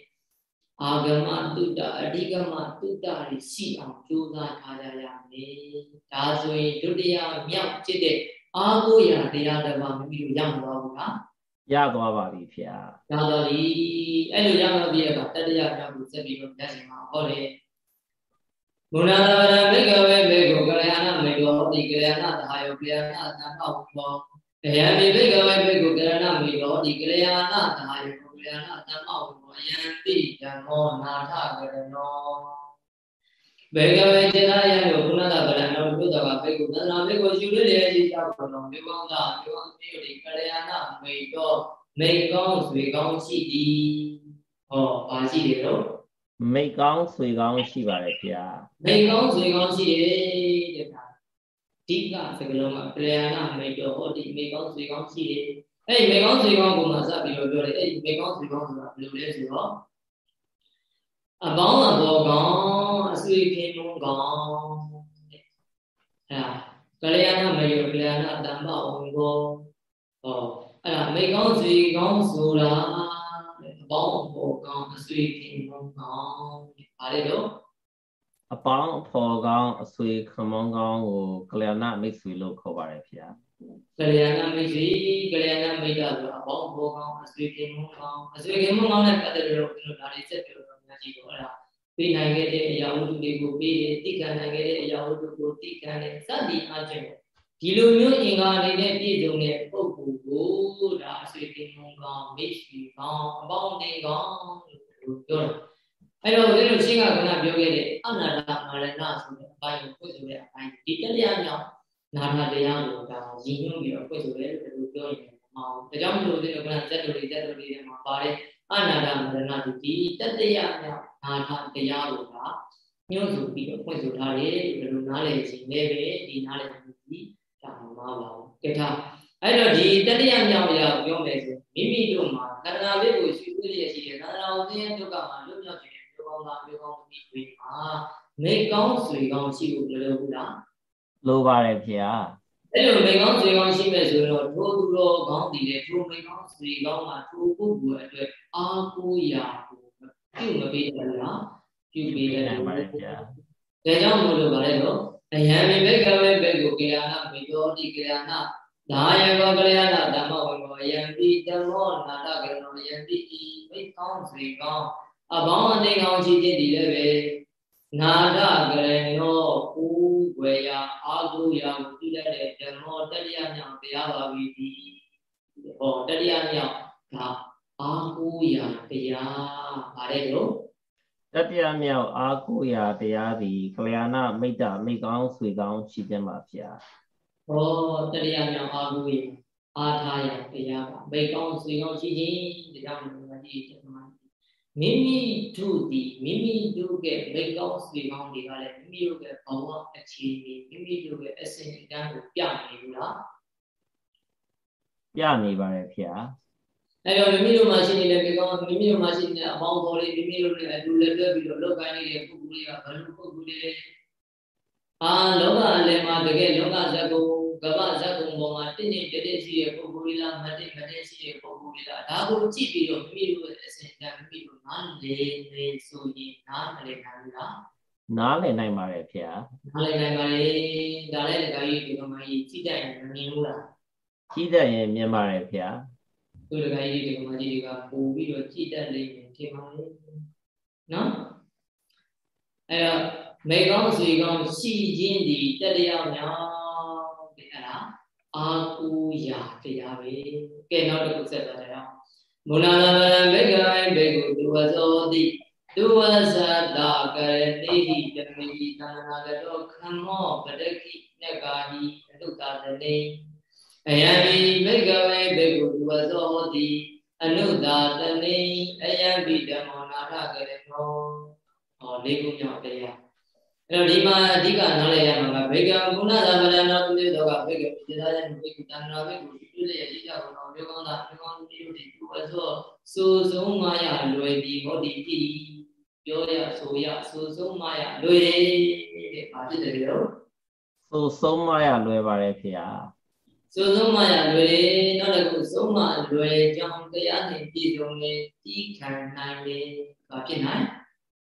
အာဂမတုတအဓိကမတုတတွေရှိအောင်ကြိုးစားထားကြရမယ်။ဒါဆိုရင်ဒုတိယမြောက်ဖြစ်တဲ့အာကိုရာတရားတစ်ပါးမိမိတို့ရမှာပါဘူးလား။ ရသွားပါပြီဖေ။ရသွားပြီ။အဲ့လိုရမှာပြီးတော့တတိယမြောက်ကိုဆက်ပြီးတော့ညနေမှာဟောတယ်မုဏနာဝရမေကဝေမေကိုကလျာဏမေတောဒီကလျာဏသဟာယောကလျာဏသံမောဘောအယံမိဘေကဝေမေကိုကလျာဏမေတောဒီကလျာဏသဟာယောကလျာဏသံမောဘောအယံတိဓမ္မောနာထကရနော ဘေကဝေจิตယံကိုကုဏတဗရဏောဘုဒ္ဓဘာဘေကိုသန္နာဘေကိုယူရလေရှိကြောက်တော်မြေကောင်းသာမြေကောင်းတိဒီကလျာဏမေတောမေကောင်းဆွေကောင်းရှိသည်ဟောပါရှိတယ်လို့မိတ်ကောင်းဆွေကောင်းရှိပါတယ်ဗျာမိတ်ကောင်းဆွေကောင်းရှိတယ်တဲ့ဗျာဒီကစကလုံးကကလျာဏမိတ်တော်ဟောဒီမိတ်ကောင်းဆွေကောင်းရှိတယ်အဲ့မိတ်ကောင်းဆွေကောင်းကိုမှစပြီးတော့ပြောတယ်အဲ့မိတ်ကောင်းဆွေကောင်းဆိုတာဘယ်လိုလဲဆိုတော့ အပေါင်းအဘောကောင်းအဆွေခင်မုန်းကောင်းအဲ့ဒါကလျာဏမိတ်တော်ကလျာဏတမ္ပဝင်ကောဟောအဲ့ဒါမိတ်ကောင်းဆွေကောင်းဆိုတာအပေါင်းအဘောကောင်းအဆွေခင်မုန်းကောင်းဗါလေတော့အပေါင်းအဖော်ကောင်းအဆွေခမုန်းကောင်းကိုကလျာဏမိတ်ဆွေလို့ခေါ်ပါတယ်ဗျာကလျာဏမိတ်ဆွေကလျာဏမိတ်တာဆိုအပေါင်းအဖော်ကောင်းအဆွေခင်မုန်းကောင်းအဆွေခင်မုန်းကောင်းနဲ့ပတ်သက်ပြီးတော့ကျွန်တော်ဒါတွေဆက်ပြောတော့ များကြီးတော့အဲ့ဒါပေးနိုင်ခဲ့တဲ့အရာဝတ္ထုတွေကိုပေးတယ်တိခံနိုင်ခဲ့တဲ့အရာဝတ္ထုကိုတိခံတယ်စသည်အားဖြင့်ဒီလိုမျိုးအင်္ဂါအနေနဲ့ပြည့်စုံတဲ့ပုဂ္ဂိုလ်ကိုဒါအဆွေတင်မုံကောင်းမိတ်ဆွေကောင်းအပေါင်းအသင်းကောင်းလို့ပြောတယ်အဲ့တော့ဦးဇင်းတို့ရှင်းကကပြောခဲ့တဲ့အနာတမာရဏဆိုတဲ့အပိုင်းကိုဖွင့်ဆိုတဲ့အပိုင်းဒီတလျာမြောက်နာထတရားကိုဒါရည်ညွှန်းပြီးတော့ဖွင့်ဆိုတယ်လို့ပြောရင်မအောင်ဒါကြောင့်မလို့ဦးဇင်းတို့ကဇက်တော်လေးဇက်တော်လေးထဲမှာပါတဲ့ အနာတမာရဏဒီတတရမြောက်နာထတရားကိုဒါညွှန်းဆိုပြီးတော့ဖွင့်ဆိုထားတယ်ဘယ်လိုနားလည်ခြင်းလဲပဲဒီနားလည်မှုဒီဒါမှမပါဘူးကဲထားအဲ့တော့ဒီတတိယမြောက်ရာပြောမယ်ဆိုမိမိတို့မှာတဏှာလေးကိုရှိတွေ့ရရှိတယ်တဏှာကိုသိရင်ဒုက္ခမှာလွတ်မြောက်ခြင်းပြောကောင်းတာပြောကောင်းမှုတွေမှာမိကောင်းဆွေကောင်းရှိဖို့မလိုဘူးလားလိုပါတယ်ဖေဟာ အဲ့လိုမိကောင်းဆွေကောင်းရှိမဲ့ဆိုတော့ထိုသူတော်ကောင်းတည်တဲ့ထိုမိကောင်းဆွေကောင်းမှာထိုပုဂ္ဂိုလ်အတွက်အာကိုရာကိုပြုမပေးတယ်လားပြုပေးတယ်ပါတယ်ဖေဟာဒါကြောင့်မို့လို့ဗါလဲတော့အယံမိဘကဝေဘေကိုကေယနာမိတောတိကေယနာဒါယကောကလျာဏဓမ္မဝံကောယံပိဓမ္မောနာတကရောယံပိဤမိကောင်းစေကောင်းအဘောင်းအသိကောင်းရှိခြင်းဒီလည်းပဲ နာတကရဏောပူွယ်ရာအာဟုရာကိုပြုတတ်တဲ့ဓမ္မောတတိယမြောက်တရားပါပြီဒီဟောတတိယမြောက်ဒါအာဟုရာတရားဗါတဲ့တော့တတိယမြောက်အာဟုရာတရားသည်ကလျာဏမိတ်တမိကောင်းဆွေကောင်းရှိခြင်းပါဗျာဟောတတိယမြောက်အာဟုရာအာထာယတရားပါမိကောင်းဆွေကောင်းရှိခြင်းဒါကြောင့်မဒီတမန် မိမိတို့ဒီမိမိတို့ရဲ့မိကောင်းဆွေကောင်းတွေကလည်းမိမိတို့ရဲ့ဘဝအခြေအနေမိမိတို့ရဲ့အစဉ်အတန်းကိုပြနေဘူးလားပြနေပါတယ်ဖေ။အဲတော့မိမိတို့မှာရှိနေတဲ့မိကောင်းမိမိတို့မှာရှိနေတဲ့အပေါင်းတော်လေးမိမိတို့နဲ့အတူလက်တွဲပြီးတော့လောက်ကိုင်းနေတဲ့ပုဂ္ဂိုလ်တွေကဘယ်လိုပုဂ္ဂိုလ်တွေလဲ။အာလောကအလယ်မှာတကယ်လောကဇတ် ကိုကမ္ဘာဇတ်ကုံပေါ်မှာတင့်နေတင့်ရှိတဲ့ပုဂ္ဂိုလ်လားမတင့်မတင့်ရှိတဲ့ပုဂ္ဂိုလ်လားဒါကိုကြည့်ပြီးတော့မိမိတို့ရဲ့အစဉ်တန်မိမိတို့နားလေနေဆိုရင်နားမလည်နိုင်လားနားလည်နိုင်ပါတယ်ဖေဟာနားလည်နိုင်ပါလေဒါလည်းတခါကြီးဒီကမကြီးကြည့်တတ်ရင်မမြင်ဘူးလားကြည့်တတ်ရင်မြင်ပါတယ်ဖေဟာသူတခါကြီးဒီကမကြီးတွေကပို့ပြီးတော့ကြည့်တတ်လိမ့်မယ်ထင်ပါလေနော်အဲ့တော့မေကောင်းစီကောင်းရှိခြင်းဒီတတရားများ အာကူရာတရားပဲကဲနောက်တစ်ခုဆက်သွားကြအောင်မူလနာမံဘေကဝေဘေကုဒုဝဇောတိဒုဝဇတာကရတိဟိတမိသန္နာကတောခမောပတကိနဂာဟိအနုတာတနေအယံပိဘေကဝေဘေကုဒုဝဇောတိအနုတာတနေအယံပိဓမ္မောနာထကရနောဟောလေးခုမြောက်တရား အဲ့တော့ဒီမှာအဓိကနားလည်ရမှာကဘေကံကုဏသမဏနာပုရိသောကဘေကံဒီသားတဲ့ဘေကံတဏ္ဍာဘေကိုပြုလျက်ရကြကုန်တော်ပြောကောင်းတာပြောကောင်းတိတို့ဒီသူအစောစိုးဆုံးမရလွယ်ဒီဟောဒီတိပြောရဆိုရစိုးဆုံးမရလွယ်တဲ့ဘာဖြစ်တယ်လို့စိုးဆုံးမရလွယ်ပါတယ်ဖေဟာစိုးဆုံးမရလွယ်နောက်တစ်ခုဆုံးမလွယ်ကြောင်းတရားနဲ့ပြည့်စုံနေတိခံနိုင်လေဘာဖြစ်နိုင်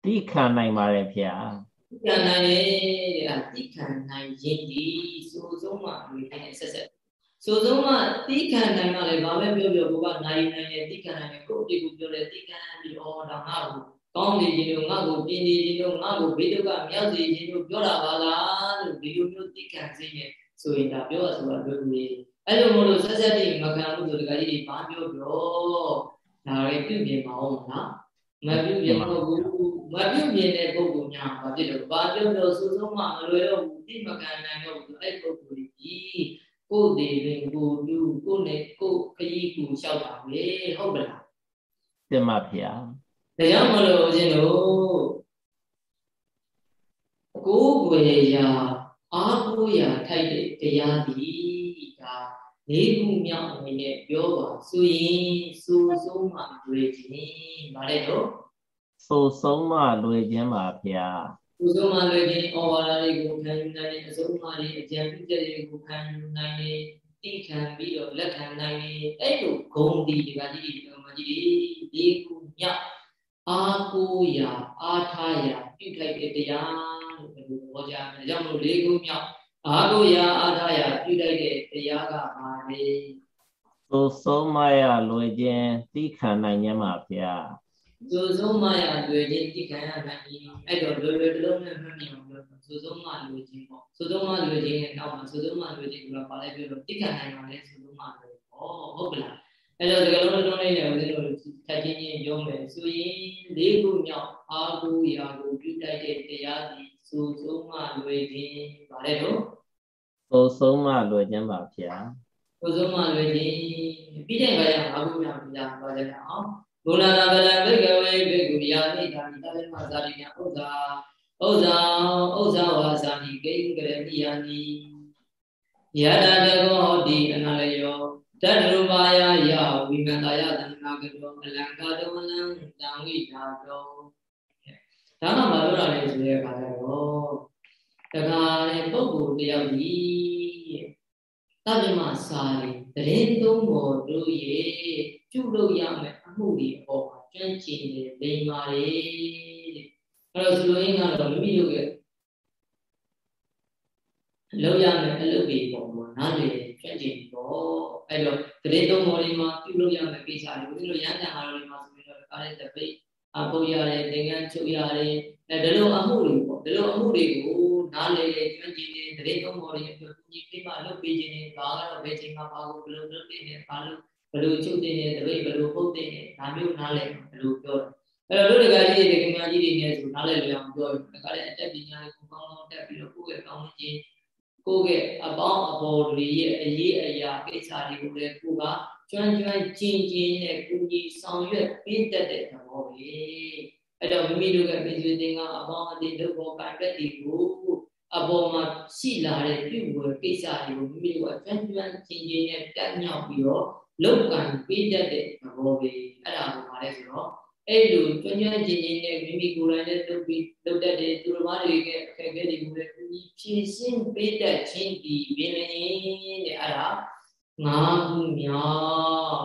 တိခံနိုင်ပါတယ်ဖေဟာ ခံနိုင်တယ်တဲ့တိခံနိုင်ရင်ဒီစိုးဆုံးမှတွေ့တဲ့ဆက်ဆက်စိုးဆုံးမှတိခံနိုင်မှလည်းဘာပဲပြောပြောကိုကနိုင်နိုင်တယ်တိခံနိုင်တယ်ကိုယ့်အတိကိုပြောတယ်တိခံပြီးအော်ဒါငါ့ကိုကောင်းနေခြင်းတို့ငါ့ကိုပြင်းနေခြင်းတို့ငါ့ကိုဘေးဒုက္ခမြောက်စေခြင်းတို့ပြောတာပါလားလို့ဒီလိုမျိုးတိခံစေရင်ဆိုရင်ဒါပြောရဆိုတာလွယ်ကူလေအဲ့လိုမို့လို့ဆက်ဆက်တိမခံဘူးဆိုတကကြီးတွေဘာပြောပြောဒါတွေပြုပြင်မအောင်လားမပြုပြင်မဟုတ်ဘူး မပြုတ်မြင်တဲ့ပုဂ္ဂိုလ်များဘာဖြစ်လို့ဘာပြောလို့စူးစုံမှမလွယ်တော့ဘူးတိမကန်နိုင်တော့ဘူးအဲ့ပုဂ္ဂိုလ်ကြီးကိုယ်တည်ပင်ကိုလူကိုနဲ့ကိုခရီးကိုလျှောက်တာပဲဟုတ်မလားတင်ပါဗျာဒါကြောင့်မလို့ဦးဇင်းတို့ကိုယ်ွယ်ရာအာကိုရာထိုက်တဲ့တရားသည်ဒါလေးခုမြောက်အနေနဲ့ပြောပါဆိုရင်စူဆုံးမှတွေ့ခြင်းဗါတဲ့တော့ ဆိုဆုံးမှလွယ်ခြင်းပါဗျာစူဆုံးမှလွယ်ခြင်းဩဝါဒတွေကိုခံယူနိုင်တဲ့အဆုံးအမတွေအကြံပြုချက်တွေကိုခံယူနိုင်တယ်တိခံပြီးတော့လက်ခံနိုင်တယ်အဲ့လိုဂုံဒီဒီကကြီးဒီမကြီးဒီလေးခုမြောက်အာကိုရာအာထားရာပြုထိုက်တဲ့တရားလို့ဘယ်လိုဟောကြားမလဲ။ဒါကြောင့်မို့လေးခုမြောက်အာကိုရာအာထားရာပြုထိုက်တဲ့တရားကဘာလဲ။သို့ဆုံးမရလွယ်ခြင်းသိခံနိုင်ခြင်းပါဗျာ။ သို့ဆုံးမရလွယ်ခြင်းသိခံရနိုင်ခြင်းအဲ့တော့လွယ်လွယ်တလုံးနဲ့မှတ်မိအောင်ပြောသို့ဆုံးမလွယ်ခြင်းပေါ့။သို့ဆုံးမလွယ်ခြင်းရဲ့နောက်မှာသို့ဆုံးမလွယ်ခြင်းကဘာလဲပြောတော့သိခံနိုင်ပါလေသို့ဆုံးမလွယ်။ဟောဟုတ်ကလား။အဲ့တော့ဒီကလုံးလုံးလေးနဲ့ဦးဇင်းတို့ထပ်ချင်းချင်းပြောမယ်ဆိုရင်လေးခုမြောက်အာဟုရာကိုပြုတိုက်တဲ့တရားဒီစူဆုံးမှလွယ်ခြင်းဗါလဲတော့စူဆုံးမှလွယ်ခြင်းပါဗျာစူဆုံးမှလွယ်ခြင်းပြီးတဲ့ခါကျအာဟုမြောက်ပြာပါကြအောင် ဘုရားသာဗလံဘိကဝေဘိကုယာနိတာနိတလမဇာတိညာဥစ္စာဥစ္စာဥစ္စာဝါစာနိကိင်္ဂရဏိယာနိယတတကောတိအနာလယောတတရူပါယယဝိမန္တယသန္နာကတောအလံကာတောလံတံဝိတာတောဒါကမပြောတာလေဆိုတဲ့အခါကျတော့တခါလေပုဂ္ဂိုလ်တယောက်ကြီးတပ္ပမစာရီတရင်သုံးပေါ်တို့ရဲ့ပြုလုပ်ရမယ့်အ မှုတွေအပေါ်မှာကျွမ်းကျင်နေလိမ္မာလေတဲ့အဲ့တော့ဆိုလိုရင်းကတော့မိမိတို့ရဲ့လုပ်ရမယ့်အလုပ်တွေပေါ်မှာနားလည်ကျွမ်းကျင်ပေါ့အဲ့တော့တရင်သုံးပေါ်လေးမှာပြုလုပ်ရမယ့်ကိစ္စတွေဦးဇင်းတို့ရဟန်းတန်ဟာတွေမှာဆိုရင်တော့ဒါလည်းတပိတ်အပုတ်ရတယ်သင်္ကန်းချုပ်ရတယ်အဲဒီလိုအမှုတွေပေါ့ဒီလိုအမှုတွေကိုနားလေကျွမ်းကျင်နေတရေသုံးပေါ်တွေအတွက်ကိုကြီးပြမလုပ်ပေးခြင်းနဲ့ဒါကတော့ဘယ်ချိန်မှာပါဖို့ဘယ်လိုလုပ်နေလဲဘာလို့ ဘယ်လိုချုပ်တင်နေတပိတ်ဘယ်လိုပုတ်တင်နေဒါမျိုးနားလေဘယ်လိုပြောတယ်အဲ့တော့တို့တကကြီးတွေတကမာကြီးတွေနဲ့ဆိုနားလေလို့အောင်ပြောတယ်ဒါကလည်းအတက်ပညာကိုကောင်းကောင်းတက်ပြီးတော့ကိုယ့်ရဲ့ကောင်းခြင်းကိုယ့်ရဲ့အပေါင်းအပေါ်တွေရဲ့အရေးအရာကိစ္စတွေကိုလည်းကိုကကျွမ်းကျွမ်းကျင်ကျင်နဲ့ကုညီဆောင်ရွက်ပေးတတ်တဲ့သဘောပဲအဲ့တော့မိမိတို့ကပြည်သူတင်ကအပေါင်းအသင်းတို့ဘောကံပက်တီကိုအပေါ်မှာရှိလာတဲ့ပြုဝယ်ကိစ္စတွေကိုမိမိတို့ကကျွမ်းကျွမ်းကျင်ကျင်နဲ့တက်မြောက်ပြီးတော့ လောက်ကံပေးတတ်တဲ့သဘောပဲအဲ့ဒါကိုပါလဲဆိုတော့အဲ့လိုကျွမ်းကျွမ်းကျင်ကျင်နဲ့မိမိကိုယ်တိုင်နဲ့လုပ်ပြီးလုပ်တတ်တဲ့သူတော်ဘာတွေရဲ့အခက်အခဲတွေကိုလည်းဖြည့်ရှင်းပေးတတ်ခြင်းဒီပင်လည်းတဲ့အဲ့ဒါငါးခုမြောက်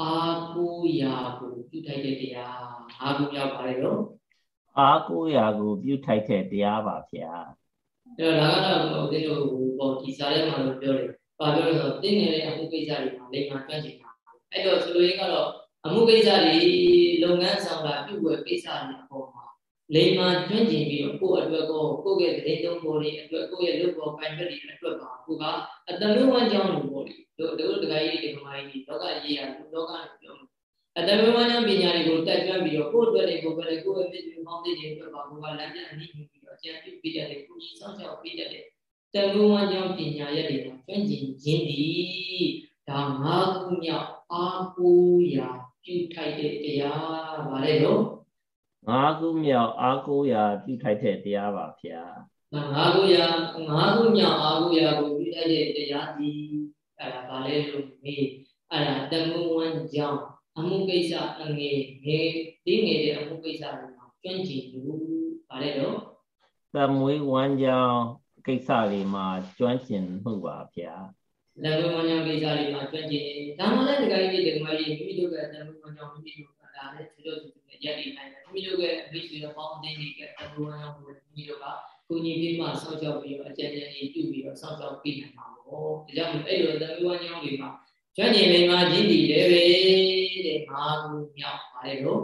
အာကိုရာကိုပြုထိုက်တဲ့တရားငါးခုမြောက်ပါလေတော့အာကိုရာကိုပြုထိုက်တဲ့တရားပါဗျာအဲ့တော့ဒါကတော့ဦးဇင်းတို့ဟိုဒီစာထဲမှာလို့ပြောတယ်။ ဘာပြောလဲဆိုတော့တင်းနေတဲ့အမှုကိစ္စတွေမှာလိမ္မာကြွချင်တာ။အဲ့တော့ဆိုလိုရင်းကတော့အမှုကိစ္စတွေလုပ်ငန်းဆောင်တာပြုဝယ်ကိစ္စတွေအပေါ်မှာလိမ္မာကျွမ်းကျင်ပြီးတော့ကိုယ့်အတွက်ကိုကိုယ့်ရဲ့တရေတုံးပေါ်တွေအတွက်ကိုယ့်ရဲ့လုပ်ပေါ်ပိုင်ဘက်တွေအတွက်ပါကိုကအတမဝမ်းကြောင်းလို့ပေါ့လေတို့တို့တခါကြီးဒီကမိုင်းကြီးလောကရေးရလောကလို့ပြောမှာအတမဝမ်းကြောင်းပညာတွေကိုတက်ကျွမ်းပြီးတော့ကိုယ့်အတွက်တွေကိုပဲလေကိုယ့်ရဲ့မြစ်တွေပေါင်းသိတွေအတွက်ပါကိုကလမ်းပြန်အနည်းပြီးတော့အကျဉ်းပြုပြီးတယ်ကိုကြီးစောင့်ရှောက်ပြီးတယ် တမဝမ်းကြောင်းပညာရဲ့တွေမှာကျွမ်းကျင်ခြင်းဒီဒါငါးခုမြောက်အာကိုရာပြုထိုက်တဲ့တရားဗါလေတော့ငါးခုမြောက်အာကိုရာပြုထိုက်တဲ့တရားပါဗျာငါးခုရာငါးခုမြောက်အာကိုရာကိုပြုထိုက်တဲ့တရားဒီအဲ့ဒါဗါလေလို့မေးအဲ့ဒါတမဝမ်းကြောင်းအမှုကိစ္စအငယ်ငယ်ဒီငယ်တဲ့အမှုကိစ္စတွေမှာကျွမ်းကျင်သူဗါလေတော့သမွေးဝမ်းကြောင်း ကိစ္စတွေမှာကျွမ်းကျင်မှုပါဗျာလက်ဝမ်းကြောင်းကိစ္စတွေမှာကျွမ်းကျင်ဒါမှလည်းတကယ်ကြီးဒီကမကြီးမိမိတို့ကသမွေးဝမ်းကြောင်းမိမိတို့ကဒါလည်းသူတို့သူနဲ့ရက်နေနိုင်တယ်မိမိတို့ရဲ့အမိဆွေပေါင်းအသင်းတွေကသမွေးဝမ်းကြောင်းကိုမိမိတို့ကကိုကြီးပြီးမှစောင့်ရှောက်ပြီးတော့အကြံဉာဏ်ကြီးပြုပြီးတော့စောင့်ရှောက်ပြီးနိုင်မှာပေါ့ဒါကြောင့်အဲ့လိုသမွေးဝမ်းကြောင်းတွေမှာကျွမ်းကျင်မိမှာကြီးတည်တယ်ပဲတဲ့ငါးခုမြောက်ပါတယ်လို့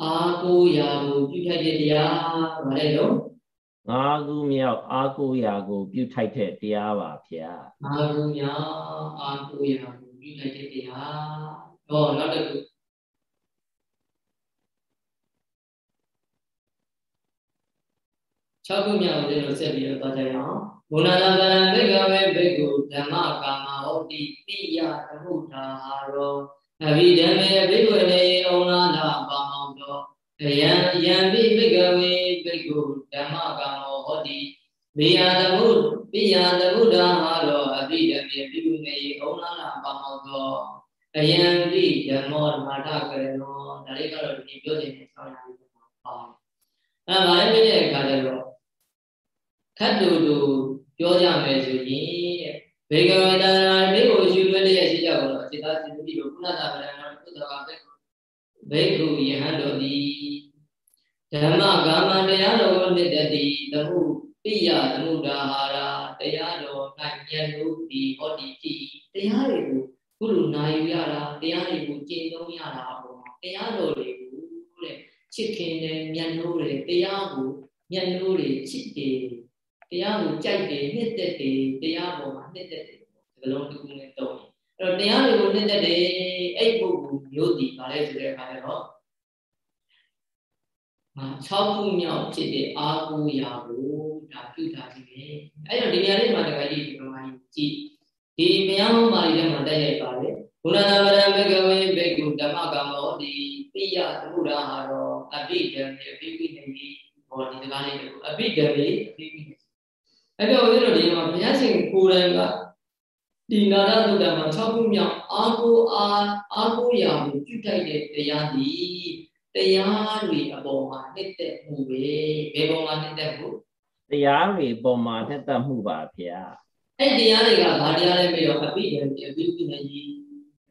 အာကိုရာကိုပြုထိုက်တဲ့တရားဗါလဲလို့ ငါးခုမြောက်အာကိုရာကို ပြုထိုက်တဲ့တရားပါဗျာငါးခုမြောက်အာကိုရာကိုပြုထိုက်တဲ့တရားဟောနောက်တစ်ခု6ခုမြောက်ဦးဇင်းတို့ဆက်ပြီးတော့သွားကြရအောင်ဘုနာနာဗရံဘေကဝေဘေကုဓမ္မကာမဟောတိတိယသမှုထာဟာရောအဘိဓမ္မေဘိက္ခုနေဩထပါမောင်တော် ယံယံပိဘိကဝေဘိက္ခုဓမ္မကံမောဟောတိမေယသမှုပိယသမှုဓမ္မာရောအပိဓမေပိဝမေဩနာနာပါမောတော်အယံပိဓမ္မောဓမ္မထကရနောဒါလေးကတော့ဒီပြောခြင်းနဲ့ဆောင်းရပြီးပါအဲဒါလည်းပြတဲ့အခါကျတော့ခတ်တူတူပြောကြမယ်ဆိုရင်ဘေကဝေတနာမိကိုယူလွဲလျက်ရှိကြတော့စေတသိတိကိုကုဏတာဗရဏေပုတ္တဝါဘေကု ဘေကုယဟန်တို့သည်ဓမ္မကာမတရားတော်ကိုနှစ်တတိသမှုပိယသမှုဒါဟာရာတရားတော်၌ဉာဏ်တို့ဒီဟောဒီကြည်တရားတွေကိုခုလိုနာယူရတာတရားတွေကိုကျင့်သုံးရတာပေါ့တရားတော်တွေကိုတဲ့ချစ်ခင်တယ်ဉာဏ်တို့တွေတရားကိုဉာဏ်တို့တွေချစ်တယ်တရားကိုကြိုက်တယ်နှစ်သက်တယ်တရားပေါ်မှာနှစ်သက်တယ်ဒီလုံးတစ်ခုနဲ့တော့အဲ့ တော့တရားတွေကိုနှစ်သက်တယ်အဲ့ပုဂ္ဂိုလ်မျိုးတည်ပါလဲဆိုတဲ့အခါကျတော့ငါ6ခုမြောက်ဖြစ်တဲ့အာဟုရာကိုဒါပြုထားခြင်းပဲအဲ့တော့ဒီနေရာလေးမှာတခါကြီးဒီမှာကြည့်ဒီမြောင်းမာရီထဲမှာတက်ရိုက်ပါလေဘုရားနာမရမေကဝေဘေကုဓမ္မကမောဒီပိယသမုဒ္ဒါဟာရောအပိဓမ္မေအပိပိနေဟောဒီတကားလေးကိုအပိဓမ္မေအပိပိနေအဲ့တော့ဦးဇင်းတို့ဒီမှာဘုရားရှင်ကိုယ်တိုင်က ဒီနာရသုတ္တမှာ6ခုမြောက်အာကိုအာအာကိုရာကိုပြုတိုက်တဲ့တရားဒီတရားတွေအပေါ်မှာနှစ်သက်မှုပဲဘယ်ပေါ်မှာနှစ်သက်မှုတရားတွေပေါ်မှာနှစ်သက်မှုပါဗျာအဲ့တရားတွေကဘာတရားလဲပြောအပိဓမ္မအပိပိနေကြီး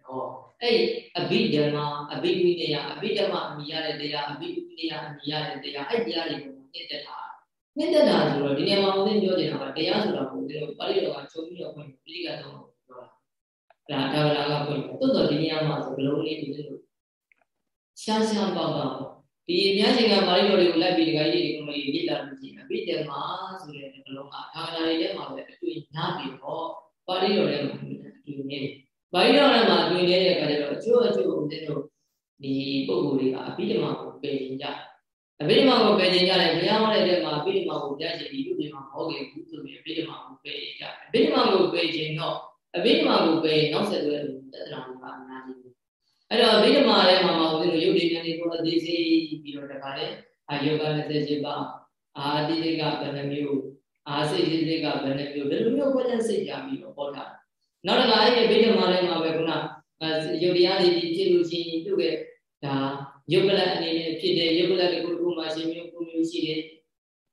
ဟောအဲ့အပိဓမ္မအပိပိနေယအပိဓမ္မအမိရတဲ့တရားအပိပိနေယအမိရတဲ့တရားအဲ့တရားတွေကိုနှစ်သက်တာနှစ်သက်တာဆိုတော့ဒီနေရာမှာဦးသိပြောချင်တာကတရားဆိုတာကိုဦးသိတော့ပါဠိတော်ကချုပ်ပြီးတော့ဖွင့်ပြီးကတော့ ပြောတာဒါဒါလာကဖွင့်တိုးတော့ဒီနေရာမှာဆိုဘလုံးလေးဦးသိလို့ရှားရှားပေါက်ပေါက်ဒီအများကြီးကပါဠိတော်တွေကိုလိုက်ပြီးဒီကကြီးဒီကုမကြီးရေးလာလို့ကြည့်အပိတ္တမဆိုတဲ့ဘလုံးကဒါကနာတွေထဲမှာပဲအတွေ့နားပြီးတော့ပါဠိတော်ထဲမှာအတွေ့နေတယ်ပါဠိတော်ထဲမှာအတွေ့နေတဲ့အခါကျတော့အကျိုးအကျိုးဦးသိတို့ဒီပုံကိုယ်တွေကအပိတ္တမကိုပယ်ခြင်းကြတယ်အဘိဓမ္မာကိုပယ်ခြင်းကြတယ်ဘုရားဟောတဲ့တဲ့မှာအဘိဓမ္မာကိုပြချင်ပြီးလူတွေမှာမဟုတ်ခဲ့ဘူးဆိုပြီးအဘိဓမ္မာကိုပယ်ကြအဘိဓမ္မာကိုပယ်ခြင်းတော့ အဘိဓမ္မာကိုပယ်နောက်ဆက်တွဲလို့တဏှာကအများကြီးအဲ့တော့အဘိဓမ္မာထဲမှာမှာဦးဇင်းတို့ရုပ်တွေဉာဏ်တွေကိုအသေးစိတ်ပြီးတော့တခါလေအာယောဂ28ပါးအာတိတိကဘယ်နှမျိုးအာစိတ်စိတ်ကဘယ်နှမျိုးဒီလိုမျိုးခွင့်စိတ်ကြပြီးတော့ဟောတာနောက်တစ်ခါအဲ့ဒီအဘိဓမ္မာထဲမှာပဲခုနရုပ်တရားတွေဖြစ်လို့ရှိရင်သူ့ရဲ့ဒါယုတ်ကလအနေနဲ့ဖြစ်တဲ့ယုတ်ကလတစ်ခုတစ်ခုမှာရှင်မျိုးကိုမျိုးရှိတယ်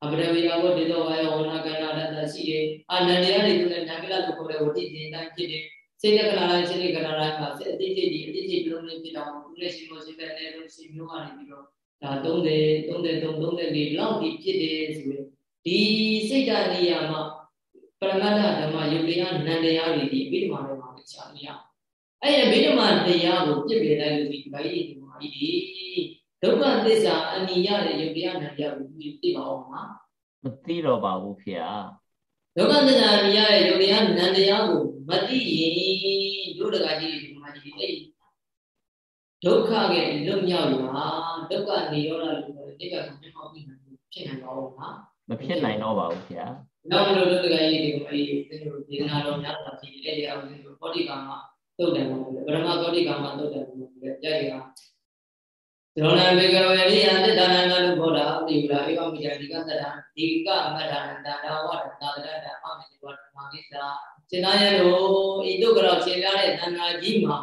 အပရဝေယဝတ္တေသောဝါယောဝနာကဏရတ္တရှိတယ်အာနန္တရားတွေကလည်းနံကလလို့ခေါ်တဲ့ဝတိစဉ်တိုင်းဖြစ်တယ်စိတ်တက္ကနာတိုင်းစိတ်ကနာတိုင်းမှာစိတ်အတိတ်ဒီအတိတ်ဒီလုံးလေးဖြစ်အောင်ကုလက်ရှိမို့ရှိတဲ့လည်းလို့ရှိမျိုးကနေပြီးတော့ဒါ30 33 34လောက်ဒီဖြစ်တယ်ဆိုရင်ဒီစိတ်ဓာတ်နေရာမှာပရမတ္ထဓမ္မယုတ်တရားနန္တရားတွေဒီအဘိဓမ္မာတွေမှာချာနေရအဲ့ဒီအဘိဓမ္မာတရားကိုပြစ်ပြလိုက်လို့ဒီဗိုင်းဒီကြီးဒု က္ခသစ္စာအနိရတဲ့ယုတ်တရားနာတရားကိုသိပါအောင်မှာမသိတော့ပါဘူးဖေဟာဒုက္ခသစ္စာအနိရတဲ့ယုတ်တရားနန္တရားကိုမသိရင်ဒုဒကကြီးဒီမှာကြီးအဲ့ဒုက္ခရဲ့လွတ်မြောက်လာဒုက္ခနေရောလာလို့တိတ်ကကိုမျက်မှောက်ပြီးဖြစ်နိုင်ပါဦးမှာမဖြစ်နိုင်တော့ပါဘူးခင်ဗျာနောက်မလို့ဒုက္ခကြီးဒီမှာဒီဒီနာတော်များတာဖြစ်အဲ့ဒီအောင်ဒီပောတိကာမသုတ်တယ်ပေါ့ဗရမပောတိကာမသုတ်တယ်ပေါ့ကြိုက်က သရောဏဘေကဝေရိယတတနာနလုဘောဓအတိဝရာဧဝမိယဒီကသတ္တဒီကမတ္တနာတန္တာဝတ္တသာရတအမိဝတ္တမဂိသာစေနာယတို့ဤတုကတော့ရှင်းပြတဲ့တဏ္ဍာကြီးမှာ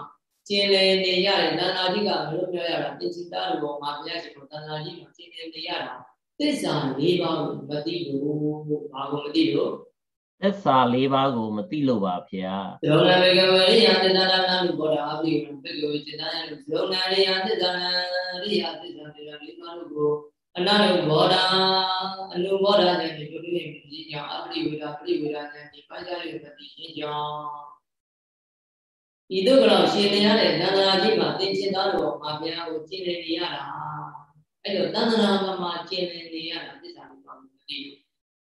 ကျင်လည်နေရတဲ့တဏ္ဍာကြီးကမလို့ပြောရတာသိစိတာတို့မှာဘုရားရှင်ကတဏ္ဍာကြီးမှာကျင်လည်နေရတာသစ္စာ၄ပါးကိုမသိလို့ဘာကိုမသိလို့ သစ္စာ၄ပါးကိုမသိလို့ပါဗျာဇောနဘေကဝရိယတဏ္ဍာနာလူဘောဓာအပိဝံပေကောจิตာယလူဇောနာရိယသစ္စာရိယသစ္စာတေရလေးပါးတို့ကိုအနုဘောဓာအနုဘောဓာနဲ့ဒီလိုလေးမြည်ကြောင်းအပိဝေဒပရိဝေဒနဲ့ဒီပါကြရုပ်တတိရှင်းကြောင်းဤသို့ကတော့ရှင်နေရတဲ့နန္ဒာကြီးမှာသင်္ချင်သားတော်မှာဘုရားကိုကျင့်နေရတာအဲ့တော့တဏ္ဍာမှာကျင့်နေရတာသစ္စာလေးပါးကိုမသိလို့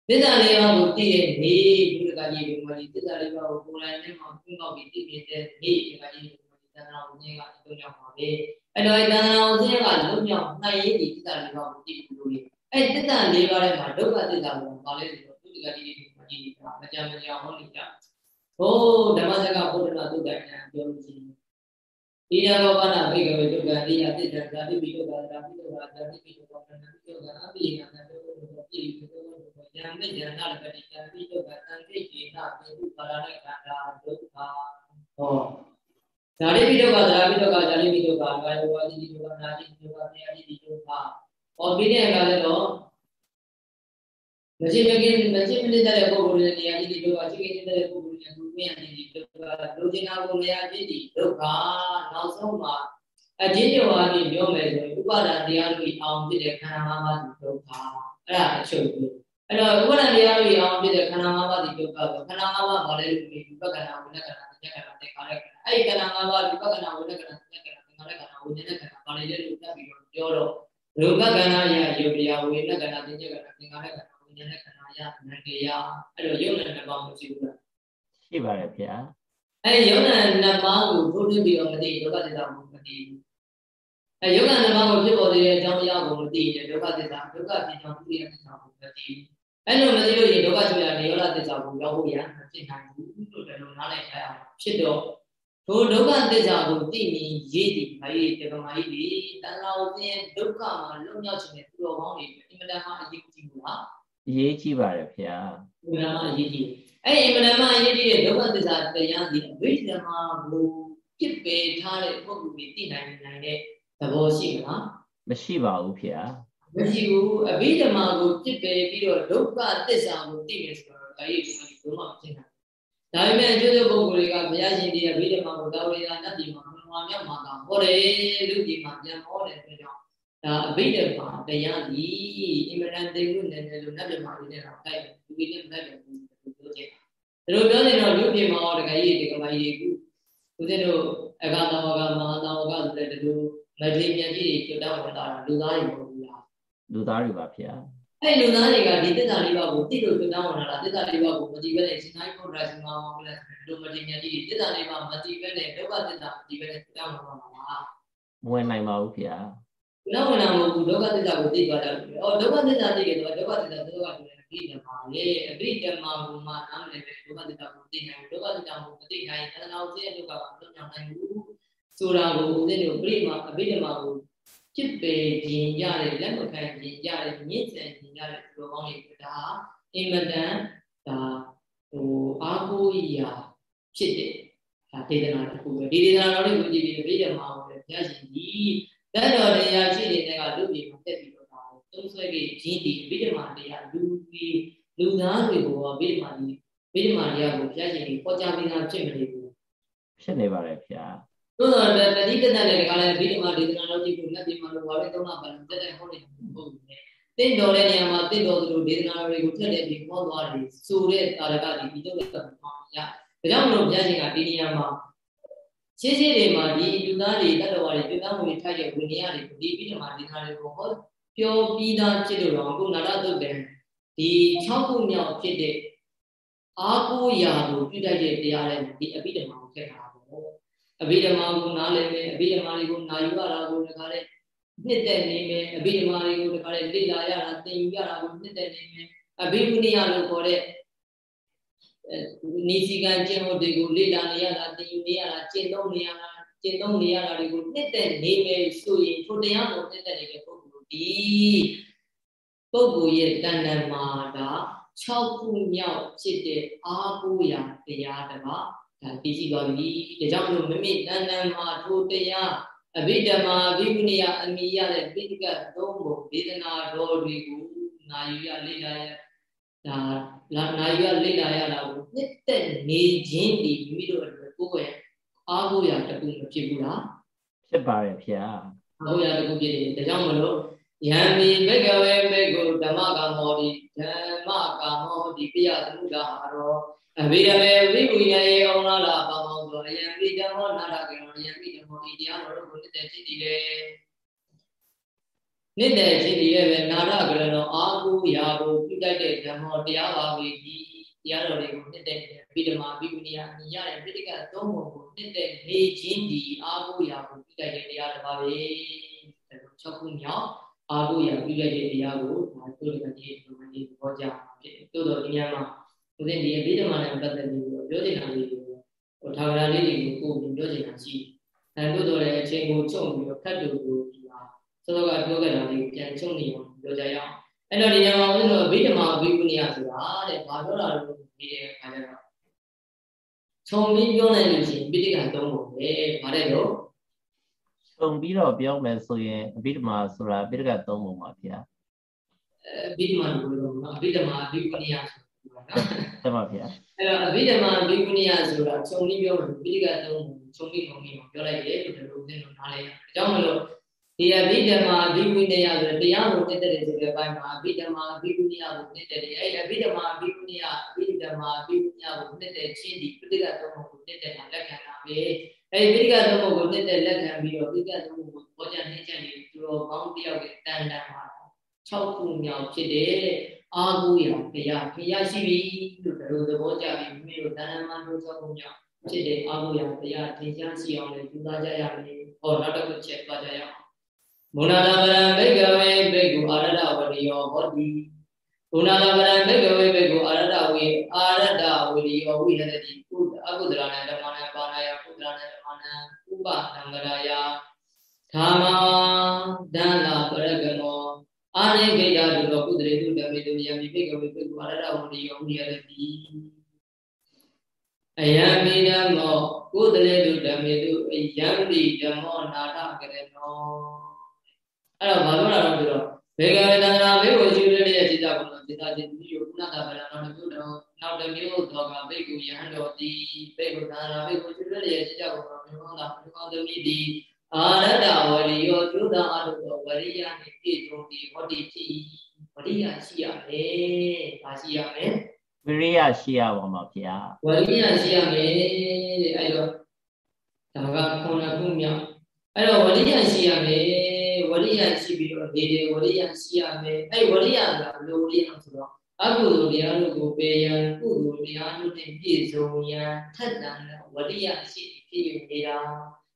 သစ္စာလေးပါးကိုသိတဲ့နေဘုရားကြီးဘုရားကြီးသစ္စာလေးပါးကိုကိုယ်တိုင်နဲ့မှသုံးပေါက်ပြီးသိမြင်တဲ့နေဘုရားကြီးဘုရားကြီးသန္တာဝဉ္ဇင်းကသုံးကြောင်းပါပဲအဲ့တော့သန္တာဝဉ္ဇင်းကလုံးမြောက်နိုင်ရည်ဒီသစ္စာလေးပါးကိုသိလို့လေအဲ့သစ္စာလေးပါးထဲမှာဒုက္ခသစ္စာကိုပါလဲဆိုတော့ဘုရားကြီးဘုရားကြီးကမကြမ်းမကြမ်းဟောနေကြဟိုဓမ္မစကားဘုရားသုတ္တန်ပြောလို့ရှိရင် ဣဒံဘောကနာဘိကဝေဒုက္ခတိယသစ္စာဓာတိပိတောကဓာတိပိတောကဓာတိပိတောကဓာတိပိတောကအပိယနာတောတောပိပိတောယံမေယံနာလပတိဓာတိပိတောကသံခိတိနာပိတုပါရဏခန္ဓာဒုက္ခဟောဓာတိပိတောကဓာတိပိတောကဓာတိပိတောကကာယဝါတိပိတောကနာတိပိတောကသေယတိပိတောကဟောပြီးတဲ့အခါကျတော့ မရှိမကင်းမရှိမလေးတဲ့ပုဂ္ဂိုလ်ရဲ့နေရာကြီးဒီဒုက္ခရှိနေတဲ့ပုဂ္ဂိုလ်ရဲ့သူမြင်တဲ့ဒီဒုက္ခလူကျင်နာကိုမရဖြစ်ဒီဒုက္ခနောက်ဆုံးမှာအချင်းကျော်အားဖြင့်ပြောမယ်ဆိုရင်ဥပါဒံတရားတွေအောင်ဖြစ်တဲ့ခန္ဓာ၅ပါးဒီဒုက္ခအဲ့ဒါအချုပ်လို့အဲ့တော့ဥပါဒံတရားတွေအောင်ဖြစ်တဲ့ခန္ဓာ၅ပါးဒီဒုက္ခဆိုခန္ဓာ၅ပါးဘာလဲလို့ဒီဥပက္ခဏဝိနကဏသညကဏတေခါရကဏအဲ့ဒီခန္ဓာ၅ပါးဒီဥပက္ခဏဝိနကဏသညကဏသင်္ခါရကဏဝိနကဏဘာလဲလို့တက်ပြီးတော့ပြောတော့လူပက္ခဏယယုတ်တရားဝိနကဏသညကဏသင်္ခါရကဏ ဝိနကဏယနန္တရားအဲ့တော့ယုတ်နဲ့နှစ်ပါးမရှိဘူးလားရှိပါတယ်ဗျာအဲ့ယုတ်နဲ့နှစ်ပါးကိုထိုးထွင်းပြီးတော့မသိဒုက္ခသစ္စာကိုမသိဘူးအဲယုတ်နဲ့နှစ်ပါးကိုဖြစ်ပေါ်နေတဲ့အကြောင်းတရားကိုမသိရင်ဒုက္ခသစ္စာဒုက္ခဖြစ်ကြောင်းသူရဲ့သစ္စာကိုမသိဘူးအဲ့လိုမသိလို့ရင်ဒုက္ခဆိုရနေရောသစ္စာကိုရောက်ဖို့ရမဖြစ်နိုင်ဘူးလို့လည်းနားလည်ကြရအောင်ဖြစ်တော့ထိုဒုက္ခသစ္စာကိုသိမြင်ရည်တည်မရည်တေကမာကြီးဒီတန်လာဥစဉ်ဒုက္ခမှာလုံမြောက်ခြင်းနဲ့သူတော်ကောင်းတွေအင်မတန်မှအရေးကြီးဘူးလား အရေးကြီးပါတယ်ဗျာအင်မတန်မှအရေးကြီးအဲ့ဒီအင်မတန်မှအရေးကြီးတဲ့ဒုက္ခသစ္စာတရားဒီအဘိဓမ္မာကိုပြစ်ပယ်ထားတဲ့ပုဂ္ဂိုလ်တွေသိနိုင်နိုင်တဲ့သဘောရှိမလားမရှိပါဘူးဗျာမရှိဘူးအဘိဓမ္မာကိုပြစ်ပယ်ပြီးတော့ဒုက္ခသစ္စာကိုသိမယ်ဆိုတော့ဒါရေးဒီမှာဘုံမှာဖြစ်နိုင်ဒါပေမဲ့အကျိုးပုဂ္ဂိုလ်တွေကဘုရားရှင်ဒီအဘိဓမ္မာကိုတော်ရည်သာနတ်ပြည်မှာဘုံမှာမြောက်မှာကဟောတယ်လူပြည်မှာပြန်ဟောတယ်ဆိုတော့ ဒါအဘိဓမ္မာတရားဒီအင်မတန်သိလို့နေတယ်လို့နတ်ပြည်မှာနေနေတာတိုက်တယ်လူပြည်နဲ့မတိုက်တယ်ဘူးပြောချင်တာဒါလိုပြောနေတော့လူပြည်မှာတကယ်ကြီးဒီကမကြီးတွေခုဦးဇင်းတို့အဂါတဝကမဟာတဝကဆိုတဲ့ဒီလိုမထေမြတ်ကြီးတွေကျွတ်တော်ဝင်လာတာလူသားတွေမဟုတ်ဘူးလားလူသားတွေပါဗျာအဲ့လူသားတွေကဒီတစ္ဆာလေးပါးကိုသိလို့ကျွတ်တော်ဝင်လာတာတစ္ဆာလေးပါးကိုမကြည့်ပဲနဲ့ရှင်နိုင်ဖို့ဒရာရှင်မောင်းကလည်းဒီလိုမထေမြတ်ကြီးတွေတစ္ဆာလေးပါးမကြည့်ပဲနဲ့ဒုက္ခတစ္ဆာမကြည့်ပဲနဲ့ကျွတ်တော်ဝင်လာတာမဝင်နိုင်ပါဘူးဗျာ နောက်ဝင်လာမဟုတ်ဘူးဒုက္ခသစ္စာကိုသိသွားတယ်။အော်ဒုက္ခသစ္စာသိတယ်ဆိုတော့ဒုက္ခသစ္စာဒုက္ခဆိုရင်အဘိဓမ္မာလေအဘိဓမ္မာဘုံမှာနားမလည်ပဲဒုက္ခသစ္စာကိုသိနိုင်ဘူးဒုက္ခသစ္စာကိုမသိနိုင်သဒ္ဒနာဥစ္စာဒုက္ခကိုသိနိုင်နိုင်ဘူးဆိုတာကိုဦးဇင်းတို့ပြိမာအဘိဓမ္မာကိုဖြစ်ပေခြင်းရတဲ့လက်မခံခြင်းရတဲ့မြင့်ဆန်ခြင်းရတဲ့သူတော်ကောင်းတွေဒါအင်မတန်ဒါဟိုအာကိုရာဖြစ်တဲ့ဒါဒေသနာတစ်ခုပဲဒီဒေသနာတော်လေးကိုကြည့်ပြီးအဘိဓမ္မာကိုလည်းဘုရားရှင်ကြီး တတ်တော်တရားရှိနေတဲ့ကလူပြည်မှာတက်ပြီးတော့ဒါကိုသုံးဆွဲပြီးဂျင်းဒီဗိဓမာတရားလူကြီးလူသားတွေကိုဗိဓမာကြီးဗိဓမာတရားကိုဘုရားရှင်ကြီးပေါ်ကြပြီးသားဖြစ်မနေဘူးဖြစ်နေပါတယ်ဗျာသို့တော်တတိတတ်တဲ့ကလည်းဗိဓမာဒေသနာတော်ကြီးကိုလက်ပြီးမှလို့ဘာလဲသုံးနာပါလို့တက်တဲ့ဟောနေပုံနဲ့တင့်တော်တဲ့နေရာမှာတင့်တော်သူတို့ဒေသနာတွေကိုထက်တဲ့ပြီးဟောသွားတယ်ဆိုတဲ့တာရကဒီဒီတော့ကမှရဒါကြောင့်မလို့ဘုရားရှင်ကဒီနေရာမှာ ရှင်းရှင်းတွေမှာဒီလူသားတွေတတ္တဝါတွေပြသမှုတွေထိုက်တဲ့ဝိနည်းတွေကိုဒီပြီးတော့မှဒီနာတွေကိုဟောပြောပြီးသားဖြစ်လို့တော့အခုနာရတုတ်တယ်ဒီ6ခုမြောက်ဖြစ်တဲ့အာကိုရာကိုပြုတတ်တဲ့တရားတွေဒီအဘိဓမ္မာကိုထည့်ထားတာပေါ့အဘိဓမ္မာကိုနားလည်မယ်အဘိဓမ္မာတွေကိုနာယူရတာကိုတခါလေနှစ်သက်နေမယ်အဘိဓမ္မာတွေကိုတခါလေလေ့လာရတာသင်ယူရတာကိုနှစ်သက်နေမယ်အဘိဓမ္မာလို့ခေါ်တဲ့ နေစီကံကျင့်ဖို့တွေကိုလေ့လာနေရတာသင်ယူနေရတာကျင့်သုံးနေရတာကျင့်သုံးနေရတာတွေကိုနှစ်သက်နေမယ်ဆိုရင်ထိုတရားကိုနှစ်သက်နေတဲ့ပုဂ္ဂိုလ်ဒီပုဂ္ဂိုလ်ရဲ့တဏ္ဍမာတာ6ခုမြောက်ဖြစ်တဲ့အာကိုရာတရားတစ်ပါးဒါသိရှိသွားပြီဒါကြောင့်မလို့မိမိတဏ္ဍမာထိုတရားအဘိဓမ္မာအဘိဝိနယအမိရတဲ့ပိဋကသုံးပုံဒေသနာတော်တွေကိုနာယူရလေ့လာရ ဒါလာနာယူရလေ့လာရတာကိုနှစ်သက်နေခြင်းဒီမိမိတို့အတွက်ကိုယ်ကိုယ်အားကိုးရာတခုမဖြစ်ဘူးလားဖြစ်ပါတယ်ဗျာအားကိုးရာတခုဖြစ်တယ်ဒါကြောင့်မလို့ယံမိဘဂဝေဘေကုဓမ္မကာမောတိဓမ္မကာမောတိပိယသမှုတာဟာရောအဘိဓမေဝိဝိယယေအောင်လာလာပါမောသောအယံမိဓမ္မောနာရကေရောယံမိဓမ္မောဒီတရားတော်ကိုနှစ်သက်ကြည့်တယ် နှစ်တဲ့ခြင်းဒီရဲ့ပဲနာရကရဏောအာဟုရာကိုပြုတတ်တဲ့ဓမ္မောတရားပါဝေဒီတရားတော်တွေကိုနှစ်တဲ့ဗိဓမာဗိပနိယအမိရတဲ့ပိဋကသုံးပုံကိုနှစ်တဲ့နေခြင်းဒီအာဟုရာကိုပြုတတ်တဲ့တရားတစ်ပါးပဲ၆ခုမြောက်အာဟုရာပြုတတ်တဲ့တရားကိုဒါတို့လည်းဒီလိုမျိုးသဘောကျဖြစ်တယ်တိုးတော့ဒီညမှာဦးဇင်းဒီဗိဓမာနဲ့ပတ်သက်ပြီးပြောချင်တာလေးကိုဟိုထာဝရလေးတွေကိုကိုယ်ပြောချင်တာရှိအဲတို့တော့လည်းအချိန်ကိုချုပ်ပြီးတော့ခတ်တူကိုဒီမှာ စောစောကပြောခဲ့တာလေးပြန်ချုပ်နေအောင်ပြောကြရအောင်အဲ့တော့ဒီညမှာဦးဇင်းတို့ဗိဓမာဘိကုဏီယဆိုတာတဲ့ဘာပြောတာလို့ဒီတဲ့ခါကျတော့ခြုံပြီးပြောနိုင်လို့ရှိရင်ပိဋကသုံးဖို့ပဲဗါတဲ့တော့ခြုံပြီးတော့ပြောမယ်ဆိုရင်အဘိဓမ္မာဆိုတာပိဋကသုံးပုံပါဗျာအဘိဓမ္မာလို့ပြောတော့အဘိဓမ္မာဘိကုဏီယဆိုတာနော်တမဗျာအဲ့တော့အဘိဓမ္မာဘိကုဏီယဆိုတာခြုံပြီးပြောမယ်ပိဋကသုံးပုံခြုံပြီးပုံပြီးပြောလိုက်တယ်လို့ဒီလိုဦးဇင်းတို့နားလဲအကြောင်းမလို့ ဒီအဘိဓမ္မာဘိကုဏီယဆိုတရားကိုတက်တဲ့ဆိုတဲ့အပိုင်းမှာအဘိဓမ္မာဘိကုဏီယကိုတက်တဲ့အဲ့အဘိဓမ္မာဘိကုဏီယအဘိဓမ္မာဘိကုဏီယကိုတက်တဲ့ချင်းဒီပိဋကသုံးပုံကိုတက်တဲ့လက်ခံတာပဲအဲ့ပိဋကသုံးပုံကိုတက်တဲ့လက်ခံပြီးတော့ပိဋကသုံးပုံကိုပေါ်ကြနှိမ့်ချက်နေသူတော်ကောင်းတယောက်ရဲ့တန်တန်မှာ6ခုမြောက်ဖြစ်တဲ့အာဟုရတရားတရားရှိပြီလို့ဒါလိုသဘောကျပြီးမိမိတို့တဏ္ဍမတို့သောခုမြောက်ဖြစ်တဲ့အာဟုရတရားထင်ရှားရှိအောင်လည်းယူသားကြရမယ်ဟောနောက်တစ်ခုချက်ပါကြရအောင် မုဏနာပရံဘိကဝေဘိက္ခုအာရတဝရိယောဟောတိမုဏနာပရံဘိကဝေဘိက္ခုအာရတဝေအာရတဝရိယောဝိဟရတိကုအကုဒရဏဓမ္မနံပါဏာယကုဒရဏဓမ္မနံဥပသံဃရာယဓမ္မာဒန္တာပရကမောအာရိဂိတတုလောကုတရေတုဓမ္မေတုယံမိဘိကဝေဘိက္ခုအာရတဝရိယောဝိဟရတိအယံမိဓမ္မောကုတရေတုဓမ္မေတုအယံတိဓမ္မောနာထကရနော အဲ့တော့ဘာလို့လဲဆိုတော့ဘေကဝေတန္တရာဘေဝရှိရတဲ့စိတ္တကုဏစိတ္တတိတိယကုဏတာဗရဏတော်တို့တော့နောက်တစ်မျိုးတော့ကဘေကုယဟန်တော်တိဘေကုသန္တရာဘေဝရှိရတဲ့စိတ္တကုဏမြောင်းတာမြောင်းသမီးတိအာရတဝရိယောသုဒ္ဓအာရုတော်ဝရိယနိတိတုံတိဟောတိတိဝရိယရှိရမယ်။ဒါရှိရမယ်။ဝရိယရှိရပါမှာဗျာ။ဝရိယရှိရမယ်တဲ့အဲ့တော့ဒါကခုနကခုမြောက်အဲ့တော့ဝရိယရှိရမယ် ဝရိယရှိပြီးတော့နေတယ်ဝရိယရှိရမယ်အဲ့ဝရိယကဘယ်လိုဝရိယဆိုတော့အကုသိုလ်တရားတို့ကိုပေရန်ကုသိုလ်တရားတို့နဲ့ပြည့်စုံရန်ထက်တန်တဲ့ဝရိယရှိဖြစ်နေတာ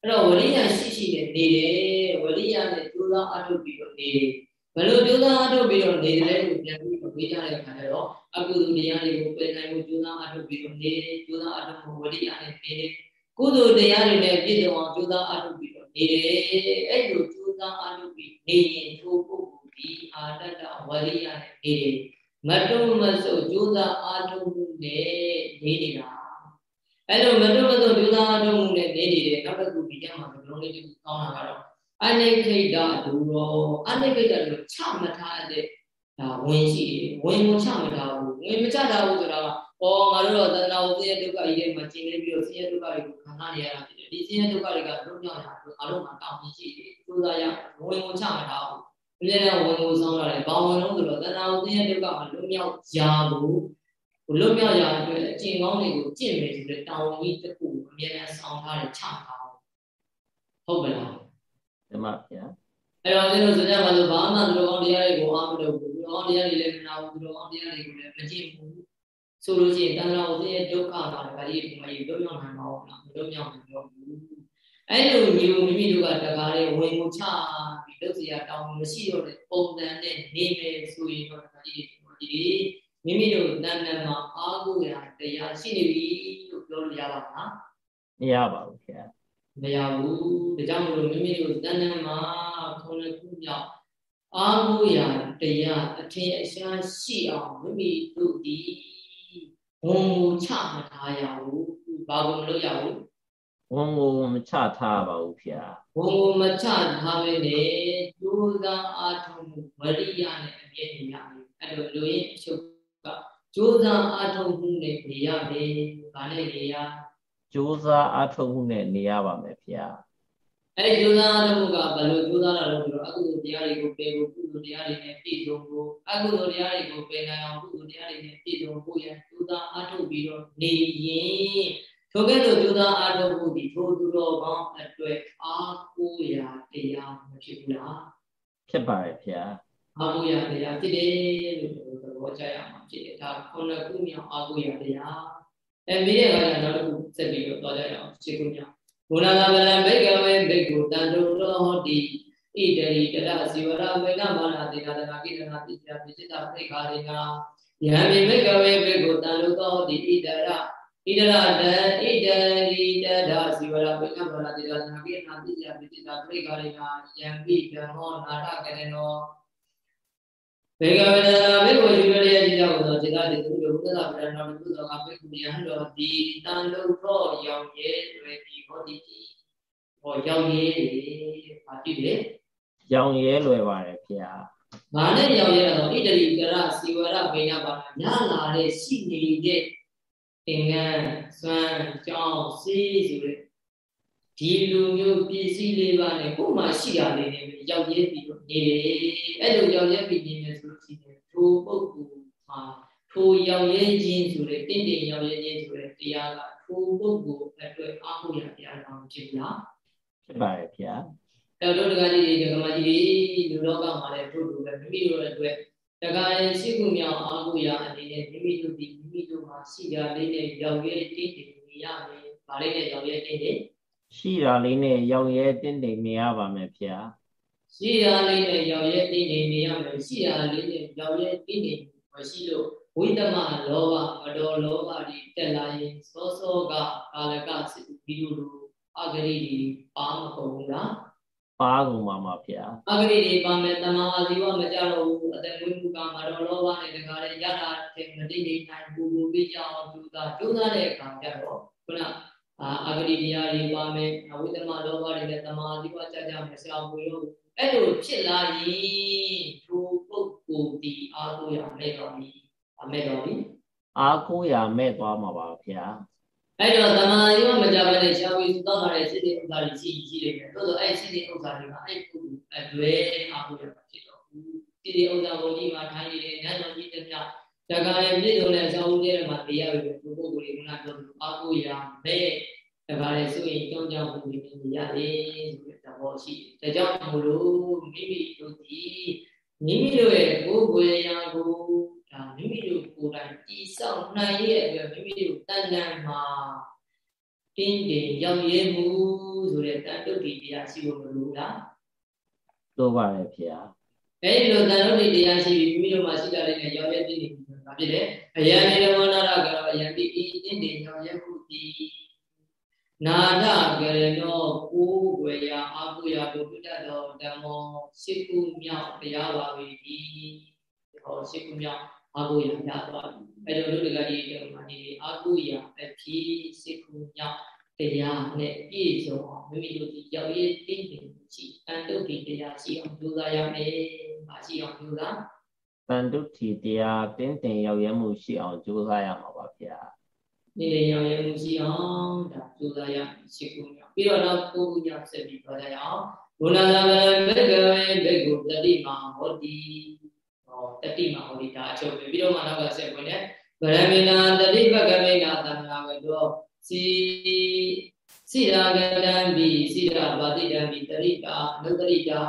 အဲ့တော့ဝရိယရှိရှိနဲ့နေတယ်ဝရိယနဲ့ကြိုးစားအထုတ်ပြီးတော့နေတယ်ဘယ်လိုကြိုးစားအထုတ်ပြီးတော့နေတယ်လို့ပြန်ပြီးတော့ပြောကြတဲ့အခါကျတော့အကုသိုလ်တရားတွေကိုပယ်နိုင်ဖို့ကြိုးစားအထုတ်ပြီးတော့နေတယ်ကြိုးစားအထုတ်ဖို့ဝရိယနဲ့နေတယ်ကုသိုလ်တရားတွေနဲ့ပြည့်စုံအောင်ကြိုးစားအထုတ်ပြီးတော့နေတယ်အဲ့လို စားအားလုပ်ပြီးနေရင်ထိုပုဂ္ဂိုလ်ဒီအာတတဝရိယနဲ့နေတယ်မတုံမဆုပ်ကြိုးစားအားထုတ်မှုနဲ့နေနေတာအဲ့လိုမတုံမဆုပ်ကြိုးစားအားထုတ်မှုနဲ့နေနေတယ်နောက်တစ်ခုဒီကျမှဘယ်လိုလေးတစ်ခုကောင်းတာကတော့အနိခိတဒူရောအနိခိတလို့ချမထားတဲ့ဒါဝင်ရှိတယ်ဝင်ကိုချမထားဘူးဝင်မချထားဘူးဆိုတာကဟောငါတို့တော့သန္တာဝိသဒုက္ခကြီးတွေမှာကျင်နေပြီးတော့ဆင်းရဲဒုက္ခတွေကိုခံစားနေရတာဖြစ် တယ်ဒီဆင်းရဲဒုက္ခတွေကလွတ်မြောက်တာတို့ငါတို့မှာတောင်းပန်ရှိတယ်စူးစမ်းရဝင်ကိုချမထားဘူးအမြဲတမ်းဝင်ကိုဆောင်းရတယ်ဘာဝင်လို့ဆိုတော့သန္တာဝိသဒုက္ခမှာလွတ်မြောက်ရဖို့လွတ်မြောက်ရအတွက်အကျင့်ကောင်းတွေကိုကျင့်မယ်ဆိုတဲ့တောင်းကြီးတစ်ခုအမြဲတမ်းဆောင်းထားတယ်ချထားဟုတ်ပါလားဓမ္မဗျာအဲ့တော့ကျွန်တော်ဆိုကြပါလို့ဘာမှသူတော်ကောင်းတရားတွေကိုအားမလုပ်ဘူးသူတော်ကောင်းတရားတွေလည်းမနာဘူးသူတော်ကောင်းတရားတွေကိုလည်းမကြည့်ဘူး ဆိုလို့ရှိရင်တဏှာဥစဉ်ရဲ့ဒုက္ခကလည်းဗာဒီဒီမှာရုပ်မြောက်နိုင်မှာဟုတ်လားမရုပ်မြောက်နိုင်တော့ဘူးအဲ့လိုမျိုးမိမိတို့ကတကားလေးဝင်ကိုချပြီးလုပ်စရာတောင်းမရှိတော့တဲ့ပုံစံနဲ့နေမယ်ဆိုရင်တော့ဗာဒီဒီမိမိတို့တဏ္ဍာမှာအာဟုရာတရားရှိနေပြီလို့ပြောလို့ရပါမလားမရပါဘူးခင်ဗျာမရဘူးဒါကြောင့်မလို့မိမိတို့တဏ္ဍာမှာခုနှစ်ခုမြောက်အာဟုရာတရားအထင်အရှားရှိအောင်မိမိတို့ဒီ ဝန်ကိုချမထားရဘူးဘာကိုမလုပ်ရဘူးဝန်ကိုမချထားပါဘူးဗျာဝန်ကိုမချထားပဲနဲ့ကြိုးစားအားထုတ်မှုဝရိယနဲ့အမြဲနေရမယ်အဲ့လိုလူရင်းအချုပ်ကကြိုးစားအားထုတ်မှုနဲ့နေရမယ်ဘာနဲ့နေရကြိုးစားအားထုတ်မှုနဲ့နေရပါမယ်ဗျာ အဲ့ဒီကြိုးစားအားထုတ်မှုကဘယ်လိုကြိုးစားတာလဲဆိုတော့အကုသိုလ်တရားတွေကိုပယ်ဖို့ကုသိုလ်တရားတွေနဲ့ပြည့်စုံဖို့အကုသိုလ်တရားတွေကိုပယ်နိုင်အောင်ကုသိုလ်တရားတွေနဲ့ပြည့်စုံဖို့ရန်ကြိုးစားအားထုတ်ပြီးတော့နေရင်ထိုကဲ့သို့ကြိုးစားအားထုတ်မှုဒီထိုသူတော်ကောင်းအတွက်အားကိုးရာတရားမဖြစ်ဘူးလားဖြစ်ပါရဲ့ဗျာအားကိုးရာတရားဖြစ်တယ်လို့သဘောကျရမှာဖြစ်တယ်ဒါခုနှစ်ခုမြောက်အားကိုးရာတရားအဲမိတဲ့အခါကျနောက်တစ်ခုဆက်ပြီးတော့သွားကြရအောင်ရှင်းခုမြောက် ဘုရားကဗလံဘိကဝေဘိက္ခုတန်တုရောဟောတိဣတရိတရဇီဝရမေနမာနာတေနာတနာကိတနာတိပြပိစိတဖိခာရိနာယံမိဘိကဝေဘိက္ခုတန်တုရောဟောတိဣတရဣဣဒရာတဣဒရိတဒါစီဝရဝိနဗရတိရနာကိနာတိယပိတိတာပရိကာရိနာယံပိဓမ္မောနာထကရဏော ဘေကဝေဒနာဘေကိုယူရရဲ့ကြောင့်သောစေတတိသူတို့ဘုရားဗရဏောဘုရားကဘေကုယံတော်ဒီတန်လို့သောရောင်ရဲတွေဒီဟောဒီဟောရောင်ရဲတွေဘာဖြစ်လဲရောင်ရဲလွယ်ပါတယ်ဗျာ။ဘာနဲ့ရောင်ရဲတော့ဣတရိကရစီဝရဘေယပါညလာတဲ့ရှိနေတဲ့သင်္ကန်းစွမ်းကြောင်းစီးဆိုတဲ့ဒီလူမျိုးပစ္စည်းလေးပါနဲ့ကိုယ်မှရှိရလေးနဲ့ရောက်ရဲပြီးတော့နေတယ်အဲ့လိုရောက်ရဲပြီးနေ တယ်ဆိုလို့ရှိရင်ထိုပုဂ္ဂိုလ်မှာထိုရောက်ရဲခြင်းဆိုတဲ့တင့်တယ်ရောက်ရဲခြင်းဆိုတဲ့တရားကထိုပုဂ္ဂိုလ်အတွက်အားကိုးရတရားတော်ဖြစ်လားဖြစ်ပါရဲ့ဗျာအဲ့တော့ဒကာကြီးတွေဒကာမကြီးတွေလူလောကမှာလည်းတို့တို့ပဲမိမိတို့အတွက်တခါရင်ရှိခုမြောင်အားကိုရအနေနဲ့မိမိတို့ဒီမိမိတို့မှာရှိတာလေးနဲ့ရောက်ရဲတည်တည်နေရမယ်။ဗာလေးနဲ့ရောက်ရဲတည်တည်ရှိတာလေးနဲ့ရောက်ရဲတည်တည်နေရပါမယ်ဗျာ။ ရှိတာလေးနဲ့ရောက်ရဲတည်တည်နေရမယ်။ရှိတာလေးနဲ့ရောက်ရဲတည်တည်မရှိလို့ဝိတမလောဘမတော်လောဘတွေတက်လာရင်စောစောကကာလကစိတ်ပြီးလို့အဂရိတွေပါမကုန်ဘူးလား။ပါကုန်ပါမှာဗျာအဂရိတွေပါမယ်တမအာဇီဝမကြတော့ဘူးအတမွေးမှုကမတော်လောဘနဲ့တကားတဲ့ရတာတဲ့မတိနေနိုင်ဘူးဘူးပြကြအောင်ကြိုးစားကြိုးစားတဲ့အခါကျတော့ခုနအာအဂရိတရားတွေပါမယ်အဝိသမလောဘတွေနဲ့တမအာဇီဝကြကြမယ်ဆရာဝေလို့ အဲ့လိုဖြစ်လာရင်ထိုပုဂ္ဂိုလ်ဒီအာကိုရမဲ့တော်ပြီအမဲ့တော်ပြီအာကိုရမဲ့သွားမှာပါဗျာအဲ့တော့တမာယောမကြဘဲနဲ့ရှားပြီးသောက်ထားတဲ့စိတ်တွေဥစ္စာတွေရှိရှိနေတယ်သို့သောအဲ့စိတ်တွေဥစ္စာတွေကအဲ့ကုအတွေ့အမှုရမှာဖြစ်တော့ဘူးစိတ်တွေဥစ္စာဘုံကြီးမှာထိုင်နေတယ်ညတော်ကြီးတည်းများတခါလေပြည့်စုံတဲ့ဆောင်းဦးတဲ့မှာတရားပဲဒီပုဂ္ဂိုလ်တွေကပြောလို့အကုရမဲ့ တခါလေဆိုရင်ကြောင်းကြောင်းမှုတွေနေရတယ်ဆိုတဲ့သဘောရှိတယ်ဒါကြောင့်မို့လို့မိမိတို့ဒီမိမိတို့ရဲ့ကိုယ်ကိုယ်ရာကိုဒါမိမိတို့ကိုယ်တိုင်တည်ဆောက်နိုင်ရဲ့အတွက်မိမိတို့တဏ္ဍာမှာတင်းတင်းရောက်ရဲမှုဆိုတဲ့တန်တုတ်တိတရားရှိဖို့မလိုလားလိုပါရဲ့ဖေ။အဲဒီလိုတန်တုတ်တိတရားရှိပြီးမိမိတို့မှာရှိကြတဲ့ရောက်ရဲတင်းတင်းဘာဖြစ်လဲအယံနေဝနာရကတော့အယံတိတင်းတင်းရောက်ရဲမှုဒီ နာထကရနောကိုးဝေယအာဟုယဘုဒ္ဓတော်ဓမ္မောရှိခုမြောက်တရားပါပြီ။ဟောရှိခုမြောက်အာဟုယရသွားပြီ။အဲလိုလူတကကြီးတို့မှာဒီအာဟုယအဖြစ်ရှိခုမြောက်တရားနဲ့ပြည့်စုံအောင်မိမိတို့ဒီရောက်ရည်တည်နေရှိတန်တုတ်ဒီတရားရှိအောင်ကြိုးစားရမယ်။မရှိအောင်ကြိုးစားတန်တုတ်ဒီတရားတင်းတင်ရောက်ရမှုရှိအောင်ကြိုးစားရမှာပါဗျာ။ နေနေရောင်ရမှုရှိအောင်ဒါကြိုးစားရရှိခုမြောက်ပြီးတော့နောက်ကိုခုမြောက်ဆက်ပြီးပြောကြရအောင်ဘုနာလာဘဘေကဝေဘေကုတတိမာဟောတိဟောတတိမာဟောတိဒါအချုပ်ပဲပြီးတော့မှနောက်ကဆက်ဝင်တယ်ဗရမေနာတတိပကမေနာတဏှာဝေတောစီစိရာကတံဘိစိရာဘာတိတံဘိတရိတာအနုတရိတာ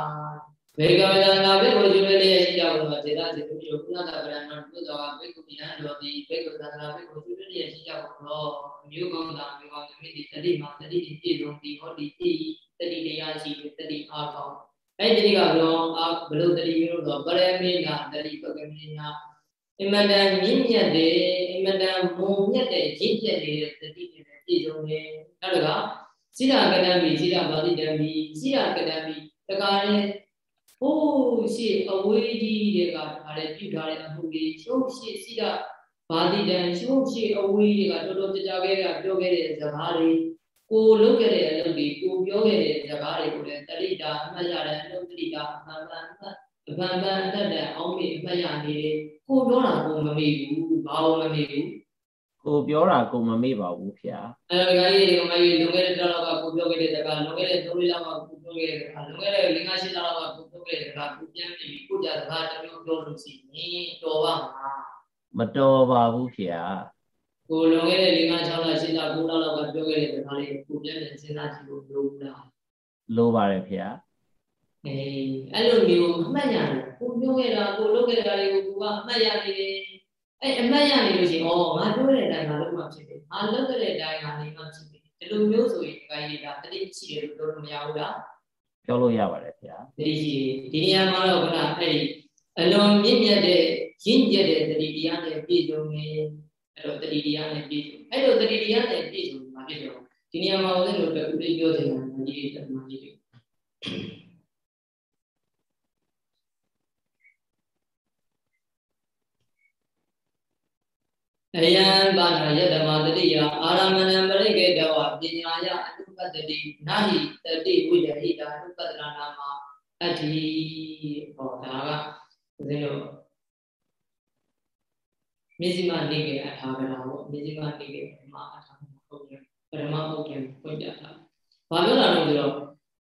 ဘေကဝေဒနာဘေကိုကျွေးလေးရှိကြလို့စေတစေတုပြုကုဏတာဗရဏံဘုဒ္ဓဝါဘေကုယံလောတိဘေကုသန္တာဘေကိုကျွေးလေးရှိကြလို့မြို့ကောင်းတာမြို့ကောင်းသမီးဒီတတိမှာတတိဒီပြည့်စုံဒီဟောဒီတိတတိတရားရှိတတိအားကောင်းအဲ့ဒီတတိကဘလုံးအာဘလို့တတိမျိုးတော့ပရမေနာတတိပကမေနာအမတန်မြင့်မြတ်တယ်အမတန်မုံမြတ်တဲ့ရင့်ကျက်နေတဲ့တတိတွေပြည့်စုံတယ်နောက်ကစိရကတံဘီစိရဘာတိတံဘီစိရကတံဘီတကားနဲ့ ဟိုးရှိအဝေးကြီးတွေကဒါလည်းပြုထားတဲ့အမှုတွေရှုပ်ရှိစိကဘာတိတံရှုပ်ရှိအဝေးတွေကတော်တော်ကြကြခဲ့တာပြောခဲ့တဲ့စကားတွေကိုလုပ်ခဲ့တဲ့အလုပ်တွေကိုပြောခဲ့တဲ့စကားတွေကိုလည်းတတိတာအမှတ်ရတယ်အလုပ်တတိတာအမှန်မှန်အမှန်အမှန်တန်တဲ့အောင်မေအမှတ်ရနေတယ်ကိုပြောတာကိုမမေ့ဘူးဘာလို့မမေ့ဘူး ကိုပြောတာကိုမမေ့ပါဘူးဗျာအဲဒါကြီးဒီမကြီးလွန်ခဲ့တဲ့တစ်လောက်ကကိုပြောခဲ့တဲ့စကားလွန်ခဲ့တဲ့၃လလောက်ကကိုပြောခဲ့တဲ့စကားလွန်ခဲ့တဲ့၅-၈လလောက်ကကိုပြောခဲ့တဲ့စကားကိုပြန်ပြီးကိုကြစကားတစ်မျိုးပြောလို့ရှိရင်တော်ပါမှာမတော်ပါဘူးဗျာကိုလွန်ခဲ့တဲ့၅-၆လ၈လ9လလောက်ကပြောခဲ့တဲ့စကားလေးကိုပြန်ပြန်စဉ်းစားကြည့်လို့လိုဘူးလားလိုပါတယ်ဗျာအေးအဲ့လိုမျိုးအမှတ်ရတယ်ကိုပြောခဲ့တာကိုလုပ်ခဲ့တာတွေကိုကိုကအမှတ်ရနေတယ် အဲ့အမှတ်ရနေလို့ရှိရင်ဩငါပြောတဲ့အတိုင်းငါလုပ်မှဖြစ်တယ်ငါလုပ်တဲ့အတိုင်းငါနေမှဖြစ်တယ်ဒီလိုမျိုးဆိုရင်ခိုင်းရတာတတိရှိတယ်လို့ပြောလို့မရဘူးလားပြောလို့ရပါတယ်ဗျာတတိရှိဒီနေရာမှာတော့ခဏအဲ့အလွန်မြင့်မြတ်တဲ့ရင့်ကျက်တဲ့တတိတရားနဲ့ပြည့်စုံနေအဲ့တော့တတိတရားနဲ့ပြည့်စုံအဲ့လိုတတိတရားနဲ့ပြည့်စုံမှာဖြစ်တော့ဒီနေရာမှာဦးဇင်းတို့အတွက်ဥပဒေပြောချင်တာဒီဒီတမန်ကြီးတွေ အယံပါဏယတမတတိယအာရမဏံပရိကေတဝပညာယအနုပတ္တိနာဟိတတိဝိယဟိတာအနုပတ္တနာနာမအတ္တိဟောဒါကဦးဇင်းတို့မြစ္စည်းမနေကေအထာကရာပေါ့မြစ္စည်းမနေကေပထမအထာဟုတ်တယ်ပထမဟုတ်တယ်ဖွင့်ပြတာဘာပြောတာလဲဆိုတော့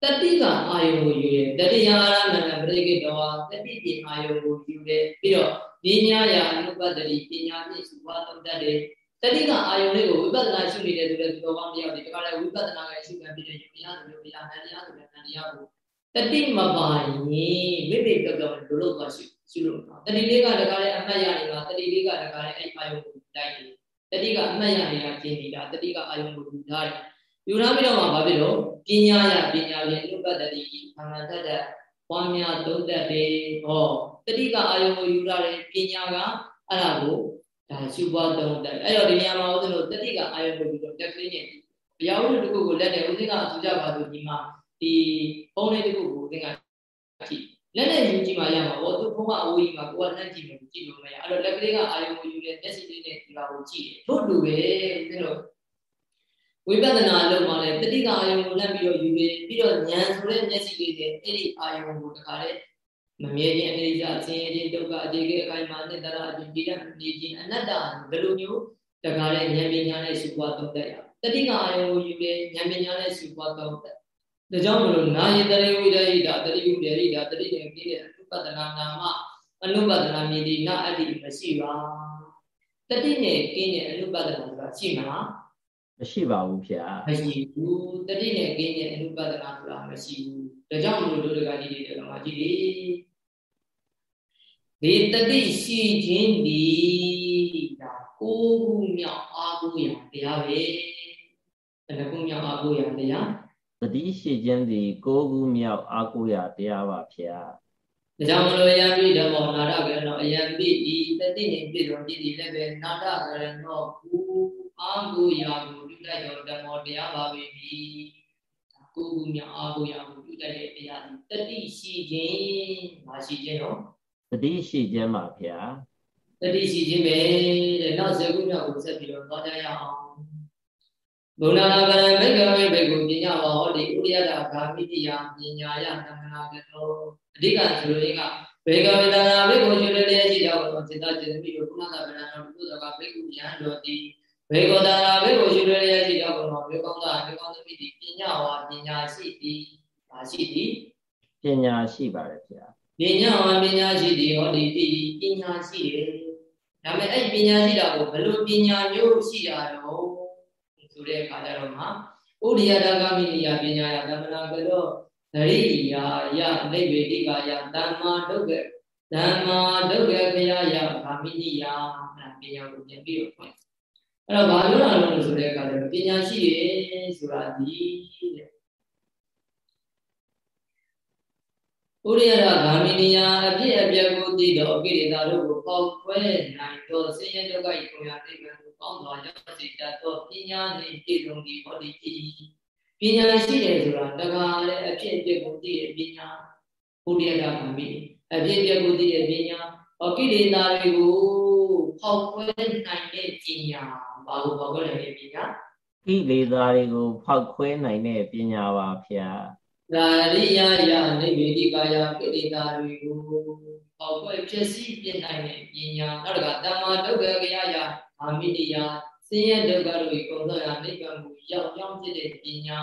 တတိကအာယုံကိုယူတယ်တတိယအာရမဏပရိကေတဝတတိတိအာယုံကိုယူတယ်ပြီးတော့ပညာယအနု ပတ္တိပညာဖြင့်စုပါသုံးတတ်တယ်တတိကအာယုံလေးကိုဝိပဿနာရှုနေတဲ့သူလည်းသူတော်ကောင်းတယောက်ဒီတခါလဲဝိပဿနာကရှုခံပြီးတဲ့ယုံတရားဆိုလို့တရားဟန်တရားဆိုတဲ့ဟန်တရားကိုတတိမပါရင်မိမိတော့တော့လိုလို့သွားရှုရှုလို့တတိလေးကတခါလဲအမှတ်ရနေတာတတိလေးကတခါလဲအဲ့အာယုံကိုတိုက်တယ်တတိကအမှတ်ရနေတာကျင်နေတာတတိကအာယုံကိုယူထားတယ်ယူထားပြီးတော့မှဘာဖြစ်လို့ပညာရပညာဖြင့်အနုပတ္တိအမှန်တတ်တဲ့ပွားများသုံးတတ်တယ်ဟောတတိကအာယုံကိုယူထားတယ်ပညာက အဲ့ဒါကိုဒါရှုပွားသုံးတတ်အဲ့တော့ဒီနေရာမှာဦးဇင်းတို့တတိကအာယုံကိုယူတော့တက်ကလေးနဲ့အရာဝတ္ထုတစ်ခုကိုလက်နဲ့ဦးဇင်းကဆိုကြပါစို့ဒီမှာဒီပုံလေးတစ်ခုကိုဦးဇင်းကကြည့်လက်နဲ့ယူကြည့်မှရမှာပေါ့သူဘုံကအဝေးကြီးမှာကိုကနှမ်းကြည့်လို့ကြည့်လို့မရအဲ့တော့လက်ကလေးကအာယုံကိုယူတဲ့မျက်စိလေးနဲ့ဒီကောင်ကိုကြည့်တယ်ထို့တူပဲဦးဇင်းတို့ဝိပဿနာလုံးမှာလည်းတတိကအာယုံကိုလက်ပြီးတော့ယူတယ်ပြီးတော့ဉာဏ်ဆိုတဲ့မျက်စိလေးနဲ့အဲ့ဒီအာယုံကိုတခါလေ မမြဲခြင်းအနေကြအခြင်းအခြင်းဒုက္ခအခြင်းကအခိုင်မာနဲ့တရအခြင်းဒီရနေခြင်းအနတ္တဘယ်လိုမျိုးတခါလေဉာဏ်ပညာနဲ့ရှုပွားသုံးတတ်ရတတိကအာယုံကိုယူတယ်ဉာဏ်ပညာနဲ့ရှုပွားသုံးတတ်ဒါကြောင့်မလို့နာယတရေဝိဒဟိတာတတိယဝိဒဟိတာတတိယကိလေအနုပဒနာနာမအနုပဒနာမြည်ဒီနာအတ္တိမရှိပါတတိနဲ့ကင်းတဲ့အနုပဒနာဆိုတာရှိမလားမရှိပါဘူးဗျာမရှိဘူးတတိနဲ့ကင်းတဲ့အနုပဒနာဆိုတာမရှိဘူးဒါကြောင့်မလို့တို့တကကြီးတွေဓမ္မကြီးတွေ ဒီတတိရှိခြင်းဒီဒါကိုးခုမြောက်အာဟုရတရားပဲတခုမြောက်အာဟုရတရားတတိရှိခြင်းသည်ကိုးခုမြောက်အာဟုရတရားပါဗျာဒါကြောင့်မလို့ယံပိဓမ္မောနာရကရဏောအယံပိဤတတိနှင့်ပြည့်စုံကြည်သည်လည်းပဲနာရကရဏောဘူအာဟုရာကိုပြုတတ်သောဓမ္မောတရားပါပဲပြီကိုယ်ကူမြောက်အာဟုရာကိုပြုတတ်တဲ့တရားသည်တတိရှိခြင်းမရှိခြင်းတော့ တတိရှိခြင်းပါဗျာတတိရှိခြင်းပဲတဲ့နောက်ဇေကုမြောက်ကိုဆက်ပြီးတော့သွားကြရအောင်ဘုရားနာကရမေကဝေဘေကုပညာဟောဒီဥရိယတာဂာမိတိယပညာယတမနာကတောအဓိကဆိုရင်ကဘေကဝေတနာဘေကုကျွလေရဲ့ရှိတော်သောစေတစေတမိတို့ဘုရားနာဗရဏောဘုဇောကဘေကုယံတော်တိဘေကောတနာဘေကုကျွလေရဲ့ရှိတော်သောဘေကောတာဘေကောသမိတိပညာဝါပညာရှိသည်ပါရှိသည်ပညာရှိပါတယ်ဗျာ ပညာဝါပညာရှိသည်ဟောဒီပညာရှိတယ်ဒါပေမဲ့အဲ့ပညာရှိတာကိုဘယ်လိုပညာမျိုးရှိတာတော့ဆိုတဲ့အခါကျတော့မှဥဒိယတဂမိနိယပညာယသမနာကရောသရိယာယနိဗ္ဗေတိကာယတမ္မာဒုက္ခဓမ္မာဒုက္ခခယယဂာမိနိယအဲ့ပညာကိုပြန်ပြီးတော့ဖွင့်အဲ့တော့ဘာလို့လဲလို့ဆိုတဲ့အခါကျတော့ပညာရှိရေဆိုတာဒီတဲ့ ဥရိယရဂာမိနိယအပြည့်အပြည့်ကိုသိတော့အကိရိတာတို့ကိုပေါက်ခွဲနိုင်တော့ဆင်းရဲဒုက္ခဤကိုရသိမှန်ကောင်းစွာရောက်စေတတ်သောပညာနှင့်ပြည့်စုံသည့်ဟောဒီဖြစ်ပညာရှိတယ်ဆိုတာတကားလည်းအဖြစ်အပျက်ကိုသိတဲ့ပညာဘုရားတာမှပြီအဖြစ်အပျက်ကိုသိတဲ့ပညာဟောကိလေသာတွေကိုဖောက်ခွဲနိုင်တဲ့ပညာဘာလို့ဖောက်ခွဲနိုင်တဲ့ပညာကိလေသာတွေကိုဖောက်ခွဲနိုင်တဲ့ပညာပါဗျာ ဒါရိယယနိဗ္ဗေတိကာယကိလေသာတွေကိုဖောက်ခွဲဖြစ်စီပြနိုင်တဲ့ပညာနောက်တကတမ္မာဒုက္ခကရယအာမိတိယဆင်းရဲဒုက္ခတို့ကိုကုန်သောရာနိဗ္ဗာန်ကိုရောက်ကြောင်းဖြစ်တဲ့ပညာ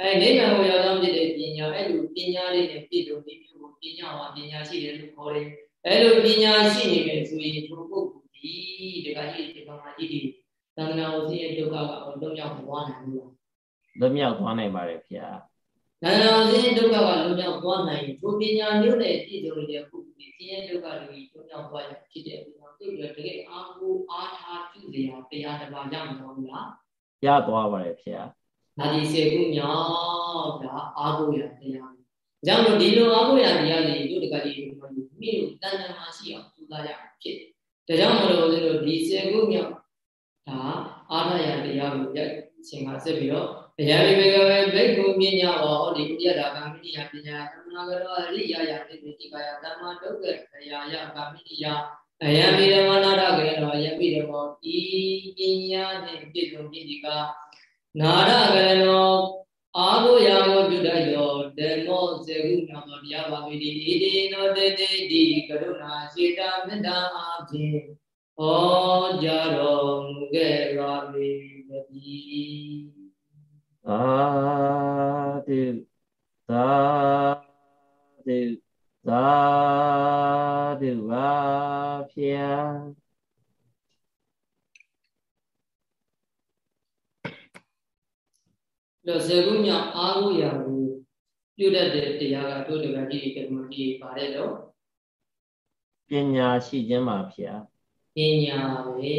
အဲနိဗ္ဗာန်ကိုရောက်ကြောင်းဖြစ်တဲ့ပညာအဲ့လိုပညာလေးနဲ့ပြည့်စုံပြီးမျိုးကိုပညာဟာပညာရှိတယ်လို့ခေါ်တယ်အဲ့လိုပညာရှိနေမယ်ဆိုရင်သူပုဂ္ဂိုလ်ဒီတခါကြီးဒီကောင်မကြီးဒီသံဃာဝဆင်းရဲဒုက္ခကတော့လုံးရောက်သွားနိုင်ဘူးလားလုံးမြောက်သွားနိုင်ပါတယ်ဗျာသံဃာ ဝဆင်းရဲဒုက္ခကလုံးရောက်သွားနိုင်သူပညာမျိုးနဲ့ပြည့်စုံနေတဲ့ပုဂ္ဂိုလ်ဒီဆင်းရဲဒုက္ခတွေလုံးရောက်သွားရဖြစ်တဲ့သိပြီးတော့တကယ်အားကိုအားထားပြုစရာတရားတစ်ပါးရမှာမဟုတ်လားရသွားပါတယ်ဖေ။ဒါဒီစေခုမြောက်ဒါအားကိုရတရား။ကြောင့်လို့ဒီလိုအားကိုရတရားတွေတို့တကကြီးမိတို့တန်တန်မှရှိအောင်ကြိုးစားရဖြစ်တယ်။ဒါကြောင့်မလို့ဦးဇင်းတို့ဒီစေခုမြောက်ဒါအာရယတရားကိုရက်ရှင်ကဆက်ပြီးတော့ အယံမေကဝေဘိက္ခုပညာဟောဒီဥဒ္ဒရာဂမိနိယပညာသမနာကရောအရိယာယတိတိကာယသမ္မာဒုက္ခခရာယဂမိနိယအယံမိဓမ္မနာရကေနောယမိဓမ္မောဤပညာနှင့်ပြည့်စုံပြည့်ဒီကနာရကရနောအာဟုယာကိုပြုတတ်သောဓမ္မောစေကုမြောက်သောတရားပါမိတိဣတိနောတေတေတိကရုဏာစေတာမေတ္တာအပြင်ဟောကြားတော်မူခဲ့ပါပေတည်း သာဓုသာဓုသာဓုပါဖြာတော့ဇေကုမြောက်အားကိုရာကိုပြုတတ်တဲ့တရားကတို့တကတိကမ္မတိပါတယ်တော့ပညာရှိခြင်းပါဗျာ ပညာပဲ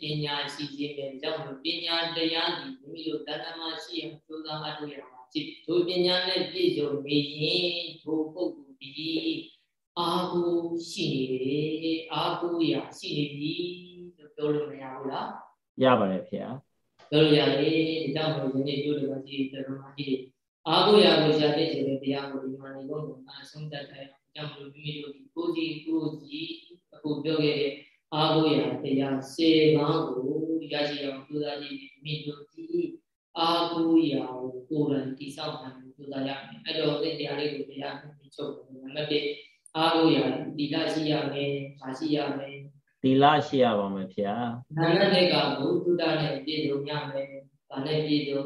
ပညာရှိခြင်းပဲကြောင့်ပညာတရားဒီမိမိတို့တဏ္ဍမရှိအောင်ကြိုးစားအထောက်ရမှာဖြစ်ဒုပညာနဲ့ပြည့်စုံနေရင်ဒုပုဂ္ဂိုလ်ဒီအာဟုရှိနေတယ်အာဟုရာရှိနေပြီလို့ပြောလို့မရဘူးလားရပါတယ်ဖေ။ပြောလို့ရတယ်ဒီကြောင့်မို့ဒီနေ့ပြောလို့ပါဒီတော်တော်ကြီးအာဟုရာကိုရှာတဲ့ခြင်းတရားကိုဒီမှာနေလို့အဆုံးတတ်တယ်။ကြောင့်မို့မိမိတို့ဒီကိုစီကိုစီအခုပြောခဲ့တဲ့ အာဟုရာတရားစေကောင်းကိုရရှိအောင်ကြိုးစားကြည့်မိတို့ဒီအာဟုရာကိုကိုယ်တိုင်တိဆောက်နိုင်ကြိုးစားရမယ်အဲ့တော့ဒီတရားလေးကိုတရားပြီးချုပ်နံပါတ်1အာဟုရာတိလရှိရမယ်။ဘာရှိရမလဲ။တိလရှိရပါမယ်ဗျာ။နာနတဲ့ကဘုသူတ္တနဲ့ပြည့်စုံရမယ်။ဘာနဲ့ပြည့်စုံ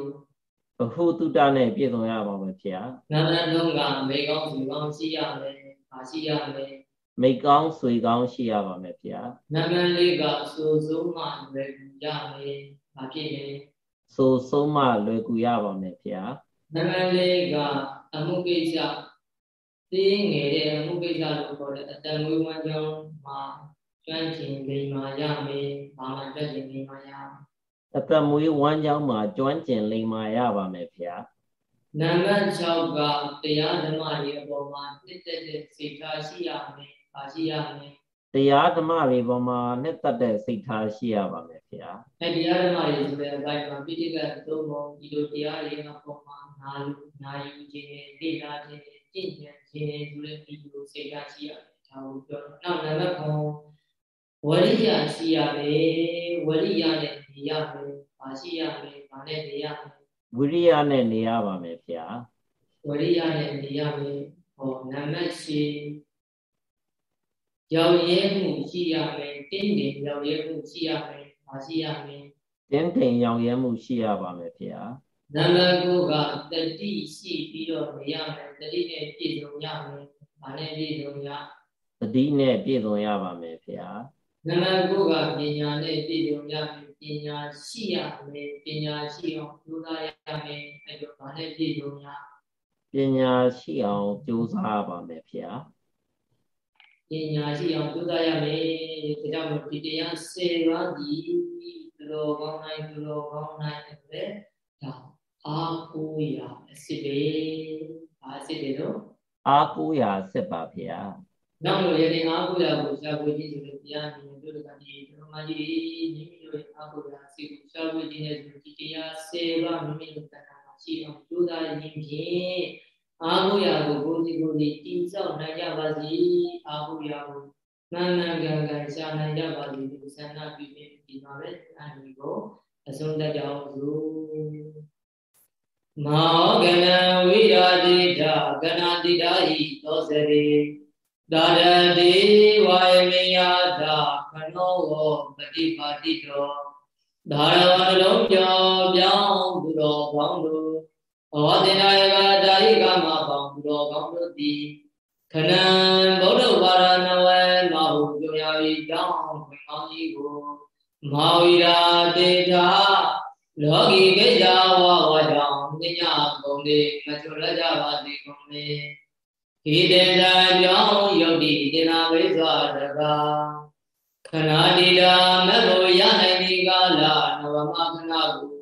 ဘဟုတုတ္တနဲ့ပြည့်စုံရပါမယ်ဗျာ။နာနလုံးကမေကောင်းစီကောင်းရှိရမယ်။ဘာရှိရမလဲ။ မိကောင်းဆွေကောင်းရှိရပါမယ်ဗျာ။နာမည်လေးကအစိုးဆုံးမှလွယ်ကူရမယ်။ဘာဖြစ်လဲ။ဆိုဆုံးမှလွယ်ကူရပါမယ်ဗျာ။နာမည်လေးကအမှုကိစ္စသေးငယ်တဲ့အမှုကိစ္စလို့ခေါ်တဲ့အတန်မွေးဝမ်းကြောင်းမှာကျွမ်းကျင်လိမ္မာရမယ်။ဘာမှကျွမ်းကျင်လိမ္မာရအတန်မွေးဝမ်းကြောင်းမှာကျွမ်းကျင်လိမ္မာရပါမယ်ဗျာ။နံပါတ်6ကတရားဓမ္မတွေအပေါ်မှာနှစ်သက်တဲ့စိတ်ထားရှိရမယ်။ ဘာရှိရမလဲ။တရားဓမ္မတွေပေါ်မှာနှစ်သက်တဲ့စိတ်ထားရှိရပါမယ်ဗျာ။အဲတရားဓမ္မတွေဆိုတဲ့အပိုင်းမှာပိဋကတ်သုံးပုံဒီလိုတရားတွေအပေါ်မှာနာလူနာယူခြင်းနဲ့လေ့လာခြင်းနဲ့ကျင့်ကြံခြင်းဆိုတဲ့ဒီလိုစိတ်ဓာတ်ရှိရတယ်ဒါကိုပြောတော့နောက်နံပါတ်9ဝရိယရှိရမယ်ဝရိယနဲ့နေရမယ်ဘာရှိရမယ်ဘာနဲ့နေရမယ်ဝိရိယနဲ့နေရပါမယ်ဗျာဝရိယနဲ့နေရမယ်ဟောနံပါတ်10 ရောက်ရဲမှုရှိရမယ်တင်းနေရောက်ရဲမှုရှိရမယ်ဘာရှိရမယ်တင်းတိမ်ရောက်ရဲမှုရှိရပါမယ်ဗျာနံပါတ်9ကတတိရှိပြီးတော့နေရမယ်တတိနဲ့ပြည့်စုံရမယ်။ဘာနဲ့ပြည့်စုံရတတိနဲ့ပြည့်စုံရပါမယ်ဖေဟာနံပါတ်9ကပညာနဲ့ပြည့်စုံရမယ်ပညာရှိရမယ်ပညာရှိအောင်ကြိုးစားရမယ်အဲ့တော့ဘာနဲ့ပြည့်စုံရပညာရှိအောင်ကြိုးစားပါမယ်ဖေဟာ ပညာရှိအောင်ကြိုးစားရမယ်ဒါကြောင့်ဒီတရား10ပါးဒီသူတော်ကောင်းနိုင်သူတော်ကောင်းနိုင်တဲ့ဒါအာကိုရာအစစ်ပဲဘာအစစ်တယ်တော့အာကိုရာအစစ်ပါဗျာနောက်လို့ရတဲ့အာကိုရာကိုရှားဖွေခြင်းဆိုလို့တရားမြင်တို့ကဒီဓမ္မကြီးမိမိတို့ရဲ့အာကိုရာအစစ်ကိုရှားဖွေခြင်းနဲ့ဆိုဒီတရား၁၀ပါးမိမိတို့တဏ္ဍာမှာရှိအောင်ကြိုးစားရင်းဖြင့် အာဟုရာကိုကိုယ်စီကိုယ်စီတည်ဆောက်နိုင်ကြပါစေအာဟုရာကိုမှန်မှန်ကန်ကန်ရှာနိုင်ကြပါစေဒီဆန္ဒပြုပြီးဒီမှာပဲအဲဒီကိုအဆုံးတတ်ကြအောင်လို့မောကနဝိရာတိတာကနာတိတာဟိသောစရိဒါရတိဝါယမေယတာခနောဝပฏิပါတိတောဒါရဝနှလုံးကြောပြောင်းသူတော်ကောင်းတို့ ဩဒေနာယကဒါဟိကမပေါင်းသူတော်ကောင်းတို့သည်ခဏံဗုဒ္ဓဘာရနဝေမဟုကြုံရ၏တောင်းခွင့်ကောင်းကြီးကိုမောဝိရာတေတာလောကီကိစ္စဝဝကြောင့်ပညာကုန်လေမချွတ်လက်ကြပါစေကုန်လေဤတေသာကြောင့်ယုတ်တိတေနာဝိဇ္ဇာတကာခဏတိတာမလို့ရနိုင်ဒီကာလနဝမခဏကို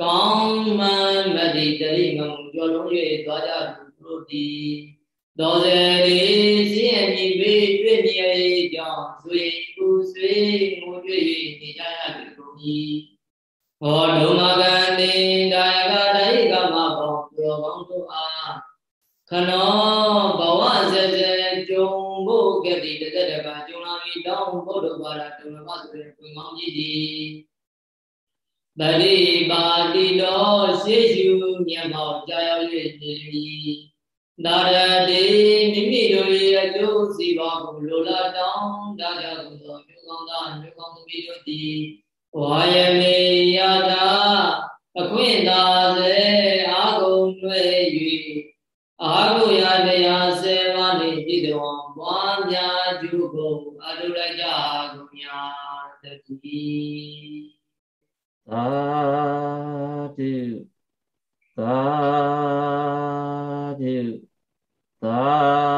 ကောင်းမှန်မတိတရိငုံကြော်လုံး၍သွားကြသူတို့သည်တော်စေရီစည်အညီပေးတွေ့မြဲကြောင့်ဆွေကူဆွေငိုတွေ့၍နေကြရသည်ကုန်၏ဟောဒုမကံတိဒါယကတရိကမဘောပြောကောင်းတို့အားခနောဘဝစေစေဂျုံဘုကတိတသက်တကဂျုံလာ၏တောင်းဘုဒ္ဓဘာသာတုံမဆိုတဲ့ဝင်ကောင်းကြီးသည် တတိပါတိတော်ရှေးရှုညံမောက်ကြာရောက်၍နေပြီနာရတိမိမိတို့၏အကျိုးစီးပွားကိုလိုလားတောင်းတကြကုန်သောမြို့ကောင်းသားမြို့ကောင်းသမီးတို့သည်ဝါယမေယတာအခွင့်သာစေအာကုန်တွေ့၍အာဟုယတရားစေပါနေပြည်တော်ပွားများကျုကုန်အထုလိုက်ကြကုန်များတည်း သာဓုသာဓုသာ